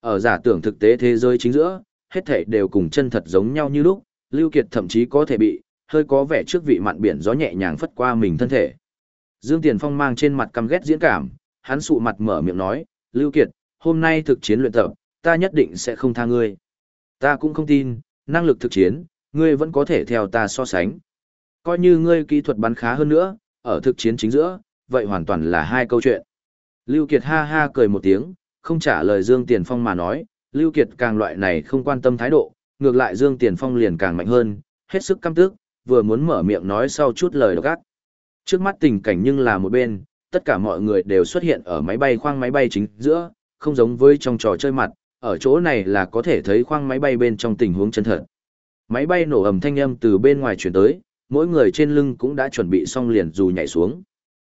Ở giả tưởng thực tế thế giới chính giữa, hết thảy đều cùng chân thật giống nhau như lúc, Lưu Kiệt thậm chí có thể bị, hơi có vẻ trước vị mặn biển gió nhẹ nhàng phất qua mình thân thể. Dương Tiền Phong mang trên mặt căm ghét diễn cảm, hắn sụ mặt mở miệng nói, Lưu Kiệt, hôm nay thực chiến luyện tập, ta nhất định sẽ không tha ngươi. Ta cũng không tin, năng lực thực chiến, ngươi vẫn có thể theo ta so sánh. Coi như ngươi kỹ thuật bắn khá hơn nữa, ở thực chiến chính giữa, vậy hoàn toàn là hai câu chuyện. Lưu Kiệt ha ha cười một tiếng, không trả lời Dương Tiền Phong mà nói, Lưu Kiệt càng loại này không quan tâm thái độ, ngược lại Dương Tiền Phong liền càng mạnh hơn, hết sức căm tức, vừa muốn mở miệng nói sau chút lời độc ác. Trước mắt tình cảnh nhưng là một bên, tất cả mọi người đều xuất hiện ở máy bay khoang máy bay chính giữa, không giống với trong trò chơi mặt, ở chỗ này là có thể thấy khoang máy bay bên trong tình huống chân thật. Máy bay nổ ầm thanh âm từ bên ngoài chuyển tới, mỗi người trên lưng cũng đã chuẩn bị xong liền dù nhảy xuống.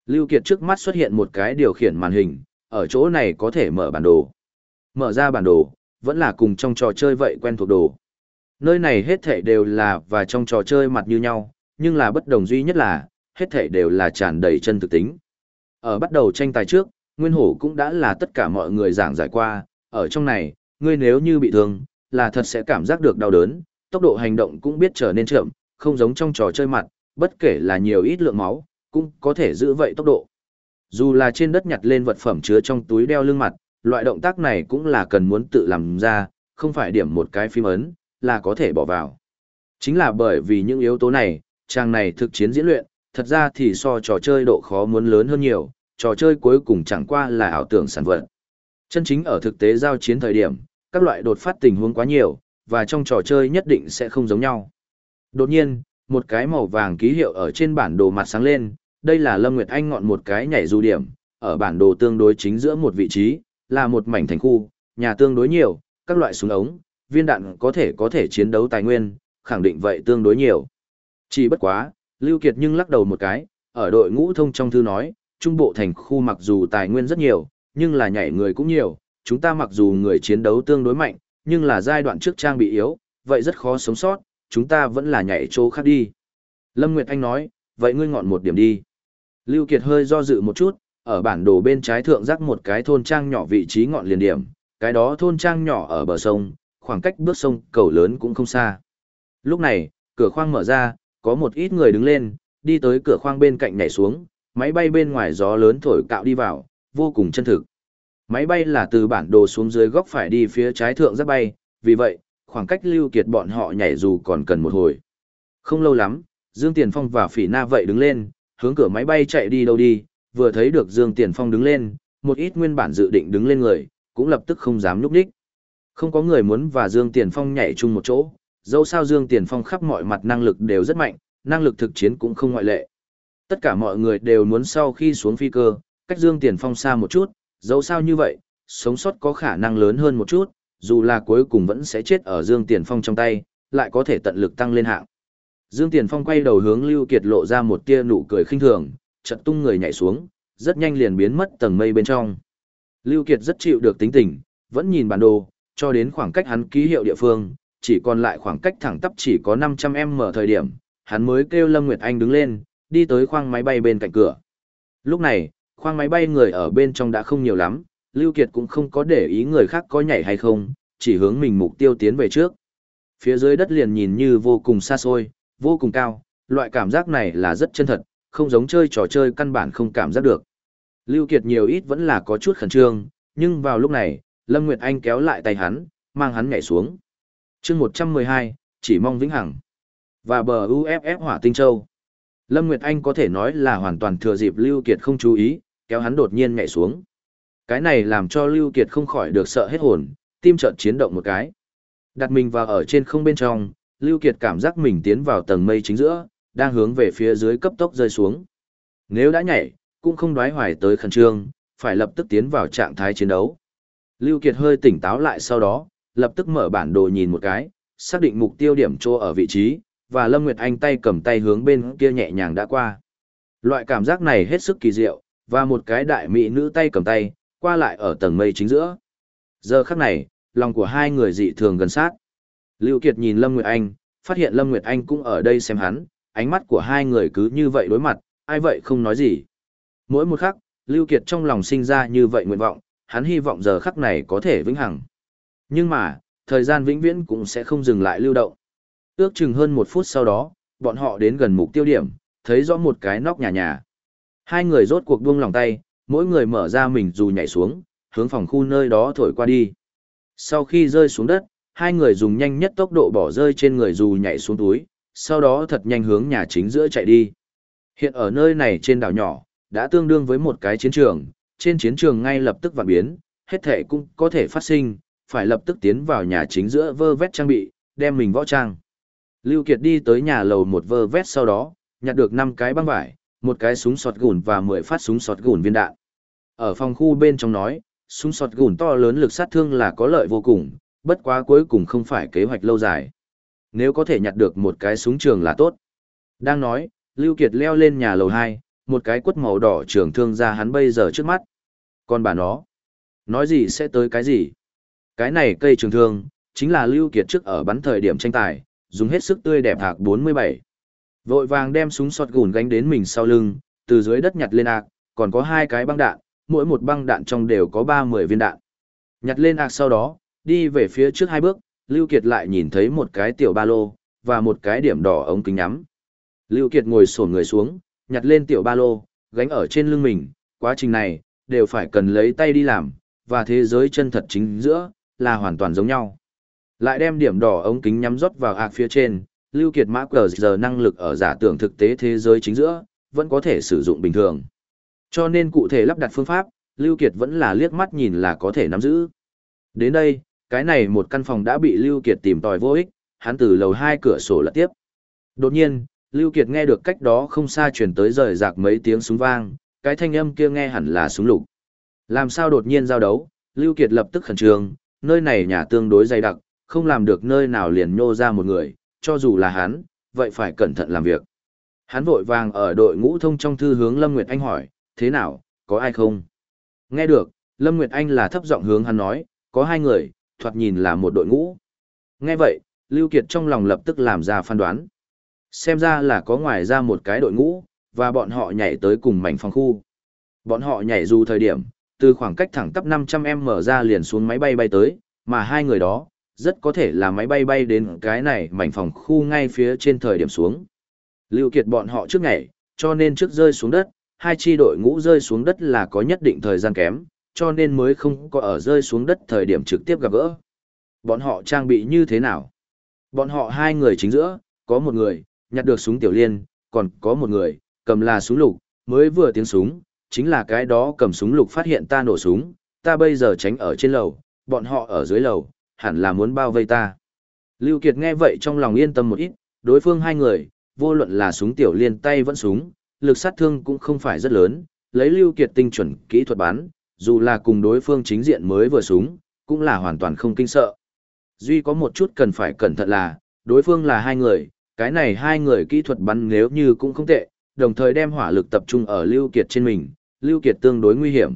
Lưu Kiệt trước mắt xuất hiện một cái điều khiển màn hình, ở chỗ này có thể mở bản đồ. Mở ra bản đồ, vẫn là cùng trong trò chơi vậy quen thuộc đồ. Nơi này hết thảy đều là và trong trò chơi mặt như nhau, nhưng là bất đồng duy nhất là, hết thảy đều là tràn đầy chân thực tính. Ở bắt đầu tranh tài trước, Nguyên Hổ cũng đã là tất cả mọi người giảng giải qua, ở trong này, ngươi nếu như bị thương, là thật sẽ cảm giác được đau đớn, tốc độ hành động cũng biết trở nên chậm, không giống trong trò chơi mặt, bất kể là nhiều ít lượng máu, cũng có thể giữ vậy tốc độ. Dù là trên đất nhặt lên vật phẩm chứa trong túi đeo lưng mặt, loại động tác này cũng là cần muốn tự làm ra, không phải điểm một cái phím ấn, là có thể bỏ vào. Chính là bởi vì những yếu tố này, trang này thực chiến diễn luyện, thật ra thì so trò chơi độ khó muốn lớn hơn nhiều, trò chơi cuối cùng chẳng qua là ảo tưởng sản vật. Chân chính ở thực tế giao chiến thời điểm, các loại đột phát tình huống quá nhiều, và trong trò chơi nhất định sẽ không giống nhau. Đột nhiên, một cái màu vàng ký hiệu ở trên bản đồ mặt sáng lên, đây là Lâm Nguyệt Anh ngọn một cái nhảy du điểm, ở bản đồ tương đối chính giữa một vị trí, là một mảnh thành khu, nhà tương đối nhiều, các loại súng ống, viên đạn có thể có thể chiến đấu tài nguyên, khẳng định vậy tương đối nhiều. Chỉ bất quá, Lưu Kiệt nhưng lắc đầu một cái, ở đội ngũ thông trong thư nói, trung bộ thành khu mặc dù tài nguyên rất nhiều, nhưng là nhảy người cũng nhiều, chúng ta mặc dù người chiến đấu tương đối mạnh, nhưng là giai đoạn trước trang bị yếu, vậy rất khó sống sót, chúng ta vẫn là nhảy chỗ khác đi. Lâm Nguyệt Anh nói, vậy ngươi ngọn một điểm đi. Lưu Kiệt hơi do dự một chút, ở bản đồ bên trái thượng rắc một cái thôn trang nhỏ vị trí ngọn liền điểm, cái đó thôn trang nhỏ ở bờ sông, khoảng cách bước sông cầu lớn cũng không xa. Lúc này, cửa khoang mở ra, có một ít người đứng lên, đi tới cửa khoang bên cạnh nhảy xuống, máy bay bên ngoài gió lớn thổi cạo đi vào, vô cùng chân thực. Máy bay là từ bản đồ xuống dưới góc phải đi phía trái thượng rất bay, vì vậy, khoảng cách lưu kiệt bọn họ nhảy dù còn cần một hồi. Không lâu lắm, Dương Tiền Phong và Phỉ Na vậy đứng lên, hướng cửa máy bay chạy đi đâu đi, vừa thấy được Dương Tiền Phong đứng lên, một ít nguyên bản dự định đứng lên người, cũng lập tức không dám núp đích. Không có người muốn và Dương Tiền Phong nhảy chung một chỗ, dẫu sao Dương Tiền Phong khắp mọi mặt năng lực đều rất mạnh, năng lực thực chiến cũng không ngoại lệ. Tất cả mọi người đều muốn sau khi xuống phi cơ, cách Dương Tiền Phong xa một chút, dẫu sao như vậy, sống sót có khả năng lớn hơn một chút, dù là cuối cùng vẫn sẽ chết ở Dương Tiền Phong trong tay, lại có thể tận lực tăng lên hạng. Dương Tiền Phong quay đầu hướng Lưu Kiệt lộ ra một tia nụ cười khinh thường, chợt tung người nhảy xuống, rất nhanh liền biến mất tầng mây bên trong. Lưu Kiệt rất chịu được tính tình, vẫn nhìn bản đồ, cho đến khoảng cách hắn ký hiệu địa phương, chỉ còn lại khoảng cách thẳng tắp chỉ có 500m thời điểm, hắn mới kêu Lâm Nguyệt Anh đứng lên, đi tới khoang máy bay bên cạnh cửa. Lúc này, khoang máy bay người ở bên trong đã không nhiều lắm, Lưu Kiệt cũng không có để ý người khác có nhảy hay không, chỉ hướng mình mục tiêu tiến về trước. Phía dưới đất liền nhìn như vô cùng xa xôi, vô cùng cao, loại cảm giác này là rất chân thật, không giống chơi trò chơi căn bản không cảm giác được. Lưu Kiệt nhiều ít vẫn là có chút khẩn trương, nhưng vào lúc này, Lâm Nguyệt Anh kéo lại tay hắn, mang hắn nhảy xuống. Chương 112, chỉ mong vĩnh hằng. Và bờ UFF Hỏa Tinh Châu. Lâm Nguyệt Anh có thể nói là hoàn toàn thừa dịp Lưu Kiệt không chú ý, kéo hắn đột nhiên nhảy xuống. Cái này làm cho Lưu Kiệt không khỏi được sợ hết hồn, tim chợt chiến động một cái. Đặt mình vào ở trên không bên trong, Lưu Kiệt cảm giác mình tiến vào tầng mây chính giữa, đang hướng về phía dưới cấp tốc rơi xuống. Nếu đã nhảy, cũng không đoái hoài tới khẩn trương, phải lập tức tiến vào trạng thái chiến đấu. Lưu Kiệt hơi tỉnh táo lại sau đó, lập tức mở bản đồ nhìn một cái, xác định mục tiêu điểm chỗ ở vị trí, và Lâm Nguyệt Anh tay cầm tay hướng bên kia nhẹ nhàng đã qua. Loại cảm giác này hết sức kỳ diệu, và một cái đại mỹ nữ tay cầm tay, qua lại ở tầng mây chính giữa. Giờ khắc này, lòng của hai người dị thường gần sát. Lưu Kiệt nhìn Lâm Nguyệt Anh, phát hiện Lâm Nguyệt Anh cũng ở đây xem hắn, ánh mắt của hai người cứ như vậy đối mặt, ai vậy không nói gì. Mỗi một khắc, Lưu Kiệt trong lòng sinh ra như vậy nguyện vọng, hắn hy vọng giờ khắc này có thể vĩnh hằng. Nhưng mà, thời gian vĩnh viễn cũng sẽ không dừng lại lưu động. Ước chừng hơn một phút sau đó, bọn họ đến gần mục tiêu điểm, thấy rõ một cái nóc nhà nhà. Hai người rốt cuộc buông lòng tay, mỗi người mở ra mình dù nhảy xuống, hướng phòng khu nơi đó thổi qua đi. Sau khi rơi xuống đất, hai người dùng nhanh nhất tốc độ bỏ rơi trên người dù nhảy xuống túi, sau đó thật nhanh hướng nhà chính giữa chạy đi. Hiện ở nơi này trên đảo nhỏ, đã tương đương với một cái chiến trường, trên chiến trường ngay lập tức vạn biến, hết thể cũng có thể phát sinh, phải lập tức tiến vào nhà chính giữa vơ vét trang bị, đem mình võ trang. Lưu Kiệt đi tới nhà lầu một vơ vét sau đó, nhặt được 5 cái băng vải, một cái súng sọt gùn và 10 phát súng sọt gùn viên đạn. Ở phòng khu bên trong nói, súng sọt gùn to lớn lực sát thương là có lợi vô cùng, bất quá cuối cùng không phải kế hoạch lâu dài. Nếu có thể nhặt được một cái súng trường là tốt. Đang nói, Lưu Kiệt leo lên nhà lầu 2, một cái quất màu đỏ trường thương ra hắn bây giờ trước mắt. Còn bà nó, nói gì sẽ tới cái gì? Cái này cây trường thương, chính là Lưu Kiệt trước ở bắn thời điểm tranh tài, dùng hết sức tươi đẹp hạc 47. Vội vàng đem súng sọt gùn gánh đến mình sau lưng, từ dưới đất nhặt lên ạc, còn có hai cái băng đạn, mỗi một băng đạn trong đều có 30 viên đạn. Nhặt lên ạc sau đó, đi về phía trước hai bước, Lưu Kiệt lại nhìn thấy một cái tiểu ba lô, và một cái điểm đỏ ống kính nhắm. Lưu Kiệt ngồi xổm người xuống, nhặt lên tiểu ba lô, gánh ở trên lưng mình, quá trình này, đều phải cần lấy tay đi làm, và thế giới chân thật chính giữa, là hoàn toàn giống nhau. Lại đem điểm đỏ ống kính nhắm rót vào ạc phía trên, Lưu Kiệt mã cờ giờ năng lực ở giả tưởng thực tế thế giới chính giữa, vẫn có thể sử dụng bình thường. Cho nên cụ thể lắp đặt phương pháp, Lưu Kiệt vẫn là liếc mắt nhìn là có thể nắm giữ. Đến đây, cái này một căn phòng đã bị Lưu Kiệt tìm tòi vô ích, hắn từ lầu hai cửa sổ lật tiếp. Đột nhiên, Lưu Kiệt nghe được cách đó không xa truyền tới rời rạc mấy tiếng súng vang, cái thanh âm kia nghe hẳn là súng lục. Làm sao đột nhiên giao đấu, Lưu Kiệt lập tức khẩn trương, nơi này nhà tương đối dày đặc, không làm được nơi nào liền nhô ra một người, cho dù là hắn, vậy phải cẩn thận làm việc. Hắn vội vàng ở đội ngũ thông trong thư hướng Lâm Nguyệt Anh hỏi, thế nào, có ai không? Nghe được, Lâm Nguyệt Anh là thấp giọng hướng hắn nói, có hai người, thoạt nhìn là một đội ngũ. Nghe vậy, Lưu Kiệt trong lòng lập tức làm ra phán đoán. Xem ra là có ngoài ra một cái đội ngũ, và bọn họ nhảy tới cùng mảnh phòng khu. Bọn họ nhảy dù thời điểm, từ khoảng cách thẳng tắp 500m ra liền xuống máy bay bay tới, mà hai người đó, rất có thể là máy bay bay đến cái này mảnh phòng khu ngay phía trên thời điểm xuống. Lưu Kiệt bọn họ trước nhảy, cho nên trước rơi xuống đất, hai chi đội ngũ rơi xuống đất là có nhất định thời gian kém, cho nên mới không có ở rơi xuống đất thời điểm trực tiếp gặp gỡ. Bọn họ trang bị như thế nào? Bọn họ hai người chính giữa, có một người, nhặt được súng tiểu liên, còn có một người, cầm là súng lục, mới vừa tiếng súng, chính là cái đó cầm súng lục phát hiện ta nổ súng, ta bây giờ tránh ở trên lầu, bọn họ ở dưới lầu, hẳn là muốn bao vây ta. Lưu Kiệt nghe vậy trong lòng yên tâm một ít, đối phương hai người, vô luận là súng tiểu liên tay vẫn súng, lực sát thương cũng không phải rất lớn, lấy Lưu Kiệt tinh chuẩn kỹ thuật bắn, dù là cùng đối phương chính diện mới vừa súng, cũng là hoàn toàn không kinh sợ. Duy có một chút cần phải cẩn thận là, đối phương là hai người, cái này hai người kỹ thuật bắn nếu như cũng không tệ, đồng thời đem hỏa lực tập trung ở Lưu Kiệt trên mình, Lưu Kiệt tương đối nguy hiểm.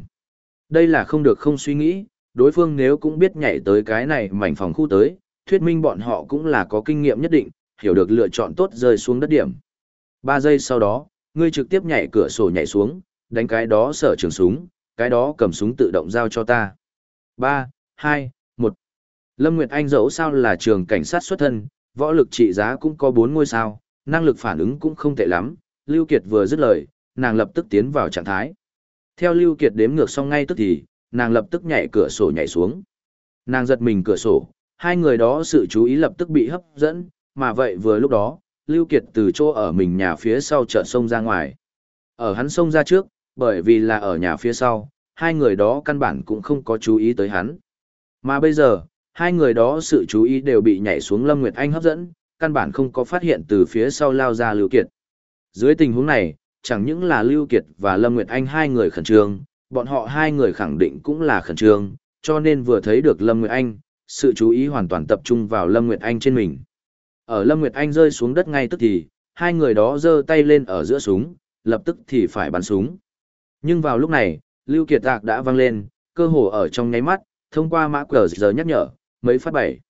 Đây là không được không suy nghĩ, đối phương nếu cũng biết nhảy tới cái này mảnh phòng khu tới, thuyết minh bọn họ cũng là có kinh nghiệm nhất định, hiểu được lựa chọn tốt rơi xuống đất điểm. Ba giây sau đó, ngươi trực tiếp nhảy cửa sổ nhảy xuống, đánh cái đó sở trường súng, cái đó cầm súng tự động giao cho ta. 3, 2, 1. Lâm Nguyệt Anh dẫu sao là trường cảnh sát xuất thân, võ lực trị giá cũng có 4 ngôi sao, năng lực phản ứng cũng không tệ lắm, Lưu Kiệt vừa dứt lời, nàng lập tức tiến vào trạng thái. Theo Lưu Kiệt đếm ngược xong ngay tức thì, nàng lập tức nhảy cửa sổ nhảy xuống. Nàng giật mình cửa sổ, hai người đó sự chú ý lập tức bị hấp dẫn, mà vậy vừa lúc đó, Lưu Kiệt từ chỗ ở mình nhà phía sau chợ sông ra ngoài. Ở hắn sông ra trước, bởi vì là ở nhà phía sau, hai người đó căn bản cũng không có chú ý tới hắn. Mà bây giờ, hai người đó sự chú ý đều bị nhảy xuống Lâm Nguyệt Anh hấp dẫn, căn bản không có phát hiện từ phía sau lao ra Lưu Kiệt. Dưới tình huống này, chẳng những là Lưu Kiệt và Lâm Nguyệt Anh hai người khẩn trương, bọn họ hai người khẳng định cũng là khẩn trương, cho nên vừa thấy được Lâm Nguyệt Anh, sự chú ý hoàn toàn tập trung vào Lâm Nguyệt Anh trên mình. Ở Lâm Nguyệt Anh rơi xuống đất ngay tức thì, hai người đó giơ tay lên ở giữa súng, lập tức thì phải bắn súng. Nhưng vào lúc này, Lưu Kiệt Tạc đã vang lên, cơ hồ ở trong nháy mắt, thông qua mã cờ giờ nhắc nhở, mấy phát bảy.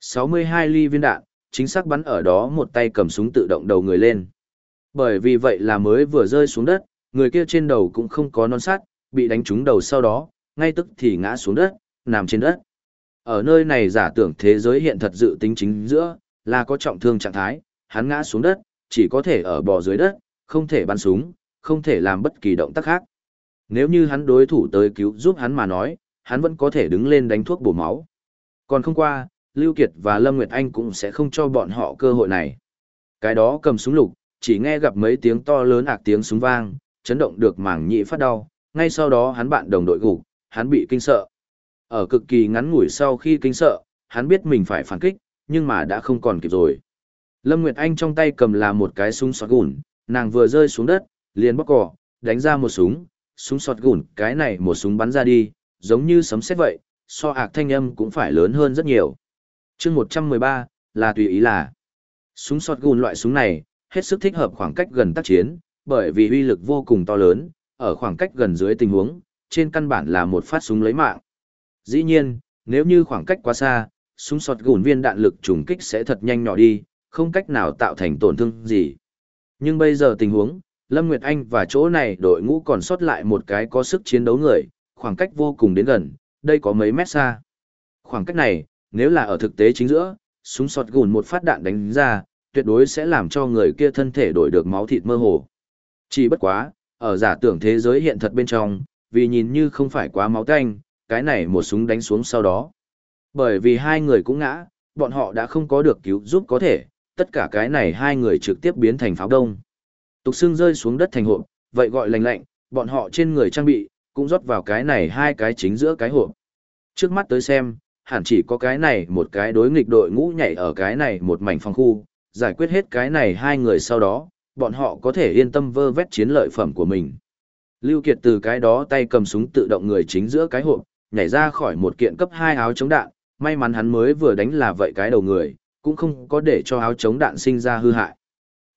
62 ly viên đạn, chính xác bắn ở đó một tay cầm súng tự động đầu người lên. Bởi vì vậy là mới vừa rơi xuống đất, người kia trên đầu cũng không có non sắt, bị đánh trúng đầu sau đó, ngay tức thì ngã xuống đất, nằm trên đất. Ở nơi này giả tưởng thế giới hiện thật dự tính chính giữa, là có trọng thương trạng thái, hắn ngã xuống đất, chỉ có thể ở bò dưới đất, không thể bắn súng, không thể làm bất kỳ động tác khác. Nếu như hắn đối thủ tới cứu giúp hắn mà nói, hắn vẫn có thể đứng lên đánh thuốc bổ máu. Còn không qua, Lưu Kiệt và Lâm Nguyệt Anh cũng sẽ không cho bọn họ cơ hội này. Cái đó cầm súng lục, chỉ nghe gặp mấy tiếng to lớn ạc tiếng súng vang, chấn động được mảng nhị phát đau, ngay sau đó hắn bạn đồng đội gục, hắn bị kinh sợ. Ở cực kỳ ngắn ngủi sau khi kinh sợ, hắn biết mình phải phản kích, nhưng mà đã không còn kịp rồi. Lâm Nguyệt Anh trong tay cầm là một cái súng sọt gùn, nàng vừa rơi xuống đất, liền bóc cỏ, đánh ra một súng, súng sọt gùn, cái này một súng bắn ra đi, giống như sấm sét vậy, so ạc thanh âm cũng phải lớn hơn rất nhiều. chương 113, là tùy ý là. Súng sọt gùn loại súng này, hết sức thích hợp khoảng cách gần tác chiến, bởi vì uy lực vô cùng to lớn, ở khoảng cách gần dưới tình huống, trên căn bản là một phát súng lấy mạng. Dĩ nhiên, nếu như khoảng cách quá xa, súng sọt gùn viên đạn lực trùng kích sẽ thật nhanh nhỏ đi, không cách nào tạo thành tổn thương gì. Nhưng bây giờ tình huống, Lâm Nguyệt Anh và chỗ này đội ngũ còn sót lại một cái có sức chiến đấu người, khoảng cách vô cùng đến gần, đây có mấy mét xa. Khoảng cách này, nếu là ở thực tế chính giữa, súng sọt gùn một phát đạn đánh ra, tuyệt đối sẽ làm cho người kia thân thể đổi được máu thịt mơ hồ. Chỉ bất quá, ở giả tưởng thế giới hiện thật bên trong, vì nhìn như không phải quá máu tanh, cái này một súng đánh xuống sau đó. Bởi vì hai người cũng ngã, bọn họ đã không có được cứu giúp có thể, tất cả cái này hai người trực tiếp biến thành pháo đông. Tục xương rơi xuống đất thành hộp, vậy gọi lành lạnh, bọn họ trên người trang bị, cũng rót vào cái này hai cái chính giữa cái hộp. Trước mắt tới xem, hẳn chỉ có cái này một cái đối nghịch đội ngũ nhảy ở cái này một mảnh phòng khu, giải quyết hết cái này hai người sau đó, bọn họ có thể yên tâm vơ vét chiến lợi phẩm của mình. Lưu Kiệt từ cái đó tay cầm súng tự động người chính giữa cái hộp, nhảy ra khỏi một kiện cấp 2 áo chống đạn, may mắn hắn mới vừa đánh là vậy cái đầu người, cũng không có để cho áo chống đạn sinh ra hư hại.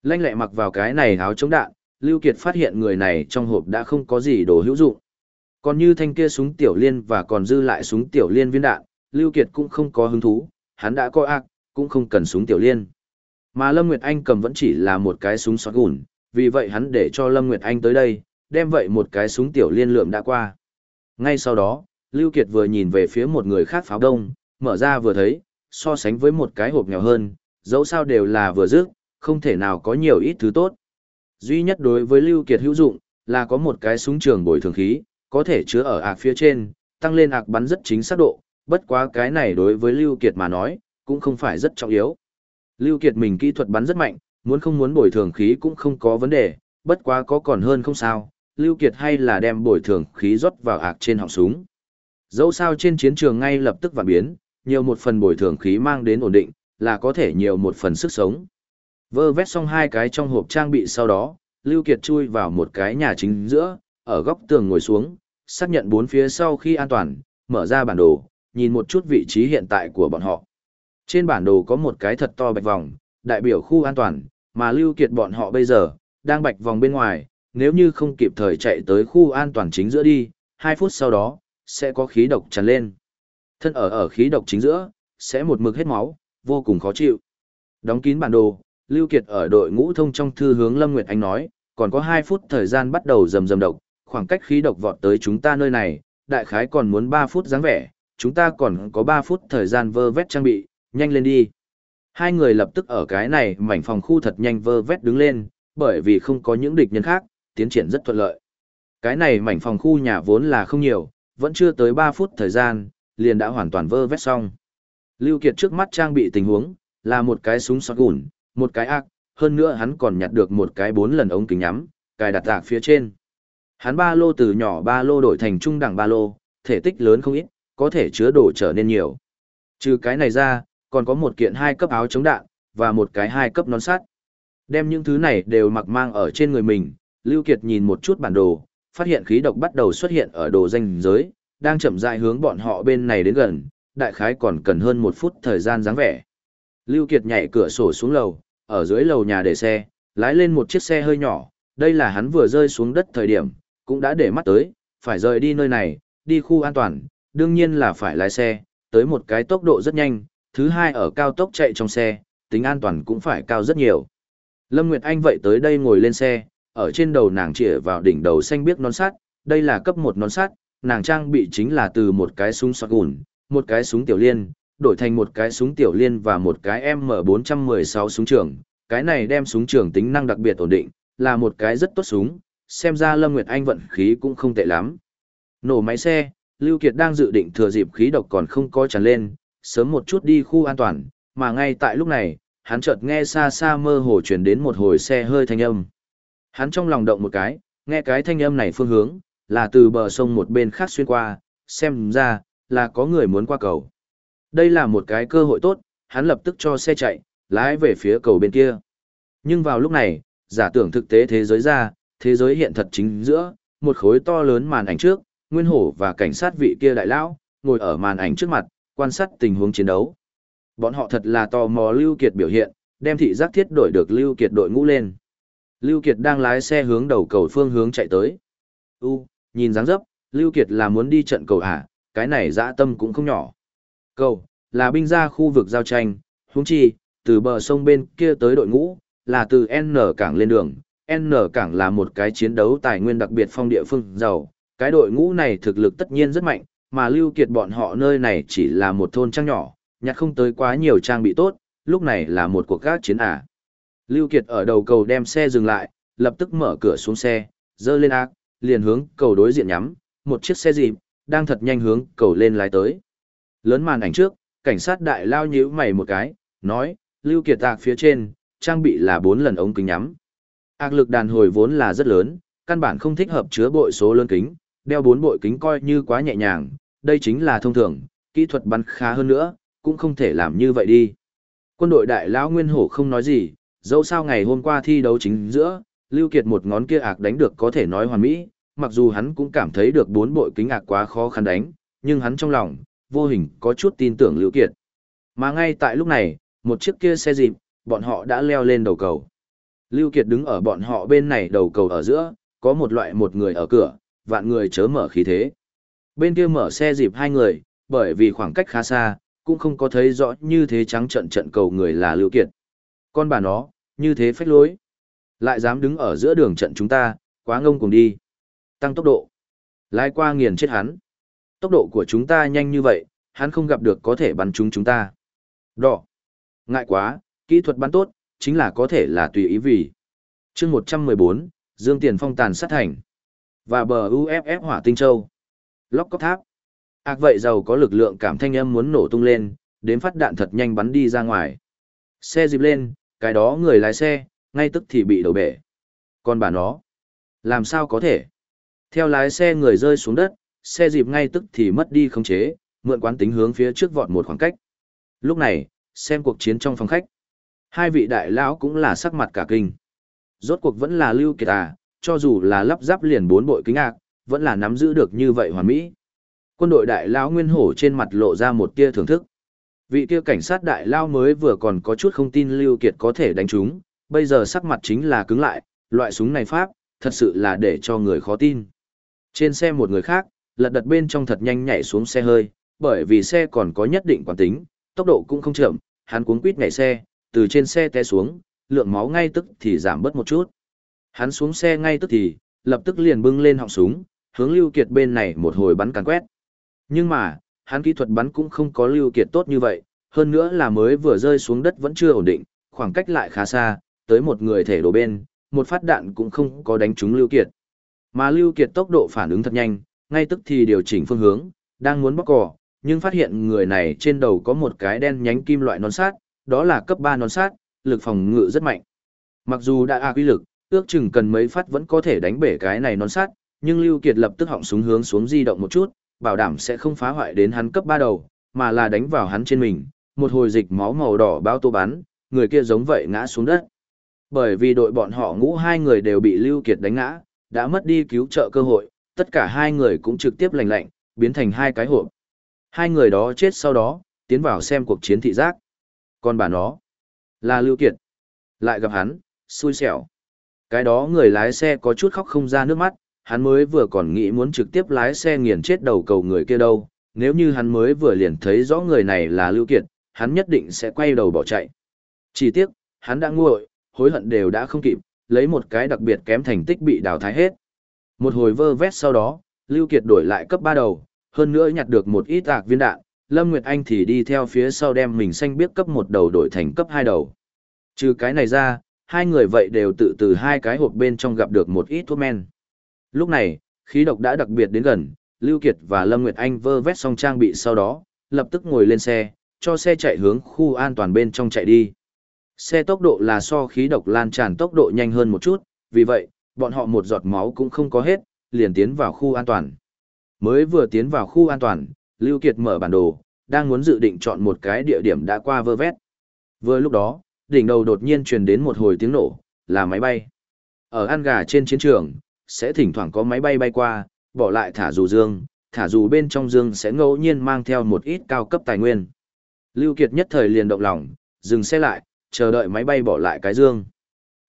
Lanh lẹ mặc vào cái này áo chống đạn, Lưu Kiệt phát hiện người này trong hộp đã không có gì đồ hữu dụng. Còn như thanh kia súng tiểu liên và còn dư lại súng tiểu liên viên đạn, Lưu Kiệt cũng không có hứng thú, hắn đã coi ác, cũng không cần súng tiểu liên. Mà Lâm Nguyệt Anh cầm vẫn chỉ là một cái súng sọt gùn, vì vậy hắn để cho Lâm Nguyệt Anh tới đây, đem vậy một cái súng tiểu liên lượm đã qua. Ngay sau đó, Lưu Kiệt vừa nhìn về phía một người khác pháo đông, mở ra vừa thấy, so sánh với một cái hộp nghèo hơn, dẫu sao đều là vừa rước, không thể nào có nhiều ít thứ tốt. Duy nhất đối với Lưu Kiệt hữu dụng, là có một cái súng trường bồi thường khí, có thể chứa ở ạc phía trên, tăng lên ạc bắn rất chính xác độ, bất quá cái này đối với Lưu Kiệt mà nói, cũng không phải rất trọng yếu. Lưu Kiệt mình kỹ thuật bắn rất mạnh, muốn không muốn bồi thường khí cũng không có vấn đề, bất quá có còn hơn không sao, Lưu Kiệt hay là đem bồi thường khí rót vào ạc trên họng súng. Dẫu sao trên chiến trường ngay lập tức vạn biến, nhiều một phần bồi thường khí mang đến ổn định, là có thể nhiều một phần sức sống. Vơ vét xong hai cái trong hộp trang bị sau đó, Lưu Kiệt chui vào một cái nhà chính giữa, ở góc tường ngồi xuống, xác nhận bốn phía sau khi an toàn, mở ra bản đồ, nhìn một chút vị trí hiện tại của bọn họ. Trên bản đồ có một cái thật to bạch vòng, đại biểu khu an toàn, mà Lưu Kiệt bọn họ bây giờ, đang bạch vòng bên ngoài, nếu như không kịp thời chạy tới khu an toàn chính giữa đi, 2 phút sau đó, sẽ có khí độc tràn lên. Thân ở ở khí độc chính giữa, sẽ một mực hết máu, vô cùng khó chịu. Đóng kín bản đồ, Lưu Kiệt ở đội ngũ thông trong thư hướng Lâm Nguyệt Anh nói, còn có 2 phút thời gian bắt đầu rầm rầm độc, khoảng cách khí độc vọt tới chúng ta nơi này, đại khái còn muốn 3 phút dáng vẻ, chúng ta còn có 3 phút thời gian vơ vét trang bị, nhanh lên đi. Hai người lập tức ở cái này mảnh phòng khu thật nhanh vơ vét đứng lên, bởi vì không có những địch nhân khác, tiến triển rất thuận lợi. Cái này mảnh phòng khu nhà vốn là không nhiều, vẫn chưa tới 3 phút thời gian, liền đã hoàn toàn vơ vét xong. Lưu Kiệt trước mắt trang bị tình huống, là một cái súng shotgun, một cái ác, hơn nữa hắn còn nhặt được một cái bốn lần ống kính nhắm, cài đặt tạc phía trên. Hắn ba lô từ nhỏ ba lô đổi thành trung đẳng ba lô, thể tích lớn không ít, có thể chứa đồ trở nên nhiều. Trừ cái này ra, còn có một kiện hai cấp áo chống đạn, và một cái hai cấp nón sắt. Đem những thứ này đều mặc mang ở trên người mình, Lưu Kiệt nhìn một chút bản đồ, phát hiện khí độc bắt đầu xuất hiện ở đồ danh giới, đang chậm rãi hướng bọn họ bên này đến gần, đại khái còn cần hơn một phút thời gian dáng vẻ. Lưu Kiệt nhảy cửa sổ xuống lầu, ở dưới lầu nhà để xe, lái lên một chiếc xe hơi nhỏ, đây là hắn vừa rơi xuống đất thời điểm, cũng đã để mắt tới, phải rời đi nơi này, đi khu an toàn, đương nhiên là phải lái xe, tới một cái tốc độ rất nhanh, thứ hai ở cao tốc chạy trong xe, tính an toàn cũng phải cao rất nhiều. Lâm Nguyệt Anh vậy tới đây ngồi lên xe, ở trên đầu nàng chĩa vào đỉnh đầu xanh biếc nón sắt, đây là cấp một nón sắt, nàng trang bị chính là từ một cái súng shotgun, một cái súng tiểu liên, đổi thành một cái súng tiểu liên và một cái M416 súng trường, cái này đem súng trường tính năng đặc biệt ổn định, là một cái rất tốt súng, xem ra Lâm Nguyệt Anh vận khí cũng không tệ lắm. Nổ máy xe, Lưu Kiệt đang dự định thừa dịp khí độc còn không có tràn lên, sớm một chút đi khu an toàn, mà ngay tại lúc này, hắn chợt nghe xa xa mơ hồ truyền đến một hồi xe hơi thanh âm. Hắn trong lòng động một cái, nghe cái thanh âm này phương hướng, là từ bờ sông một bên khác xuyên qua, xem ra, là có người muốn qua cầu. Đây là một cái cơ hội tốt, hắn lập tức cho xe chạy, lái về phía cầu bên kia. Nhưng vào lúc này, giả tưởng thực tế thế giới ra, thế giới hiện thật chính giữa, một khối to lớn màn ảnh trước, Nguyên Hổ và cảnh sát vị kia đại lão, ngồi ở màn ảnh trước mặt, quan sát tình huống chiến đấu. Bọn họ thật là tò mò Lưu Kiệt biểu hiện, đem thị giác thiết đổi được Lưu Kiệt đội ngũ lên. Lưu Kiệt đang lái xe hướng đầu cầu phương hướng chạy tới. U, nhìn dáng dấp, Lưu Kiệt là muốn đi trận cầu à, cái này dã tâm cũng không nhỏ. Cầu, là binh ra khu vực giao tranh, huống chi, từ bờ sông bên kia tới đội ngũ, là từ N cảng lên đường. N cảng là một cái chiến đấu tài nguyên đặc biệt phong địa phương giàu, cái đội ngũ này thực lực tất nhiên rất mạnh, mà Lưu Kiệt bọn họ nơi này chỉ là một thôn trang nhỏ, nhặt không tới quá nhiều trang bị tốt, lúc này là một cuộc gác chiến à. Lưu Kiệt ở đầu cầu đem xe dừng lại, lập tức mở cửa xuống xe, dơ lên ác, liền hướng cầu đối diện nhắm, một chiếc xe dịp, đang thật nhanh hướng cầu lên lái tới. Lớn màn ảnh trước, cảnh sát đại lao nhíu mày một cái, nói, Lưu Kiệt tạc phía trên, trang bị là 4 lần ống kính nhắm. Ác lực đàn hồi vốn là rất lớn, căn bản không thích hợp chứa bội số lớn kính, đeo 4 bội kính coi như quá nhẹ nhàng, đây chính là thông thường, kỹ thuật bắn khá hơn nữa, cũng không thể làm như vậy đi. Quân đội đại lão Nguyên Hổ không nói gì, dẫu sao ngày hôm qua thi đấu chính giữa, Lưu Kiệt một ngón kia ạc đánh được có thể nói hoàn mỹ, mặc dù hắn cũng cảm thấy được bốn bội kính ạc quá khó khăn đánh, nhưng hắn trong lòng, vô hình có chút tin tưởng Lưu Kiệt. Mà ngay tại lúc này, một chiếc kia xe dịp, bọn họ đã leo lên đầu cầu. Lưu Kiệt đứng ở bọn họ bên này đầu cầu ở giữa, có một loại một người ở cửa, vạn người chớ mở khí thế. Bên kia mở xe dịp hai người, bởi vì khoảng cách khá xa, cũng không có thấy rõ như thế trắng trận trận cầu người là Lưu Kiệt. Con bà nó, như thế phách lối. Lại dám đứng ở giữa đường trận chúng ta, quá ngông cùng đi. Tăng tốc độ. Lái qua nghiền chết hắn. Tốc độ của chúng ta nhanh như vậy, hắn không gặp được có thể bắn chúng chúng ta. Đỏ. Ngại quá, kỹ thuật bắn tốt, chính là có thể là tùy ý vì. chương 114, Dương Tiền Phong tàn sát thành. Và bờ UFF hỏa tinh châu. Lóc cóc tháp. Ác vậy giàu có lực lượng cảm thanh âm muốn nổ tung lên, đến phát đạn thật nhanh bắn đi ra ngoài. Xe dịp lên, cái đó người lái xe, ngay tức thì bị đổ bể. Còn bà nó, làm sao có thể? Theo lái xe người rơi xuống đất, xe dịp ngay tức thì mất đi khống chế, mượn quán tính hướng phía trước vọt một khoảng cách. Lúc này, xem cuộc chiến trong phòng khách. Hai vị đại lão cũng là sắc mặt cả kinh. Rốt cuộc vẫn là lưu kiệt à, cho dù là lắp ráp liền bốn bội kính ạc, vẫn là nắm giữ được như vậy hoàn mỹ. Quân đội đại lão Nguyên Hổ trên mặt lộ ra một tia thưởng thức. Vị kia cảnh sát đại lão mới vừa còn có chút không tin Lưu Kiệt có thể đánh chúng, bây giờ sắc mặt chính là cứng lại, loại súng này pháp, thật sự là để cho người khó tin. Trên xe một người khác, lật đật bên trong thật nhanh nhảy xuống xe hơi, bởi vì xe còn có nhất định quán tính, tốc độ cũng không chậm, hắn cuống quýt nhảy xe, từ trên xe té xuống, lượng máu ngay tức thì giảm bớt một chút. Hắn xuống xe ngay tức thì, lập tức liền bưng lên họng súng, hướng Lưu Kiệt bên này một hồi bắn càn quét. Nhưng mà, hắn kỹ thuật bắn cũng không có Lưu Kiệt tốt như vậy, hơn nữa là mới vừa rơi xuống đất vẫn chưa ổn định, khoảng cách lại khá xa, tới một người thể đổ bên, một phát đạn cũng không có đánh trúng Lưu Kiệt. Mà Lưu Kiệt tốc độ phản ứng thật nhanh, ngay tức thì điều chỉnh phương hướng, đang muốn bóc cỏ, nhưng phát hiện người này trên đầu có một cái đen nhánh kim loại nón sát, đó là cấp 3 nón sát, lực phòng ngự rất mạnh. Mặc dù đã a quy lực, ước chừng cần mấy phát vẫn có thể đánh bể cái này nón sát, nhưng Lưu Kiệt lập tức họng súng hướng xuống di động một chút, bảo đảm sẽ không phá hoại đến hắn cấp 3 đầu, mà là đánh vào hắn trên mình, một hồi dịch máu màu đỏ bao tô bắn, người kia giống vậy ngã xuống đất. Bởi vì đội bọn họ ngũ hai người đều bị Lưu Kiệt đánh ngã, đã mất đi cứu trợ cơ hội, tất cả hai người cũng trực tiếp lành lạnh, biến thành hai cái hộp. Hai người đó chết sau đó, tiến vào xem cuộc chiến thị giác. Còn bà nó, là Lưu Kiệt. Lại gặp hắn, xui xẻo. Cái đó người lái xe có chút khóc không ra nước mắt, hắn mới vừa còn nghĩ muốn trực tiếp lái xe nghiền chết đầu cầu người kia đâu, nếu như hắn mới vừa liền thấy rõ người này là Lưu Kiệt, hắn nhất định sẽ quay đầu bỏ chạy. Chỉ tiếc, hắn đã nguội, hối hận đều đã không kịp, lấy một cái đặc biệt kém thành tích bị đào thái hết. Một hồi vơ vét sau đó, Lưu Kiệt đổi lại cấp 3 đầu, hơn nữa nhặt được một ít ạc viên đạn, Lâm Nguyệt Anh thì đi theo phía sau đem mình xanh biết cấp một đầu đổi thành cấp 2 đầu. Trừ cái này ra, hai người vậy đều tự từ hai cái hộp bên trong gặp được một ít thuốc men. Lúc này, khí độc đã đặc biệt đến gần, Lưu Kiệt và Lâm Nguyệt Anh vơ vét xong trang bị sau đó, lập tức ngồi lên xe, cho xe chạy hướng khu an toàn bên trong chạy đi. Xe tốc độ là so khí độc lan tràn tốc độ nhanh hơn một chút, vì vậy, bọn họ một giọt máu cũng không có hết, liền tiến vào khu an toàn. Mới vừa tiến vào khu an toàn, Lưu Kiệt mở bản đồ, đang muốn dự định chọn một cái địa điểm đã qua vơ vét. Vừa lúc đó, đỉnh đầu đột nhiên truyền đến một hồi tiếng nổ, là máy bay. Ở An Gà trên chiến trường, sẽ thỉnh thoảng có máy bay bay qua, bỏ lại thả dù dương, thả dù bên trong dương sẽ ngẫu nhiên mang theo một ít cao cấp tài nguyên. Lưu Kiệt nhất thời liền động lòng, dừng xe lại, chờ đợi máy bay bỏ lại cái dương.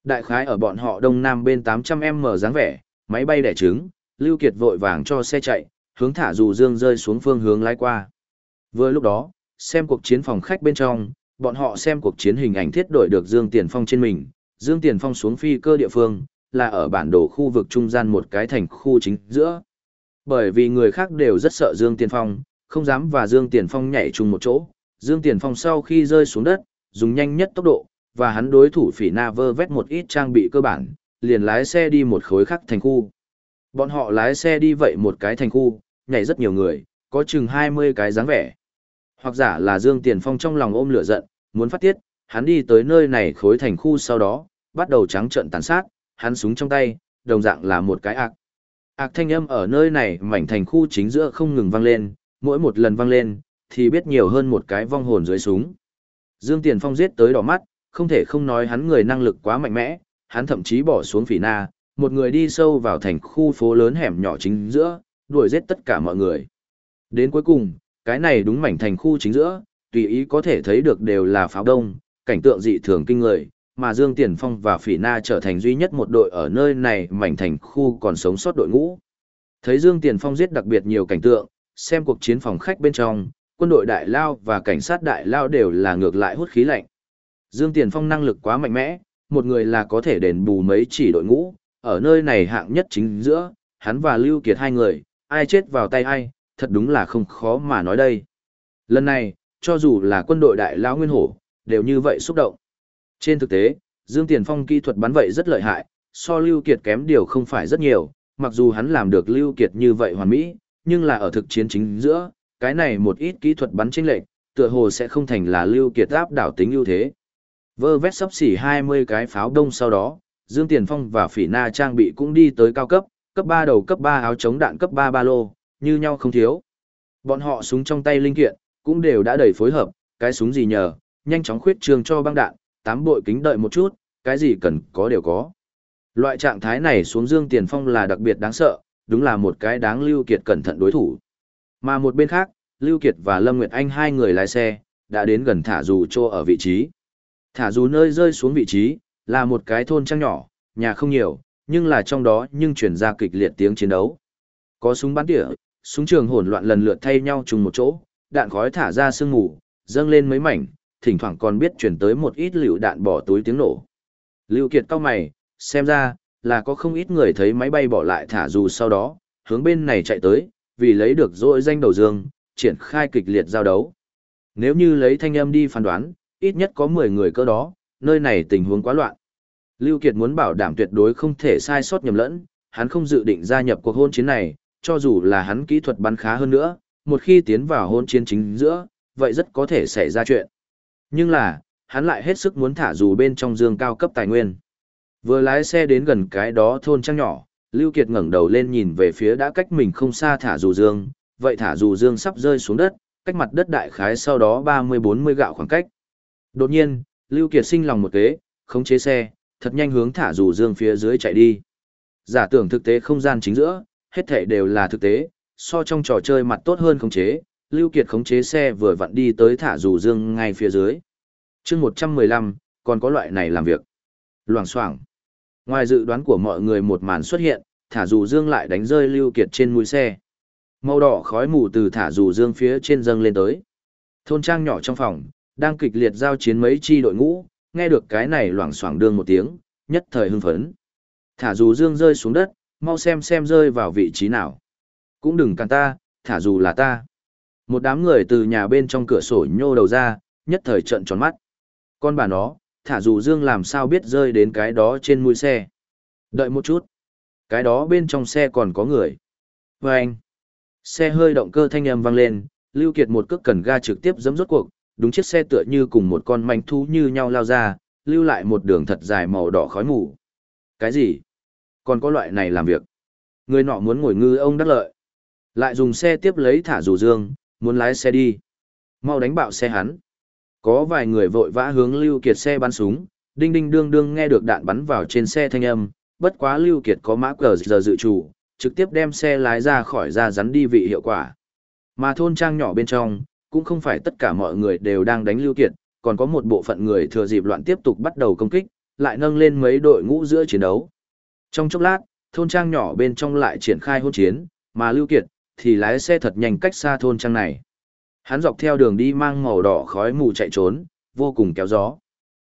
Đại khái ở bọn họ đông nam bên 800m dáng vẻ, máy bay đẻ trứng, Lưu Kiệt vội vàng cho xe chạy, hướng thả dù dương rơi xuống phương hướng lái qua. Vừa lúc đó, xem cuộc chiến phòng khách bên trong, bọn họ xem cuộc chiến hình ảnh thiết đổi được Dương Tiền Phong trên mình, Dương Tiền Phong xuống phi cơ địa phương, là ở bản đồ khu vực trung gian một cái thành khu chính giữa. Bởi vì người khác đều rất sợ Dương Tiền Phong, không dám và Dương Tiền Phong nhảy chung một chỗ. Dương Tiền Phong sau khi rơi xuống đất, dùng nhanh nhất tốc độ, và hắn đối thủ phỉ na vơ vét một ít trang bị cơ bản, liền lái xe đi một khối khác thành khu. Bọn họ lái xe đi vậy một cái thành khu, nhảy rất nhiều người, có chừng 20 cái dáng vẻ. Hoặc giả là Dương Tiền Phong trong lòng ôm lửa giận, muốn phát tiết, hắn đi tới nơi này khối thành khu sau đó, bắt đầu trắng trận tàn sát, hắn súng trong tay, đồng dạng là một cái ạc. Ạc thanh âm ở nơi này mảnh thành khu chính giữa không ngừng vang lên, mỗi một lần vang lên, thì biết nhiều hơn một cái vong hồn dưới súng. Dương Tiền Phong giết tới đỏ mắt, không thể không nói hắn người năng lực quá mạnh mẽ, hắn thậm chí bỏ xuống phỉ na, một người đi sâu vào thành khu phố lớn hẻm nhỏ chính giữa, đuổi giết tất cả mọi người. Đến cuối cùng, cái này đúng mảnh thành khu chính giữa, tùy ý có thể thấy được đều là pháo đông, cảnh tượng dị thường kinh người, mà Dương Tiền Phong và Phỉ Na trở thành duy nhất một đội ở nơi này mảnh thành khu còn sống sót đội ngũ. Thấy Dương Tiền Phong giết đặc biệt nhiều cảnh tượng, xem cuộc chiến phòng khách bên trong, quân đội đại lao và cảnh sát đại lao đều là ngược lại hút khí lạnh. Dương Tiền Phong năng lực quá mạnh mẽ, một người là có thể đền bù mấy chỉ đội ngũ, ở nơi này hạng nhất chính giữa, hắn và Lưu Kiệt hai người, ai chết vào tay ai, thật đúng là không khó mà nói đây. Lần này, cho dù là quân đội đại lao nguyên hổ, đều như vậy xúc động. Trên thực tế, Dương Tiền Phong kỹ thuật bắn vậy rất lợi hại, so Lưu Kiệt kém điều không phải rất nhiều, mặc dù hắn làm được Lưu Kiệt như vậy hoàn mỹ, nhưng là ở thực chiến chính giữa, cái này một ít kỹ thuật bắn chênh lệch, tựa hồ sẽ không thành là Lưu Kiệt áp đảo tính ưu thế. Vơ vét sắp xỉ 20 cái pháo đông sau đó, Dương Tiền Phong và Phỉ Na trang bị cũng đi tới cao cấp, cấp 3 đầu cấp 3 áo chống đạn cấp 3 ba lô, như nhau không thiếu. Bọn họ súng trong tay linh kiện, cũng đều đã đầy phối hợp, cái súng gì nhờ, nhanh chóng khuyết trường cho băng đạn, tám bội kính đợi một chút, cái gì cần có đều có. Loại trạng thái này xuống Dương Tiền Phong là đặc biệt đáng sợ, đúng là một cái đáng Lưu Kiệt cẩn thận đối thủ. Mà một bên khác, Lưu Kiệt và Lâm Nguyệt Anh hai người lái xe, đã đến gần thả dù trô ở vị trí. Thả dù nơi rơi xuống vị trí, là một cái thôn trang nhỏ, nhà không nhiều, nhưng là trong đó nhưng truyền ra kịch liệt tiếng chiến đấu. Có súng bắn tỉa, súng trường hỗn loạn lần lượt thay nhau trùng một chỗ, đạn khói thả ra sương mù, dâng lên mấy mảnh, thỉnh thoảng còn biết truyền tới một ít lựu đạn bỏ túi tiếng nổ. Lưu Kiệt cao mày, xem ra, là có không ít người thấy máy bay bỏ lại thả dù sau đó, hướng bên này chạy tới, vì lấy được dội danh đầu dương, triển khai kịch liệt giao đấu. Nếu như lấy thanh âm đi phán đoán, ít nhất có 10 người cơ đó, nơi này tình huống quá loạn. Lưu Kiệt muốn bảo đảm tuyệt đối không thể sai sót nhầm lẫn, hắn không dự định gia nhập cuộc hôn chiến này, cho dù là hắn kỹ thuật bắn khá hơn nữa, một khi tiến vào hôn chiến chính giữa, vậy rất có thể xảy ra chuyện. Nhưng là, hắn lại hết sức muốn thả dù bên trong dương cao cấp tài nguyên. Vừa lái xe đến gần cái đó thôn trang nhỏ, Lưu Kiệt ngẩng đầu lên nhìn về phía đã cách mình không xa thả dù dương, vậy thả dù dương sắp rơi xuống đất, cách mặt đất đại khái sau đó 30-40 gạo khoảng cách. Đột nhiên, Lưu Kiệt sinh lòng một kế, khống chế xe, thật nhanh hướng thả dù dương phía dưới chạy đi. Giả tưởng thực tế không gian chính giữa, hết thảy đều là thực tế, so trong trò chơi mặt tốt hơn khống chế, Lưu Kiệt khống chế xe vừa vặn đi tới thả dù dương ngay phía dưới. Chương 115, còn có loại này làm việc. Loảng xoảng. Ngoài dự đoán của mọi người một màn xuất hiện, thả dù dương lại đánh rơi Lưu Kiệt trên mũi xe. Màu đỏ khói mù từ thả dù dương phía trên dâng lên tới. Thôn trang nhỏ trong phòng, đang kịch liệt giao chiến mấy chi đội ngũ, nghe được cái này loảng xoảng đương một tiếng, nhất thời hưng phấn. Thả dù dương rơi xuống đất, mau xem xem rơi vào vị trí nào. Cũng đừng cản ta, thả dù là ta. Một đám người từ nhà bên trong cửa sổ nhô đầu ra, nhất thời trợn tròn mắt. Con bà nó, thả dù dương làm sao biết rơi đến cái đó trên mũi xe. Đợi một chút. Cái đó bên trong xe còn có người. Và anh. Xe hơi động cơ thanh âm vang lên, Lưu Kiệt một cước cần ga trực tiếp giẫm rốt cuộc, đúng chiếc xe tựa như cùng một con manh thú như nhau lao ra, lưu lại một đường thật dài màu đỏ khói mù. Cái gì? Còn có loại này làm việc. Người nọ muốn ngồi ngư ông đắc lợi. Lại dùng xe tiếp lấy thả dù dương, muốn lái xe đi. Mau đánh bạo xe hắn. Có vài người vội vã hướng Lưu Kiệt xe bắn súng, đinh đinh đương đương nghe được đạn bắn vào trên xe thanh âm, bất quá Lưu Kiệt có mã cờ giờ dự chủ, trực tiếp đem xe lái ra khỏi ra rắn đi vị hiệu quả. Mà thôn trang nhỏ bên trong, cũng không phải tất cả mọi người đều đang đánh Lưu Kiệt, còn có một bộ phận người thừa dịp loạn tiếp tục bắt đầu công kích, lại nâng lên mấy đội ngũ giữa chiến đấu. Trong chốc lát, thôn trang nhỏ bên trong lại triển khai hôn chiến, mà Lưu Kiệt thì lái xe thật nhanh cách xa thôn trang này. Hắn dọc theo đường đi mang màu đỏ khói mù chạy trốn, vô cùng kéo gió.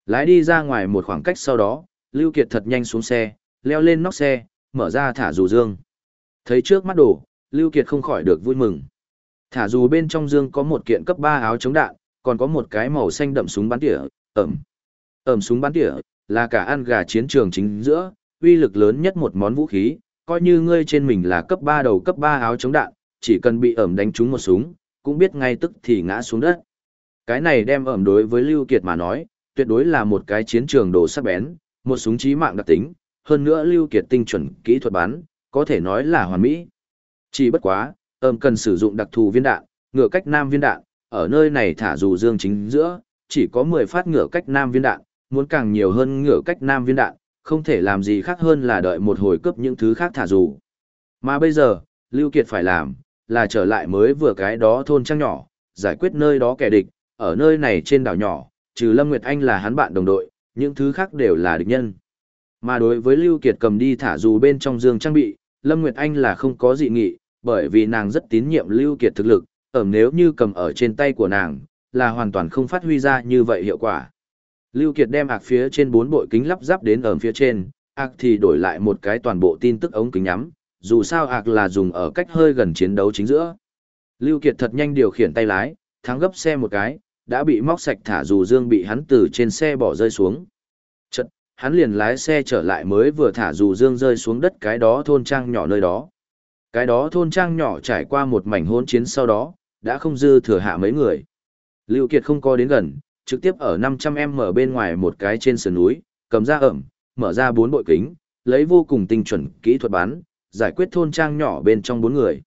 Lái đi ra ngoài một khoảng cách sau đó, Lưu Kiệt thật nhanh xuống xe, leo lên nóc xe, mở ra thả dù dương. Thấy trước mắt đổ, Lưu Kiệt không khỏi được vui mừng. Thả dù bên trong dương có một kiện cấp 3 áo chống đạn, còn có một cái màu xanh đậm súng bắn tỉa, ẩm. Ẩm súng bắn tỉa, là cả ăn gà chiến trường chính giữa, uy lực lớn nhất một món vũ khí, coi như ngươi trên mình là cấp 3 đầu cấp 3 áo chống đạn, chỉ cần bị ẩm đánh trúng một súng, cũng biết ngay tức thì ngã xuống đất. Cái này đem ẩm đối với Lưu Kiệt mà nói, tuyệt đối là một cái chiến trường đồ sắc bén, một súng chí mạng đặc tính, hơn nữa Lưu Kiệt tinh chuẩn kỹ thuật bắn, có thể nói là hoàn mỹ. Chỉ bất quá, ẩm cần sử dụng đặc thù viên đạn, ngựa cách nam viên đạn, ở nơi này thả dù dương chính giữa, chỉ có 10 phát ngựa cách nam viên đạn, muốn càng nhiều hơn ngựa cách nam viên đạn, không thể làm gì khác hơn là đợi một hồi cướp những thứ khác thả dù. Mà bây giờ, Lưu Kiệt phải làm, là trở lại mới vừa cái đó thôn trang nhỏ, giải quyết nơi đó kẻ địch, ở nơi này trên đảo nhỏ, trừ Lâm Nguyệt Anh là hắn bạn đồng đội, những thứ khác đều là địch nhân. Mà đối với Lưu Kiệt cầm đi thả dù bên trong dương trang bị, Lâm Nguyệt Anh là không có dị nghị, bởi vì nàng rất tín nhiệm Lưu Kiệt thực lực, ẩm nếu như cầm ở trên tay của nàng, là hoàn toàn không phát huy ra như vậy hiệu quả. Lưu Kiệt đem ạc phía trên bốn bội kính lắp ráp đến ẩm phía trên, ạc thì đổi lại một cái toàn bộ tin tức ống kính nhắm, dù sao ạc là dùng ở cách hơi gần chiến đấu chính giữa. Lưu Kiệt thật nhanh điều khiển tay lái, thắng gấp xe một cái, đã bị móc sạch thả dù dương bị hắn từ trên xe bỏ rơi xuống. Hắn liền lái xe trở lại mới vừa thả dù dương rơi xuống đất cái đó thôn trang nhỏ nơi đó. Cái đó thôn trang nhỏ trải qua một mảnh hỗn chiến sau đó, đã không dư thừa hạ mấy người. Lưu Kiệt không có đến gần, trực tiếp ở 500m bên ngoài một cái trên sườn núi, cầm ra ẩm, mở ra bốn bội kính, lấy vô cùng tinh chuẩn kỹ thuật bắn, giải quyết thôn trang nhỏ bên trong bốn người.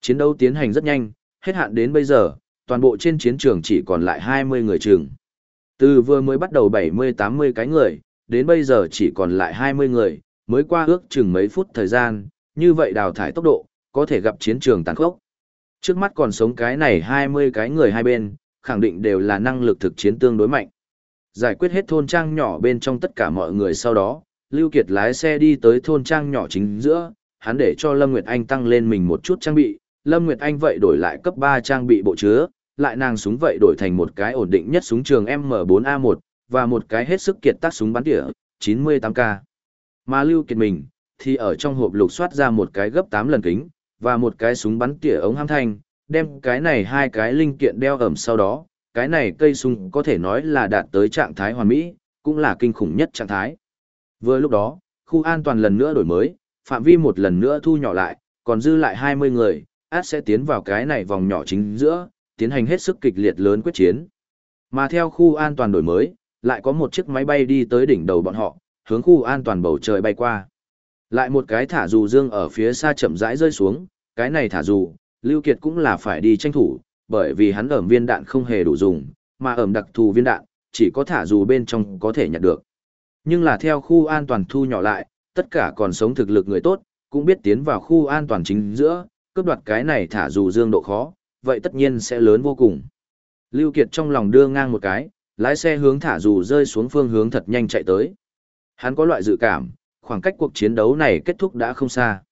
Chiến đấu tiến hành rất nhanh, hết hạn đến bây giờ, toàn bộ trên chiến trường chỉ còn lại 20 người trường. Từ vừa mới bắt đầu 70-80 cái người, đến bây giờ chỉ còn lại 20 người, mới qua ước chừng mấy phút thời gian, như vậy đào thải tốc độ, có thể gặp chiến trường tàn khốc. Trước mắt còn sống cái này 20 cái người hai bên, khẳng định đều là năng lực thực chiến tương đối mạnh. Giải quyết hết thôn trang nhỏ bên trong tất cả mọi người sau đó, Lưu Kiệt lái xe đi tới thôn trang nhỏ chính giữa, hắn để cho Lâm Nguyệt Anh tăng lên mình một chút trang bị, Lâm Nguyệt Anh vậy đổi lại cấp 3 trang bị bộ chứa, lại nàng súng vậy đổi thành một cái ổn định nhất súng trường M4A1, và một cái hết sức kiệt tác súng bắn tỉa, 98K. Mà Lưu Kiệt mình, thì ở trong hộp lục soát ra một cái gấp 8 lần kính, và một cái súng bắn tỉa ống ham thanh, đem cái này hai cái linh kiện đeo ẩm sau đó, cái này cây súng có thể nói là đạt tới trạng thái hoàn mỹ, cũng là kinh khủng nhất trạng thái. Vừa lúc đó, khu an toàn lần nữa đổi mới, phạm vi một lần nữa thu nhỏ lại, còn dư lại 20 người, át sẽ tiến vào cái này vòng nhỏ chính giữa, tiến hành hết sức kịch liệt lớn quyết chiến. Mà theo khu an toàn đổi mới, lại có một chiếc máy bay đi tới đỉnh đầu bọn họ, hướng khu an toàn bầu trời bay qua. Lại một cái thả dù dương ở phía xa chậm rãi rơi xuống, cái này thả dù, Lưu Kiệt cũng là phải đi tranh thủ, bởi vì hắn ẩm viên đạn không hề đủ dùng, mà ẩm đặc thù viên đạn, chỉ có thả dù bên trong có thể nhặt được. Nhưng là theo khu an toàn thu nhỏ lại, tất cả còn sống thực lực người tốt, cũng biết tiến vào khu an toàn chính giữa, cướp đoạt cái này thả dù dương độ khó, vậy tất nhiên sẽ lớn vô cùng. Lưu Kiệt trong lòng đưa ngang một cái, lái xe hướng thả dù rơi xuống phương hướng thật nhanh chạy tới. Hắn có loại dự cảm, khoảng cách cuộc chiến đấu này kết thúc đã không xa.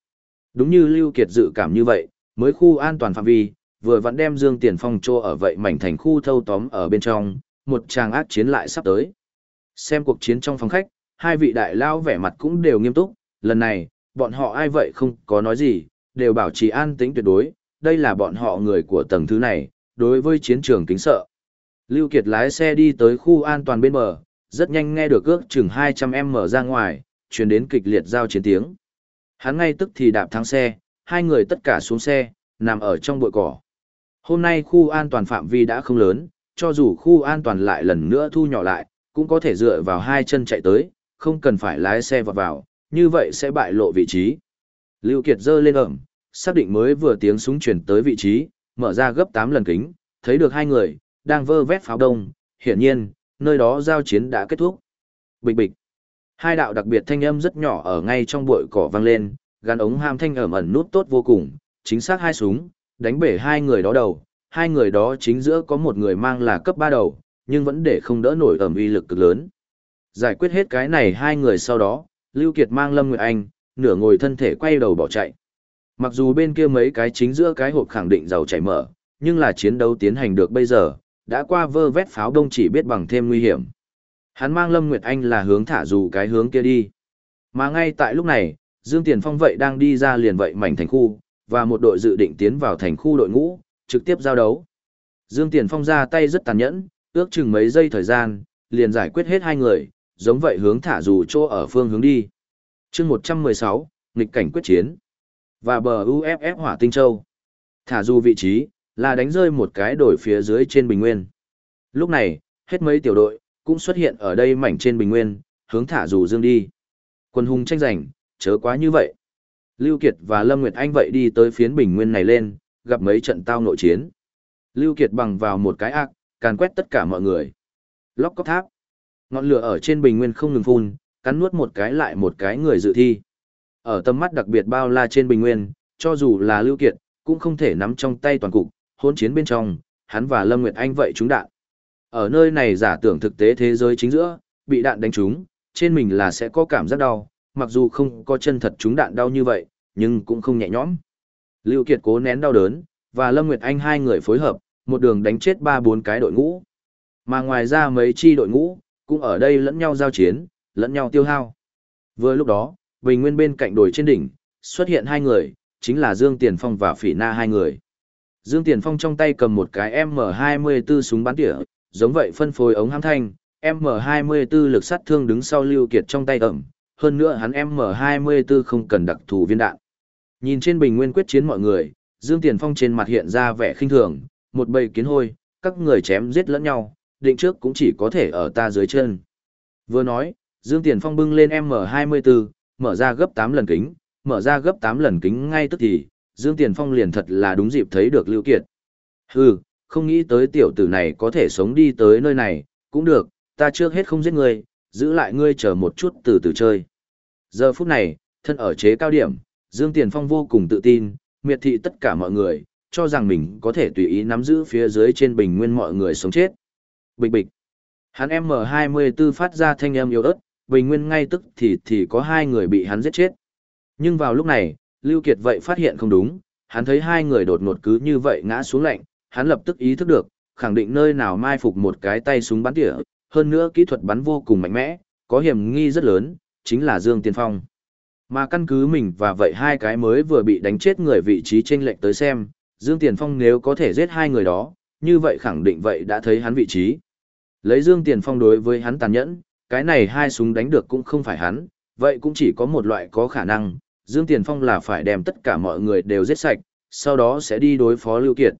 Đúng như Lưu Kiệt dự cảm như vậy, mới khu an toàn phạm vi, vừa vẫn đem Dương Tiền Phong trô ở vậy mảnh thành khu thâu tóm ở bên trong, một tràng ác chiến lại sắp tới. Xem cuộc chiến trong phòng khách, hai vị đại lao vẻ mặt cũng đều nghiêm túc, lần này, bọn họ ai vậy không có nói gì, đều bảo trì an tĩnh tuyệt đối, đây là bọn họ người của tầng thứ này, đối với chiến trường kính sợ. Lưu Kiệt lái xe đi tới khu an toàn bên bờ, rất nhanh nghe được ước chừng 200m ra ngoài, truyền đến kịch liệt giao chiến tiếng. Hắn ngay tức thì đạp thắng xe, hai người tất cả xuống xe, nằm ở trong bụi cỏ. Hôm nay khu an toàn phạm vi đã không lớn, cho dù khu an toàn lại lần nữa thu nhỏ lại, cũng có thể dựa vào hai chân chạy tới, không cần phải lái xe vọt vào, như vậy sẽ bại lộ vị trí. Lưu Kiệt giơ lên ẩm, xác định mới vừa tiếng súng truyền tới vị trí, mở ra gấp 8 lần kính, thấy được hai người, đang vơ vét pháo đông, hiển nhiên, nơi đó giao chiến đã kết thúc. Bịch bịch. Hai đạo đặc biệt thanh âm rất nhỏ ở ngay trong bụi cỏ vang lên, gắn ống ham thanh ẩm ẩn nút tốt vô cùng, chính xác hai súng, đánh bể hai người đó đầu, hai người đó chính giữa có một người mang là cấp 3 đầu, nhưng vẫn để không đỡ nổi ẩm uy lực cực lớn. Giải quyết hết cái này hai người sau đó, Lưu Kiệt mang Lâm Nguyệt Anh, nửa ngồi thân thể quay đầu bỏ chạy. Mặc dù bên kia mấy cái chính giữa cái hộp khẳng định giàu chảy mở, nhưng là chiến đấu tiến hành được bây giờ, đã qua vơ vét pháo đông chỉ biết bằng thêm nguy hiểm. Hắn mang Lâm Nguyệt Anh là hướng thả dù cái hướng kia đi. Mà ngay tại lúc này, Dương Tiền Phong vậy đang đi ra liền vậy mảnh thành khu, và một đội dự định tiến vào thành khu đội ngũ, trực tiếp giao đấu. Dương Tiền Phong ra tay rất tàn nhẫn, ước chừng mấy giây thời gian, liền giải quyết hết hai người, giống vậy hướng thả dù chỗ ở phương hướng đi. chương 116, nghịch cảnh quyết chiến. Và bờ UFF Hỏa Tinh Châu. Thả dù vị trí, là đánh rơi một cái đổi phía dưới trên bình nguyên. Lúc này, hết mấy tiểu đội, cũng xuất hiện ở đây mảnh trên bình nguyên, hướng thả dù dương đi. Quân hùng tranh giành, chớ quá như vậy. Lưu Kiệt và Lâm Nguyệt Anh vậy đi tới phiến bình nguyên này lên, gặp mấy trận tao nội chiến. Lưu Kiệt bằng vào một cái ác, càn quét tất cả mọi người. Lóc cốc tháp. Ngọn lửa ở trên bình nguyên không ngừng phun, cắn nuốt một cái lại một cái người dự thi. Ở tầm mắt đặc biệt bao la trên bình nguyên, cho dù là Lưu Kiệt, cũng không thể nắm trong tay toàn cục, Hôn chiến bên trong, hắn và Lâm Nguyệt Anh vậy trúng đạn. Ở nơi này giả tưởng thực tế thế giới chính giữa, bị đạn đánh trúng, trên mình là sẽ có cảm giác đau, mặc dù không có chân thật trúng đạn đau như vậy, nhưng cũng không nhẹ nhõm. Lưu Kiệt cố nén đau đớn, và Lâm Nguyệt Anh hai người phối hợp, một đường đánh chết ba bốn cái đội ngũ. Mà ngoài ra mấy chi đội ngũ, cũng ở đây lẫn nhau giao chiến, lẫn nhau tiêu hao. Vừa lúc đó, Bình Nguyên bên cạnh đồi trên đỉnh, xuất hiện hai người, chính là Dương Tiền Phong và Phỉ Na hai người. Dương Tiền Phong trong tay cầm một cái M24 súng bắn tỉa, giống vậy phân phối ống hãm thanh, M24 lực sát thương đứng sau Lưu Kiệt trong tay ẩm, hơn nữa hắn M24 không cần đặc thù viên đạn. Nhìn trên bình nguyên quyết chiến mọi người, Dương Tiền Phong trên mặt hiện ra vẻ khinh thường, một bầy kiến hôi, các người chém giết lẫn nhau, định trước cũng chỉ có thể ở ta dưới chân. Vừa nói, Dương Tiền Phong bưng lên M24, mở ra gấp 8 lần kính, mở ra gấp 8 lần kính ngay tức thì, Dương Tiền Phong liền thật là đúng dịp thấy được Lưu Kiệt. Hừ, không nghĩ tới tiểu tử này có thể sống đi tới nơi này, cũng được, ta trước hết không giết ngươi, giữ lại ngươi chờ một chút từ từ chơi. Giờ phút này, thân ở chế cao điểm, Dương Tiền Phong vô cùng tự tin, miệt thị tất cả mọi người, cho rằng mình có thể tùy ý nắm giữ phía dưới trên bình nguyên mọi người sống chết. Bịch bịch. Hắn M24 phát ra thanh âm yếu ớt, bình nguyên ngay tức thì thì có hai người bị hắn giết chết. Nhưng vào lúc này, Lưu Kiệt vậy phát hiện không đúng, hắn thấy hai người đột ngột cứ như vậy ngã xuống lạnh, hắn lập tức ý thức được, khẳng định nơi nào mai phục một cái tay súng bắn tỉa, hơn nữa kỹ thuật bắn vô cùng mạnh mẽ, có hiểm nghi rất lớn, chính là Dương Tiên Phong. Mà căn cứ mình và vậy hai cái mới vừa bị đánh chết người vị trí trên lệnh tới xem, Dương Tiền Phong nếu có thể giết hai người đó, như vậy khẳng định vậy đã thấy hắn vị trí. Lấy Dương Tiền Phong đối với hắn tàn nhẫn, cái này hai súng đánh được cũng không phải hắn, vậy cũng chỉ có một loại có khả năng, Dương Tiền Phong là phải đem tất cả mọi người đều giết sạch, sau đó sẽ đi đối phó Lưu Kiệt.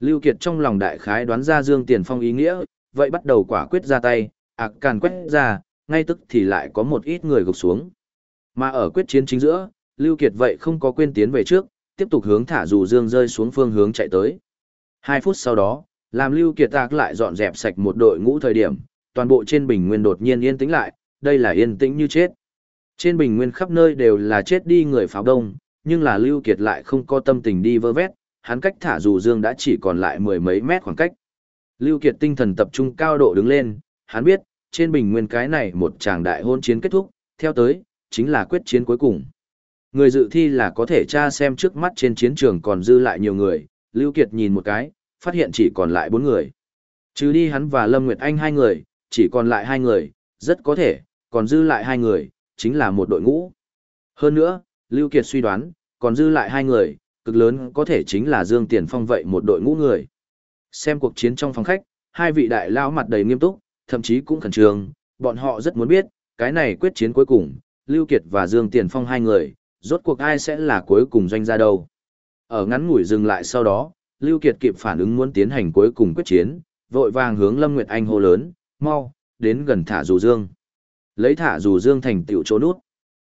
Lưu Kiệt trong lòng đại khái đoán ra Dương Tiền Phong ý nghĩa, vậy bắt đầu quả quyết ra tay, ạc càn quét ra, ngay tức thì lại có một ít người gục xuống. Mà ở quyết chiến chính giữa, Lưu Kiệt vậy không có quên tiến về trước, tiếp tục hướng thả dù Dương rơi xuống phương hướng chạy tới. Hai phút sau đó, làm Lưu Kiệt tạc lại dọn dẹp sạch một đội ngũ thời điểm, toàn bộ trên bình nguyên đột nhiên yên tĩnh lại, đây là yên tĩnh như chết. Trên bình nguyên khắp nơi đều là chết đi người pháo đông, nhưng là Lưu Kiệt lại không có tâm tình đi vơ vét, hắn cách thả dù Dương đã chỉ còn lại mười mấy mét khoảng cách. Lưu Kiệt tinh thần tập trung cao độ đứng lên, hắn biết, trên bình nguyên cái này một tràng đại hôn chiến kết thúc, theo tới, chính là quyết chiến cuối cùng. Người dự thi là có thể tra xem trước mắt trên chiến trường còn dư lại nhiều người, Lưu Kiệt nhìn một cái, phát hiện chỉ còn lại bốn người. Trừ đi hắn và Lâm Nguyệt Anh hai người, chỉ còn lại hai người, rất có thể, còn dư lại hai người, chính là một đội ngũ. Hơn nữa, Lưu Kiệt suy đoán, còn dư lại hai người, cực lớn có thể chính là Dương Tiền Phong vậy một đội ngũ người. Xem cuộc chiến trong phòng khách, hai vị đại lão mặt đầy nghiêm túc, thậm chí cũng khẩn trương, bọn họ rất muốn biết, cái này quyết chiến cuối cùng, Lưu Kiệt và Dương Tiền Phong hai người, rốt cuộc ai sẽ là cuối cùng doanh gia đâu. Ở ngắn ngủi dừng lại sau đó, Lưu Kiệt kịp phản ứng muốn tiến hành cuối cùng quyết chiến, vội vàng hướng Lâm Nguyệt Anh hô lớn, mau, đến gần thả dù Dương. Lấy thả dù Dương thành tiểu chỗ nút.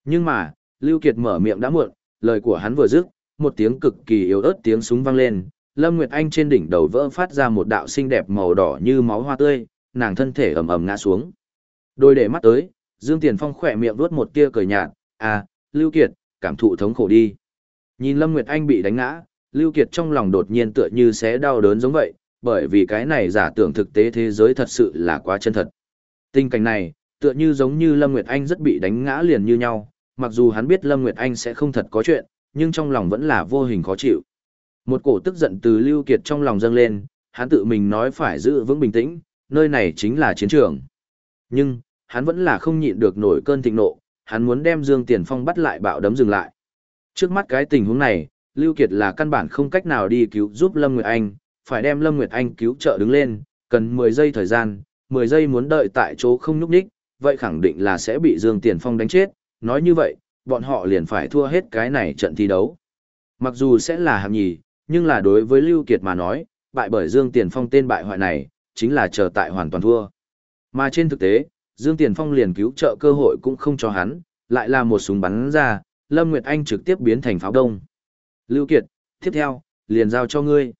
Nhưng mà, Lưu Kiệt mở miệng đã muộn, lời của hắn vừa dứt, một tiếng cực kỳ yếu ớt tiếng súng vang lên, Lâm Nguyệt Anh trên đỉnh đầu vỡ phát ra một đạo xinh đẹp màu đỏ như máu hoa tươi, nàng thân thể ầm ầm ngã xuống. Đôi để mắt tới, Dương Tiền Phong khỏe miệng vuốt một tia cười nhạt, "À, Lưu Kiệt, cảm thụ thống khổ đi." Nhìn Lâm Nguyệt Anh bị đánh ngã, Lưu Kiệt trong lòng đột nhiên tựa như sẽ đau đớn giống vậy, bởi vì cái này giả tưởng thực tế thế giới thật sự là quá chân thật. Tình cảnh này, tựa như giống như Lâm Nguyệt Anh rất bị đánh ngã liền như nhau, mặc dù hắn biết Lâm Nguyệt Anh sẽ không thật có chuyện, nhưng trong lòng vẫn là vô hình khó chịu. Một cổ tức giận từ Lưu Kiệt trong lòng dâng lên, hắn tự mình nói phải giữ vững bình tĩnh, nơi này chính là chiến trường. Nhưng, hắn vẫn là không nhịn được nổi cơn thịnh nộ, hắn muốn đem Dương Tiền Phong bắt lại bạo đấm dừng lại. Trước mắt cái tình huống này, Lưu Kiệt là căn bản không cách nào đi cứu giúp Lâm Nguyệt Anh, phải đem Lâm Nguyệt Anh cứu trợ đứng lên, cần 10 giây thời gian, 10 giây muốn đợi tại chỗ không nhúc nhích, vậy khẳng định là sẽ bị Dương Tiền Phong đánh chết, nói như vậy, bọn họ liền phải thua hết cái này trận thi đấu. Mặc dù sẽ là hạng nhì, nhưng là đối với Lưu Kiệt mà nói, bại bởi Dương Tiền Phong tên bại hoại này, chính là chờ tại hoàn toàn thua. Mà trên thực tế, Dương Tiền Phong liền cứu trợ cơ hội cũng không cho hắn, lại là một súng bắn ra, Lâm Nguyệt Anh trực tiếp biến thành pháo đông. Lưu Kiệt, tiếp theo, liền giao cho ngươi.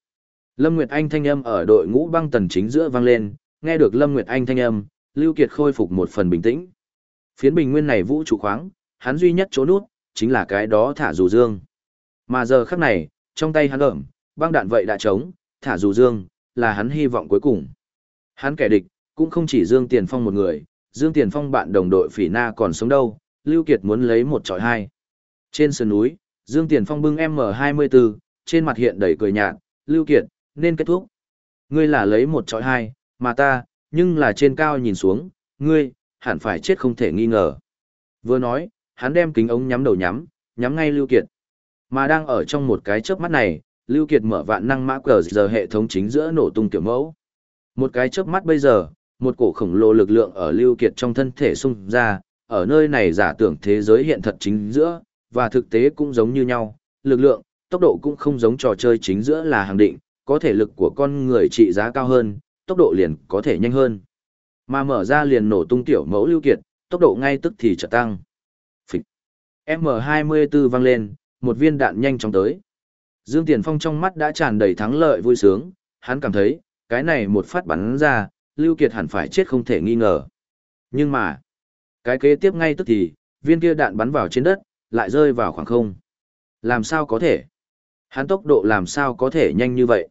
Lâm Nguyệt Anh thanh âm ở đội ngũ băng tần chính giữa vang lên, nghe được Lâm Nguyệt Anh thanh âm, Lưu Kiệt khôi phục một phần bình tĩnh. Phiến bình nguyên này vũ trụ khoáng, hắn duy nhất chỗ nút, chính là cái đó thả dù dương. Mà giờ khắc này, trong tay hắn ẩm, băng đạn vậy đã trống, thả dù dương, là hắn hy vọng cuối cùng. Hắn kẻ địch, cũng không chỉ Dương Tiền Phong một người, Dương Tiền Phong bạn đồng đội Phỉ Na còn sống đâu, Lưu Kiệt muốn lấy một trọi hai. Trên sườn núi, Dương Tiền Phong bưng M24, trên mặt hiện đầy cười nhạt, Lưu Kiệt, nên kết thúc. Ngươi là lấy một trọi hai, mà ta, nhưng là trên cao nhìn xuống, ngươi, hẳn phải chết không thể nghi ngờ. Vừa nói, hắn đem kính ống nhắm đầu nhắm, nhắm ngay Lưu Kiệt. Mà đang ở trong một cái chớp mắt này, Lưu Kiệt mở vạn năng mã cờ giờ hệ thống chính giữa nổ tung kiểu mẫu. Một cái chớp mắt bây giờ, một cổ khổng lồ lực lượng ở Lưu Kiệt trong thân thể xung ra, ở nơi này giả tưởng thế giới hiện thật chính giữa, và thực tế cũng giống như nhau, lực lượng, tốc độ cũng không giống trò chơi chính giữa là hàng định, có thể lực của con người trị giá cao hơn, tốc độ liền có thể nhanh hơn. Mà mở ra liền nổ tung tiểu mẫu lưu kiệt, tốc độ ngay tức thì chợt tăng. Phịch. M24 vang lên, một viên đạn nhanh chóng tới. Dương Tiền Phong trong mắt đã tràn đầy thắng lợi vui sướng, hắn cảm thấy, cái này một phát bắn ra, Lưu Kiệt hẳn phải chết không thể nghi ngờ. Nhưng mà, cái kế tiếp ngay tức thì, viên kia đạn bắn vào trên đất, lại rơi vào khoảng không. Làm sao có thể? Hắn tốc độ làm sao có thể nhanh như vậy?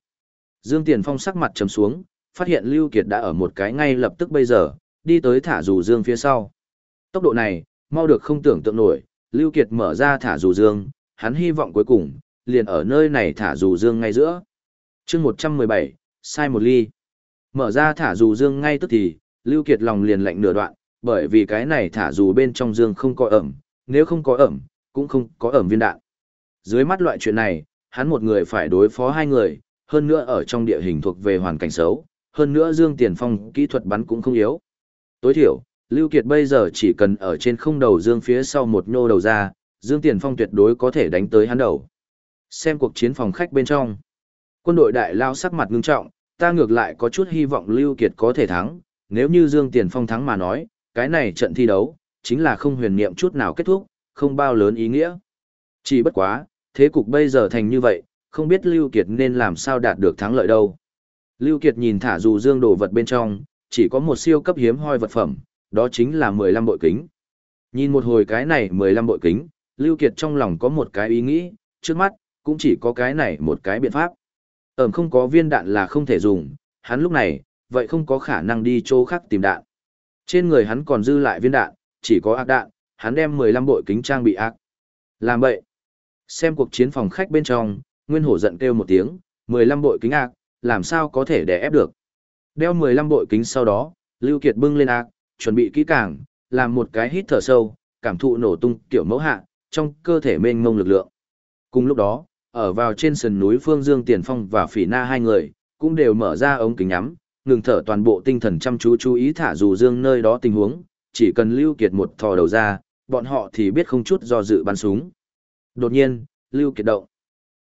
Dương Tiền Phong sắc mặt trầm xuống, phát hiện Lưu Kiệt đã ở một cái ngay lập tức bây giờ, đi tới thả dù dương phía sau. Tốc độ này, mau được không tưởng tượng nổi, Lưu Kiệt mở ra thả dù dương, hắn hy vọng cuối cùng, liền ở nơi này thả dù dương ngay giữa. Chương 117, sai một ly. Mở ra thả dù dương ngay tức thì, Lưu Kiệt lòng liền lạnh nửa đoạn, bởi vì cái này thả dù bên trong dương không có ẩm, nếu không có ẩm, cũng không có ẩm viên đạn. Dưới mắt loại chuyện này, hắn một người phải đối phó hai người, hơn nữa ở trong địa hình thuộc về hoàn cảnh xấu, hơn nữa Dương Tiền Phong kỹ thuật bắn cũng không yếu. Tối thiểu, Lưu Kiệt bây giờ chỉ cần ở trên không đầu Dương phía sau một nhô đầu ra, Dương Tiền Phong tuyệt đối có thể đánh tới hắn đầu. Xem cuộc chiến phòng khách bên trong. Quân đội đại lao sắc mặt ngưng trọng, ta ngược lại có chút hy vọng Lưu Kiệt có thể thắng, nếu như Dương Tiền Phong thắng mà nói, cái này trận thi đấu, chính là không huyền niệm chút nào kết thúc, không bao lớn ý nghĩa. Chỉ bất quá, thế cục bây giờ thành như vậy, không biết Lưu Kiệt nên làm sao đạt được thắng lợi đâu. Lưu Kiệt nhìn thả dù dương đồ vật bên trong, chỉ có một siêu cấp hiếm hoi vật phẩm, đó chính là 15 bội kính. Nhìn một hồi cái này 15 bội kính, Lưu Kiệt trong lòng có một cái ý nghĩ, trước mắt, cũng chỉ có cái này một cái biện pháp. Ẩm không có viên đạn là không thể dùng, hắn lúc này, vậy không có khả năng đi chỗ khác tìm đạn. Trên người hắn còn dư lại viên đạn, chỉ có ác đạn, hắn đem 15 bội kính trang bị ác. Làm vậy. Xem cuộc chiến phòng khách bên trong, Nguyên Hổ giận kêu một tiếng, 15 bội kính ác, làm sao có thể đè ép được. Đeo 15 bội kính sau đó, Lưu Kiệt bưng lên ác, chuẩn bị kỹ càng, làm một cái hít thở sâu, cảm thụ nổ tung kiểu mẫu hạ, trong cơ thể mênh mông lực lượng. Cùng lúc đó, ở vào trên sườn núi Phương Dương Tiền Phong và Phỉ Na hai người, cũng đều mở ra ống kính nhắm, ngừng thở toàn bộ tinh thần chăm chú chú ý thả dù Dương nơi đó tình huống, chỉ cần Lưu Kiệt một thò đầu ra, bọn họ thì biết không chút do dự bắn súng. Đột nhiên, Lưu Kiệt động.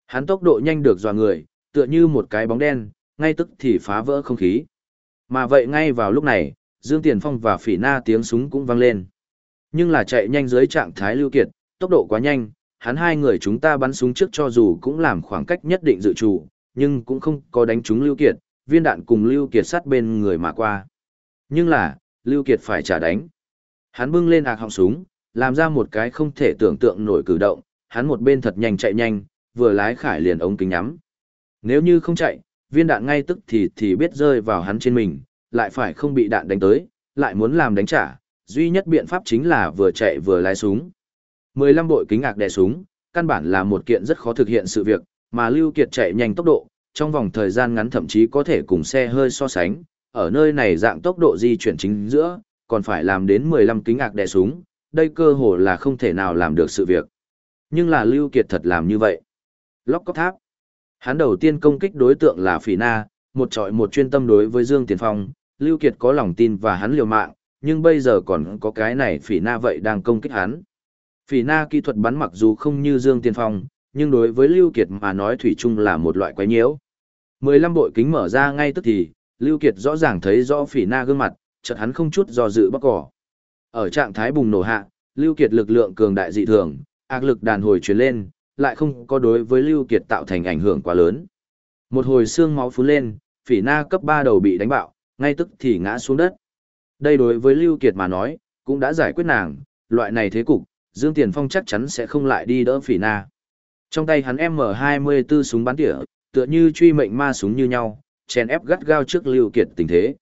Hắn tốc độ nhanh được dò người, tựa như một cái bóng đen, ngay tức thì phá vỡ không khí. Mà vậy ngay vào lúc này, Dương Tiền Phong và Phỉ Na tiếng súng cũng vang lên. Nhưng là chạy nhanh dưới trạng thái Lưu Kiệt, tốc độ quá nhanh, hắn hai người chúng ta bắn súng trước cho dù cũng làm khoảng cách nhất định dự trù, nhưng cũng không có đánh trúng Lưu Kiệt, viên đạn cùng Lưu Kiệt sát bên người mà qua. Nhưng là, Lưu Kiệt phải trả đánh. Hắn bưng lên hạc họng súng, làm ra một cái không thể tưởng tượng nổi cử động, hắn một bên thật nhanh chạy nhanh, vừa lái khải liền ống kính nhắm. Nếu như không chạy, viên đạn ngay tức thì thì biết rơi vào hắn trên mình, lại phải không bị đạn đánh tới, lại muốn làm đánh trả, duy nhất biện pháp chính là vừa chạy vừa lái súng. 15 bội kính ngạc đè súng, căn bản là một kiện rất khó thực hiện sự việc, mà Lưu Kiệt chạy nhanh tốc độ, trong vòng thời gian ngắn thậm chí có thể cùng xe hơi so sánh, ở nơi này dạng tốc độ di chuyển chính giữa, còn phải làm đến 15 kính ngạc đè súng, đây cơ hồ là không thể nào làm được sự việc. Nhưng là Lưu Kiệt thật làm như vậy. Lóc cốc tháp. Hắn đầu tiên công kích đối tượng là Phỉ Na, một trọi một chuyên tâm đối với Dương Tiền Phong, Lưu Kiệt có lòng tin và hắn liều mạng, nhưng bây giờ còn có cái này Phỉ Na vậy đang công kích hắn. Phỉ Na kỹ thuật bắn mặc dù không như Dương Tiền Phong, nhưng đối với Lưu Kiệt mà nói thủy chung là một loại quái nhiễu. 15 bội kính mở ra ngay tức thì, Lưu Kiệt rõ ràng thấy rõ Phỉ Na gương mặt, chợt hắn không chút do dự bắt cỏ. Ở trạng thái bùng nổ hạ, Lưu Kiệt lực lượng cường đại dị thường, ác lực đàn hồi truyền lên, lại không có đối với Lưu Kiệt tạo thành ảnh hưởng quá lớn. Một hồi xương máu phun lên, phỉ na cấp 3 đầu bị đánh bạo, ngay tức thì ngã xuống đất. Đây đối với Lưu Kiệt mà nói, cũng đã giải quyết nàng, loại này thế cục, Dương Tiền Phong chắc chắn sẽ không lại đi đỡ phỉ na. Trong tay hắn M24 súng bắn tỉa, tựa như truy mệnh ma súng như nhau, chèn ép gắt gao trước Lưu Kiệt tình thế.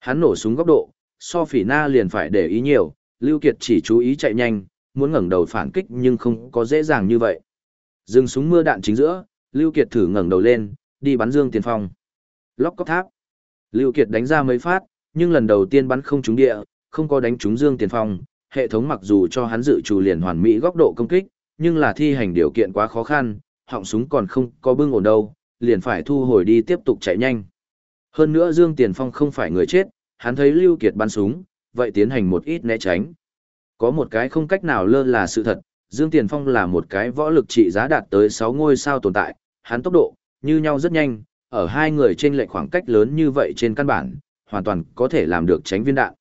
Hắn nổ súng góc độ, so phỉ na liền phải để ý nhiều, Lưu Kiệt chỉ chú ý chạy nhanh, muốn ngẩng đầu phản kích nhưng không có dễ dàng như vậy. Dừng súng mưa đạn chính giữa, Lưu Kiệt thử ngẩng đầu lên, đi bắn Dương Tiền Phong. Lóc cóc tháp. Lưu Kiệt đánh ra mấy phát, nhưng lần đầu tiên bắn không trúng địa, không có đánh trúng Dương Tiền Phong. Hệ thống mặc dù cho hắn dự trù liền hoàn mỹ góc độ công kích, nhưng là thi hành điều kiện quá khó khăn, họng súng còn không có bưng ổn đâu, liền phải thu hồi đi tiếp tục chạy nhanh. Hơn nữa Dương Tiền Phong không phải người chết, hắn thấy Lưu Kiệt bắn súng, vậy tiến hành một ít né tránh. Có một cái không cách nào lơ là sự thật, Dương Tiền Phong là một cái võ lực trị giá đạt tới 6 ngôi sao tồn tại, hắn tốc độ, như nhau rất nhanh, ở hai người trên lệch khoảng cách lớn như vậy trên căn bản, hoàn toàn có thể làm được tránh viên đạn.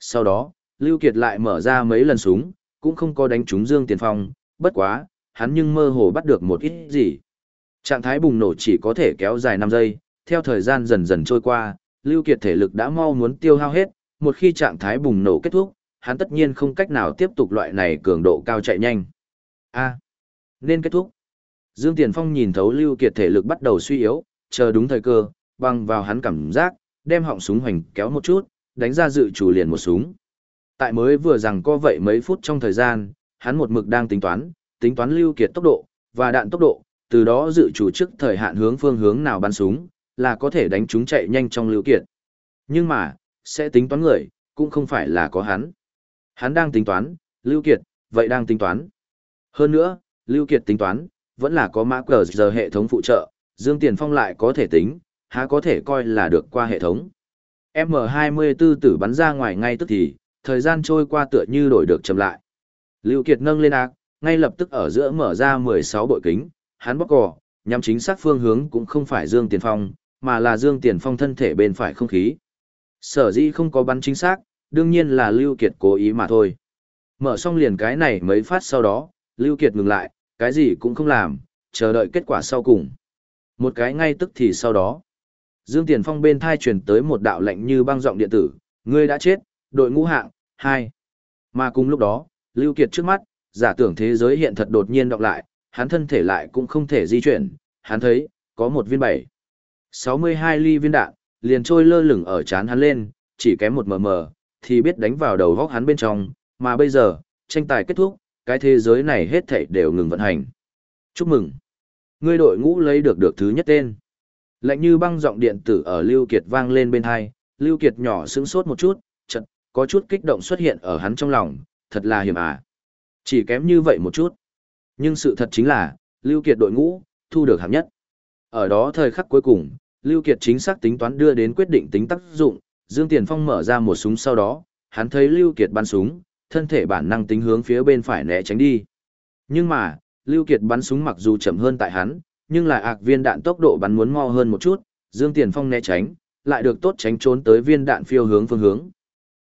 Sau đó, Lưu Kiệt lại mở ra mấy lần súng, cũng không có đánh trúng Dương Tiền Phong, bất quá, hắn nhưng mơ hồ bắt được một ít gì. Trạng thái bùng nổ chỉ có thể kéo dài 5 giây, theo thời gian dần dần trôi qua, Lưu Kiệt thể lực đã mau muốn tiêu hao hết, một khi trạng thái bùng nổ kết thúc, hắn tất nhiên không cách nào tiếp tục loại này cường độ cao chạy nhanh. A, nên kết thúc. Dương Tiền Phong nhìn thấu Lưu Kiệt thể lực bắt đầu suy yếu, chờ đúng thời cơ, băng vào hắn cảm giác, đem họng súng hoành kéo một chút, đánh ra dự chủ liền một súng. Tại mới vừa rằng có vậy mấy phút trong thời gian, hắn một mực đang tính toán, tính toán Lưu Kiệt tốc độ và đạn tốc độ, từ đó dự chủ trước thời hạn hướng phương hướng nào bắn súng, là có thể đánh chúng chạy nhanh trong Lưu Kiệt. Nhưng mà, sẽ tính toán người, cũng không phải là có hắn. Hắn đang tính toán, Lưu Kiệt, vậy đang tính toán. Hơn nữa, Lưu Kiệt tính toán, vẫn là có mã cờ giờ hệ thống phụ trợ, Dương Tiền Phong lại có thể tính, há có thể coi là được qua hệ thống. M24 tử bắn ra ngoài ngay tức thì, thời gian trôi qua tựa như đổi được chậm lại. Lưu Kiệt nâng lên ác, ngay lập tức ở giữa mở ra 16 bội kính, hắn bóc cò, nhắm chính xác phương hướng cũng không phải Dương Tiền Phong, mà là Dương Tiền Phong thân thể bên phải không khí. Sở dĩ không có bắn chính xác, đương nhiên là Lưu Kiệt cố ý mà thôi. Mở xong liền cái này mấy phát sau đó, Lưu Kiệt ngừng lại, cái gì cũng không làm, chờ đợi kết quả sau cùng. Một cái ngay tức thì sau đó. Dương Tiền Phong bên thai truyền tới một đạo lệnh như băng giọng điện tử, ngươi đã chết, đội ngũ hạng, 2. Mà cùng lúc đó, Lưu Kiệt trước mắt, giả tưởng thế giới hiện thật đột nhiên đọc lại, hắn thân thể lại cũng không thể di chuyển, hắn thấy, có một viên bảy. 62 ly viên đạn, liền trôi lơ lửng ở chán hắn lên, chỉ kém một mờ mờ, thì biết đánh vào đầu góc hắn bên trong, mà bây giờ, tranh tài kết thúc, cái thế giới này hết thảy đều ngừng vận hành. Chúc mừng! Ngươi đội ngũ lấy được được thứ nhất tên. Lạnh như băng giọng điện tử ở Lưu Kiệt vang lên bên hai, Lưu Kiệt nhỏ sững sốt một chút, chợt có chút kích động xuất hiện ở hắn trong lòng, thật là hiểm à. Chỉ kém như vậy một chút. Nhưng sự thật chính là, Lưu Kiệt đội ngũ, thu được hạng nhất. Ở đó thời khắc cuối cùng, Lưu Kiệt chính xác tính toán đưa đến quyết định tính tác dụng, Dương Tiền Phong mở ra một súng sau đó, hắn thấy Lưu Kiệt bắn súng, thân thể bản năng tính hướng phía bên phải né tránh đi. Nhưng mà, Lưu Kiệt bắn súng mặc dù chậm hơn tại hắn, nhưng là ạc viên đạn tốc độ bắn muốn mo hơn một chút, Dương Tiền Phong né tránh, lại được tốt tránh trốn tới viên đạn phiêu hướng phương hướng.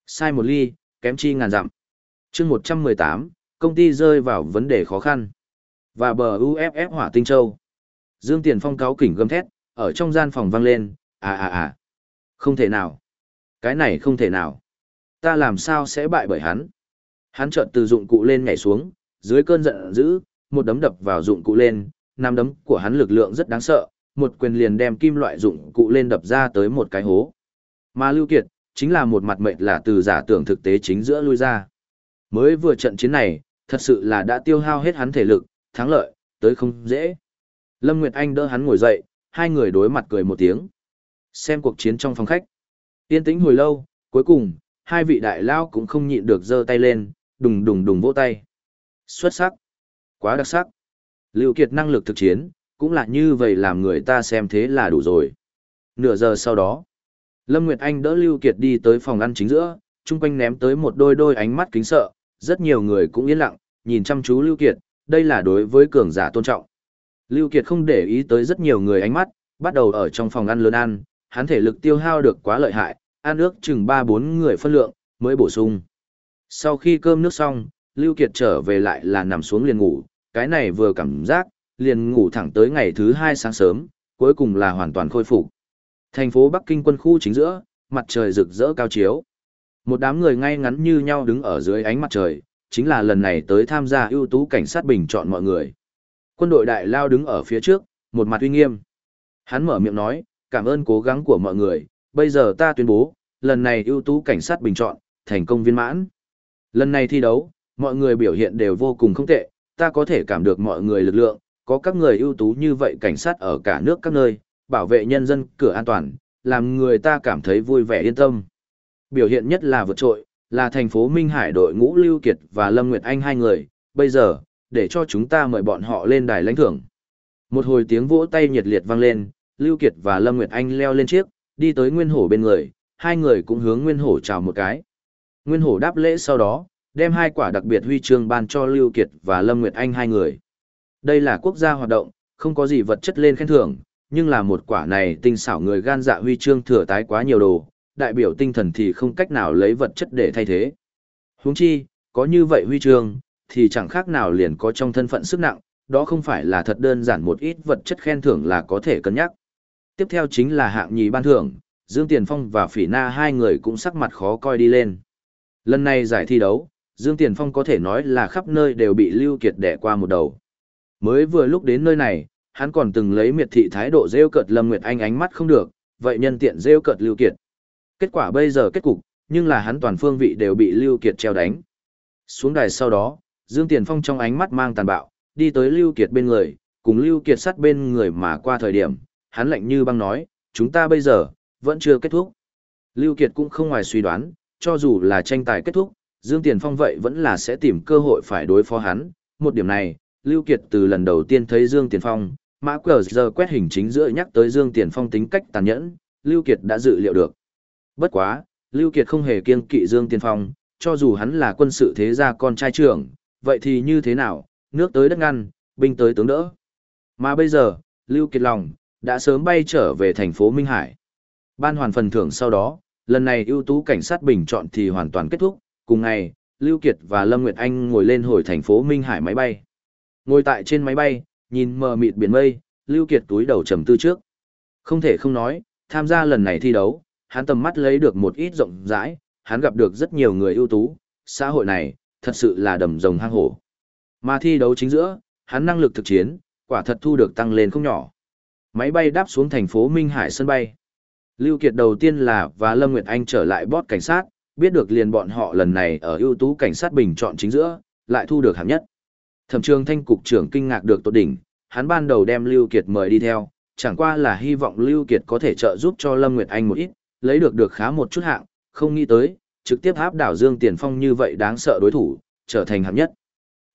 Sai một ly, kém chi ngàn dặm. Chương 118, công ty rơi vào vấn đề khó khăn. Và bờ UFF hỏa tinh châu. Dương Tiền Phong cáo kỉnh gầm thét, ở trong gian phòng vang lên, à à à. Không thể nào. Cái này không thể nào. Ta làm sao sẽ bại bởi hắn. Hắn chợt từ dụng cụ lên nhảy xuống, dưới cơn giận dữ, một đấm đập vào dụng cụ lên, năm đấm của hắn lực lượng rất đáng sợ, một quyền liền đem kim loại dụng cụ lên đập ra tới một cái hố. Mà Lưu Kiệt, chính là một mặt mệnh là từ giả tưởng thực tế chính giữa lui ra. Mới vừa trận chiến này, thật sự là đã tiêu hao hết hắn thể lực, thắng lợi, tới không dễ. Lâm Nguyệt Anh đỡ hắn ngồi dậy, hai người đối mặt cười một tiếng. Xem cuộc chiến trong phòng khách. Yên tĩnh hồi lâu, cuối cùng, hai vị đại lao cũng không nhịn được giơ tay lên, đùng đùng đùng vỗ tay. Xuất sắc. Quá đặc sắc. Lưu Kiệt năng lực thực chiến, cũng là như vậy làm người ta xem thế là đủ rồi. Nửa giờ sau đó, Lâm Nguyệt Anh đỡ Lưu Kiệt đi tới phòng ăn chính giữa, chung quanh ném tới một đôi đôi ánh mắt kính sợ, rất nhiều người cũng yên lặng, nhìn chăm chú Lưu Kiệt, đây là đối với cường giả tôn trọng. Lưu Kiệt không để ý tới rất nhiều người ánh mắt, bắt đầu ở trong phòng ăn lớn ăn, hắn thể lực tiêu hao được quá lợi hại, ăn ước chừng 3-4 người phân lượng, mới bổ sung. Sau khi cơm nước xong, Lưu Kiệt trở về lại là nằm xuống liền ngủ, cái này vừa cảm giác, liền ngủ thẳng tới ngày thứ hai sáng sớm, cuối cùng là hoàn toàn khôi phục. Thành phố Bắc Kinh quân khu chính giữa, mặt trời rực rỡ cao chiếu. Một đám người ngay ngắn như nhau đứng ở dưới ánh mặt trời, chính là lần này tới tham gia ưu tú cảnh sát bình chọn mọi người. Quân đội đại lao đứng ở phía trước, một mặt uy nghiêm. Hắn mở miệng nói, cảm ơn cố gắng của mọi người, bây giờ ta tuyên bố, lần này ưu tú cảnh sát bình chọn, thành công viên mãn. Lần này thi đấu, mọi người biểu hiện đều vô cùng không tệ, ta có thể cảm được mọi người lực lượng, có các người ưu tú như vậy cảnh sát ở cả nước các nơi, bảo vệ nhân dân cửa an toàn, làm người ta cảm thấy vui vẻ yên tâm. Biểu hiện nhất là vượt trội, là thành phố Minh Hải đội ngũ Lưu Kiệt và Lâm Nguyệt Anh hai người, bây giờ, để cho chúng ta mời bọn họ lên đài lãnh thưởng. Một hồi tiếng vỗ tay nhiệt liệt vang lên, Lưu Kiệt và Lâm Nguyệt Anh leo lên chiếc, đi tới Nguyên Hổ bên người, hai người cũng hướng Nguyên Hổ chào một cái. Nguyên Hổ đáp lễ sau đó, đem hai quả đặc biệt huy chương ban cho Lưu Kiệt và Lâm Nguyệt Anh hai người. Đây là quốc gia hoạt động, không có gì vật chất lên khen thưởng, nhưng là một quả này tinh xảo người gan dạ huy chương thừa tái quá nhiều đồ, đại biểu tinh thần thì không cách nào lấy vật chất để thay thế. Huống chi, có như vậy huy chương, thì chẳng khác nào liền có trong thân phận sức nặng, đó không phải là thật đơn giản một ít vật chất khen thưởng là có thể cân nhắc. Tiếp theo chính là hạng nhì ban thưởng, Dương Tiền Phong và Phỉ Na hai người cũng sắc mặt khó coi đi lên. Lần này giải thi đấu, Dương Tiền Phong có thể nói là khắp nơi đều bị Lưu Kiệt đẻ qua một đầu. Mới vừa lúc đến nơi này, hắn còn từng lấy miệt thị thái độ rêu cợt Lâm Nguyệt Anh ánh mắt không được, vậy nhân tiện rêu cợt Lưu Kiệt. Kết quả bây giờ kết cục, nhưng là hắn toàn phương vị đều bị Lưu Kiệt treo đánh. Xuống đài sau đó, Dương Tiền Phong trong ánh mắt mang tàn bạo, đi tới Lưu Kiệt bên người, cùng Lưu Kiệt sát bên người mà qua thời điểm, hắn lạnh như băng nói, chúng ta bây giờ, vẫn chưa kết thúc. Lưu Kiệt cũng không ngoài suy đoán, cho dù là tranh tài kết thúc, Dương Tiền Phong vậy vẫn là sẽ tìm cơ hội phải đối phó hắn. Một điểm này, Lưu Kiệt từ lần đầu tiên thấy Dương Tiền Phong, mã cờ giờ quét hình chính giữa nhắc tới Dương Tiền Phong tính cách tàn nhẫn, Lưu Kiệt đã dự liệu được. Bất quá, Lưu Kiệt không hề kiêng kỵ Dương Tiền Phong, cho dù hắn là quân sự thế gia con trai trưởng, vậy thì như thế nào, nước tới đất ngăn, binh tới tướng đỡ. Mà bây giờ, Lưu Kiệt lòng, đã sớm bay trở về thành phố Minh Hải. Ban hoàn phần thưởng sau đó, lần này ưu tú cảnh sát bình chọn thì hoàn toàn kết thúc, cùng ngày, Lưu Kiệt và Lâm Nguyệt Anh ngồi lên hồi thành phố Minh Hải máy bay. Ngồi tại trên máy bay, nhìn mờ mịt biển mây, Lưu Kiệt túi đầu trầm tư trước. Không thể không nói, tham gia lần này thi đấu, hắn tầm mắt lấy được một ít rộng rãi, hắn gặp được rất nhiều người ưu tú, xã hội này, thật sự là đầm rồng hang hổ. Mà thi đấu chính giữa, hắn năng lực thực chiến, quả thật thu được tăng lên không nhỏ. Máy bay đáp xuống thành phố Minh Hải sân bay. Lưu Kiệt đầu tiên là và Lâm Nguyệt Anh trở lại bót cảnh sát, biết được liền bọn họ lần này ở ưu tú cảnh sát bình chọn chính giữa, lại thu được hạng nhất. Thẩm trường thanh cục trưởng kinh ngạc được tốt đỉnh, hắn ban đầu đem Lưu Kiệt mời đi theo, chẳng qua là hy vọng Lưu Kiệt có thể trợ giúp cho Lâm Nguyệt Anh một ít, lấy được được khá một chút hạng, không nghĩ tới, trực tiếp áp đảo Dương Tiền Phong như vậy đáng sợ đối thủ, trở thành hạng nhất.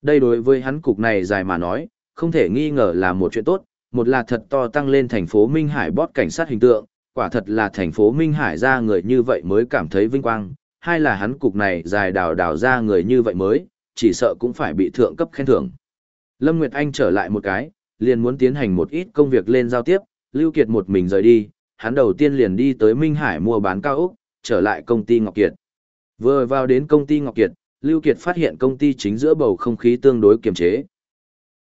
Đây đối với hắn cục này dài mà nói, không thể nghi ngờ là một chuyện tốt, một là thật to tăng lên thành phố Minh Hải bót cảnh sát hình tượng, quả thật là thành phố Minh Hải ra người như vậy mới cảm thấy vinh quang, hai là hắn cục này dài đào đào ra người như vậy mới, chỉ sợ cũng phải bị thượng cấp khen thưởng. Lâm Nguyệt Anh trở lại một cái, liền muốn tiến hành một ít công việc lên giao tiếp, Lưu Kiệt một mình rời đi, hắn đầu tiên liền đi tới Minh Hải mua bán cao ốc, trở lại công ty Ngọc Kiệt. Vừa vào đến công ty Ngọc Kiệt, Lưu Kiệt phát hiện công ty chính giữa bầu không khí tương đối kiềm chế.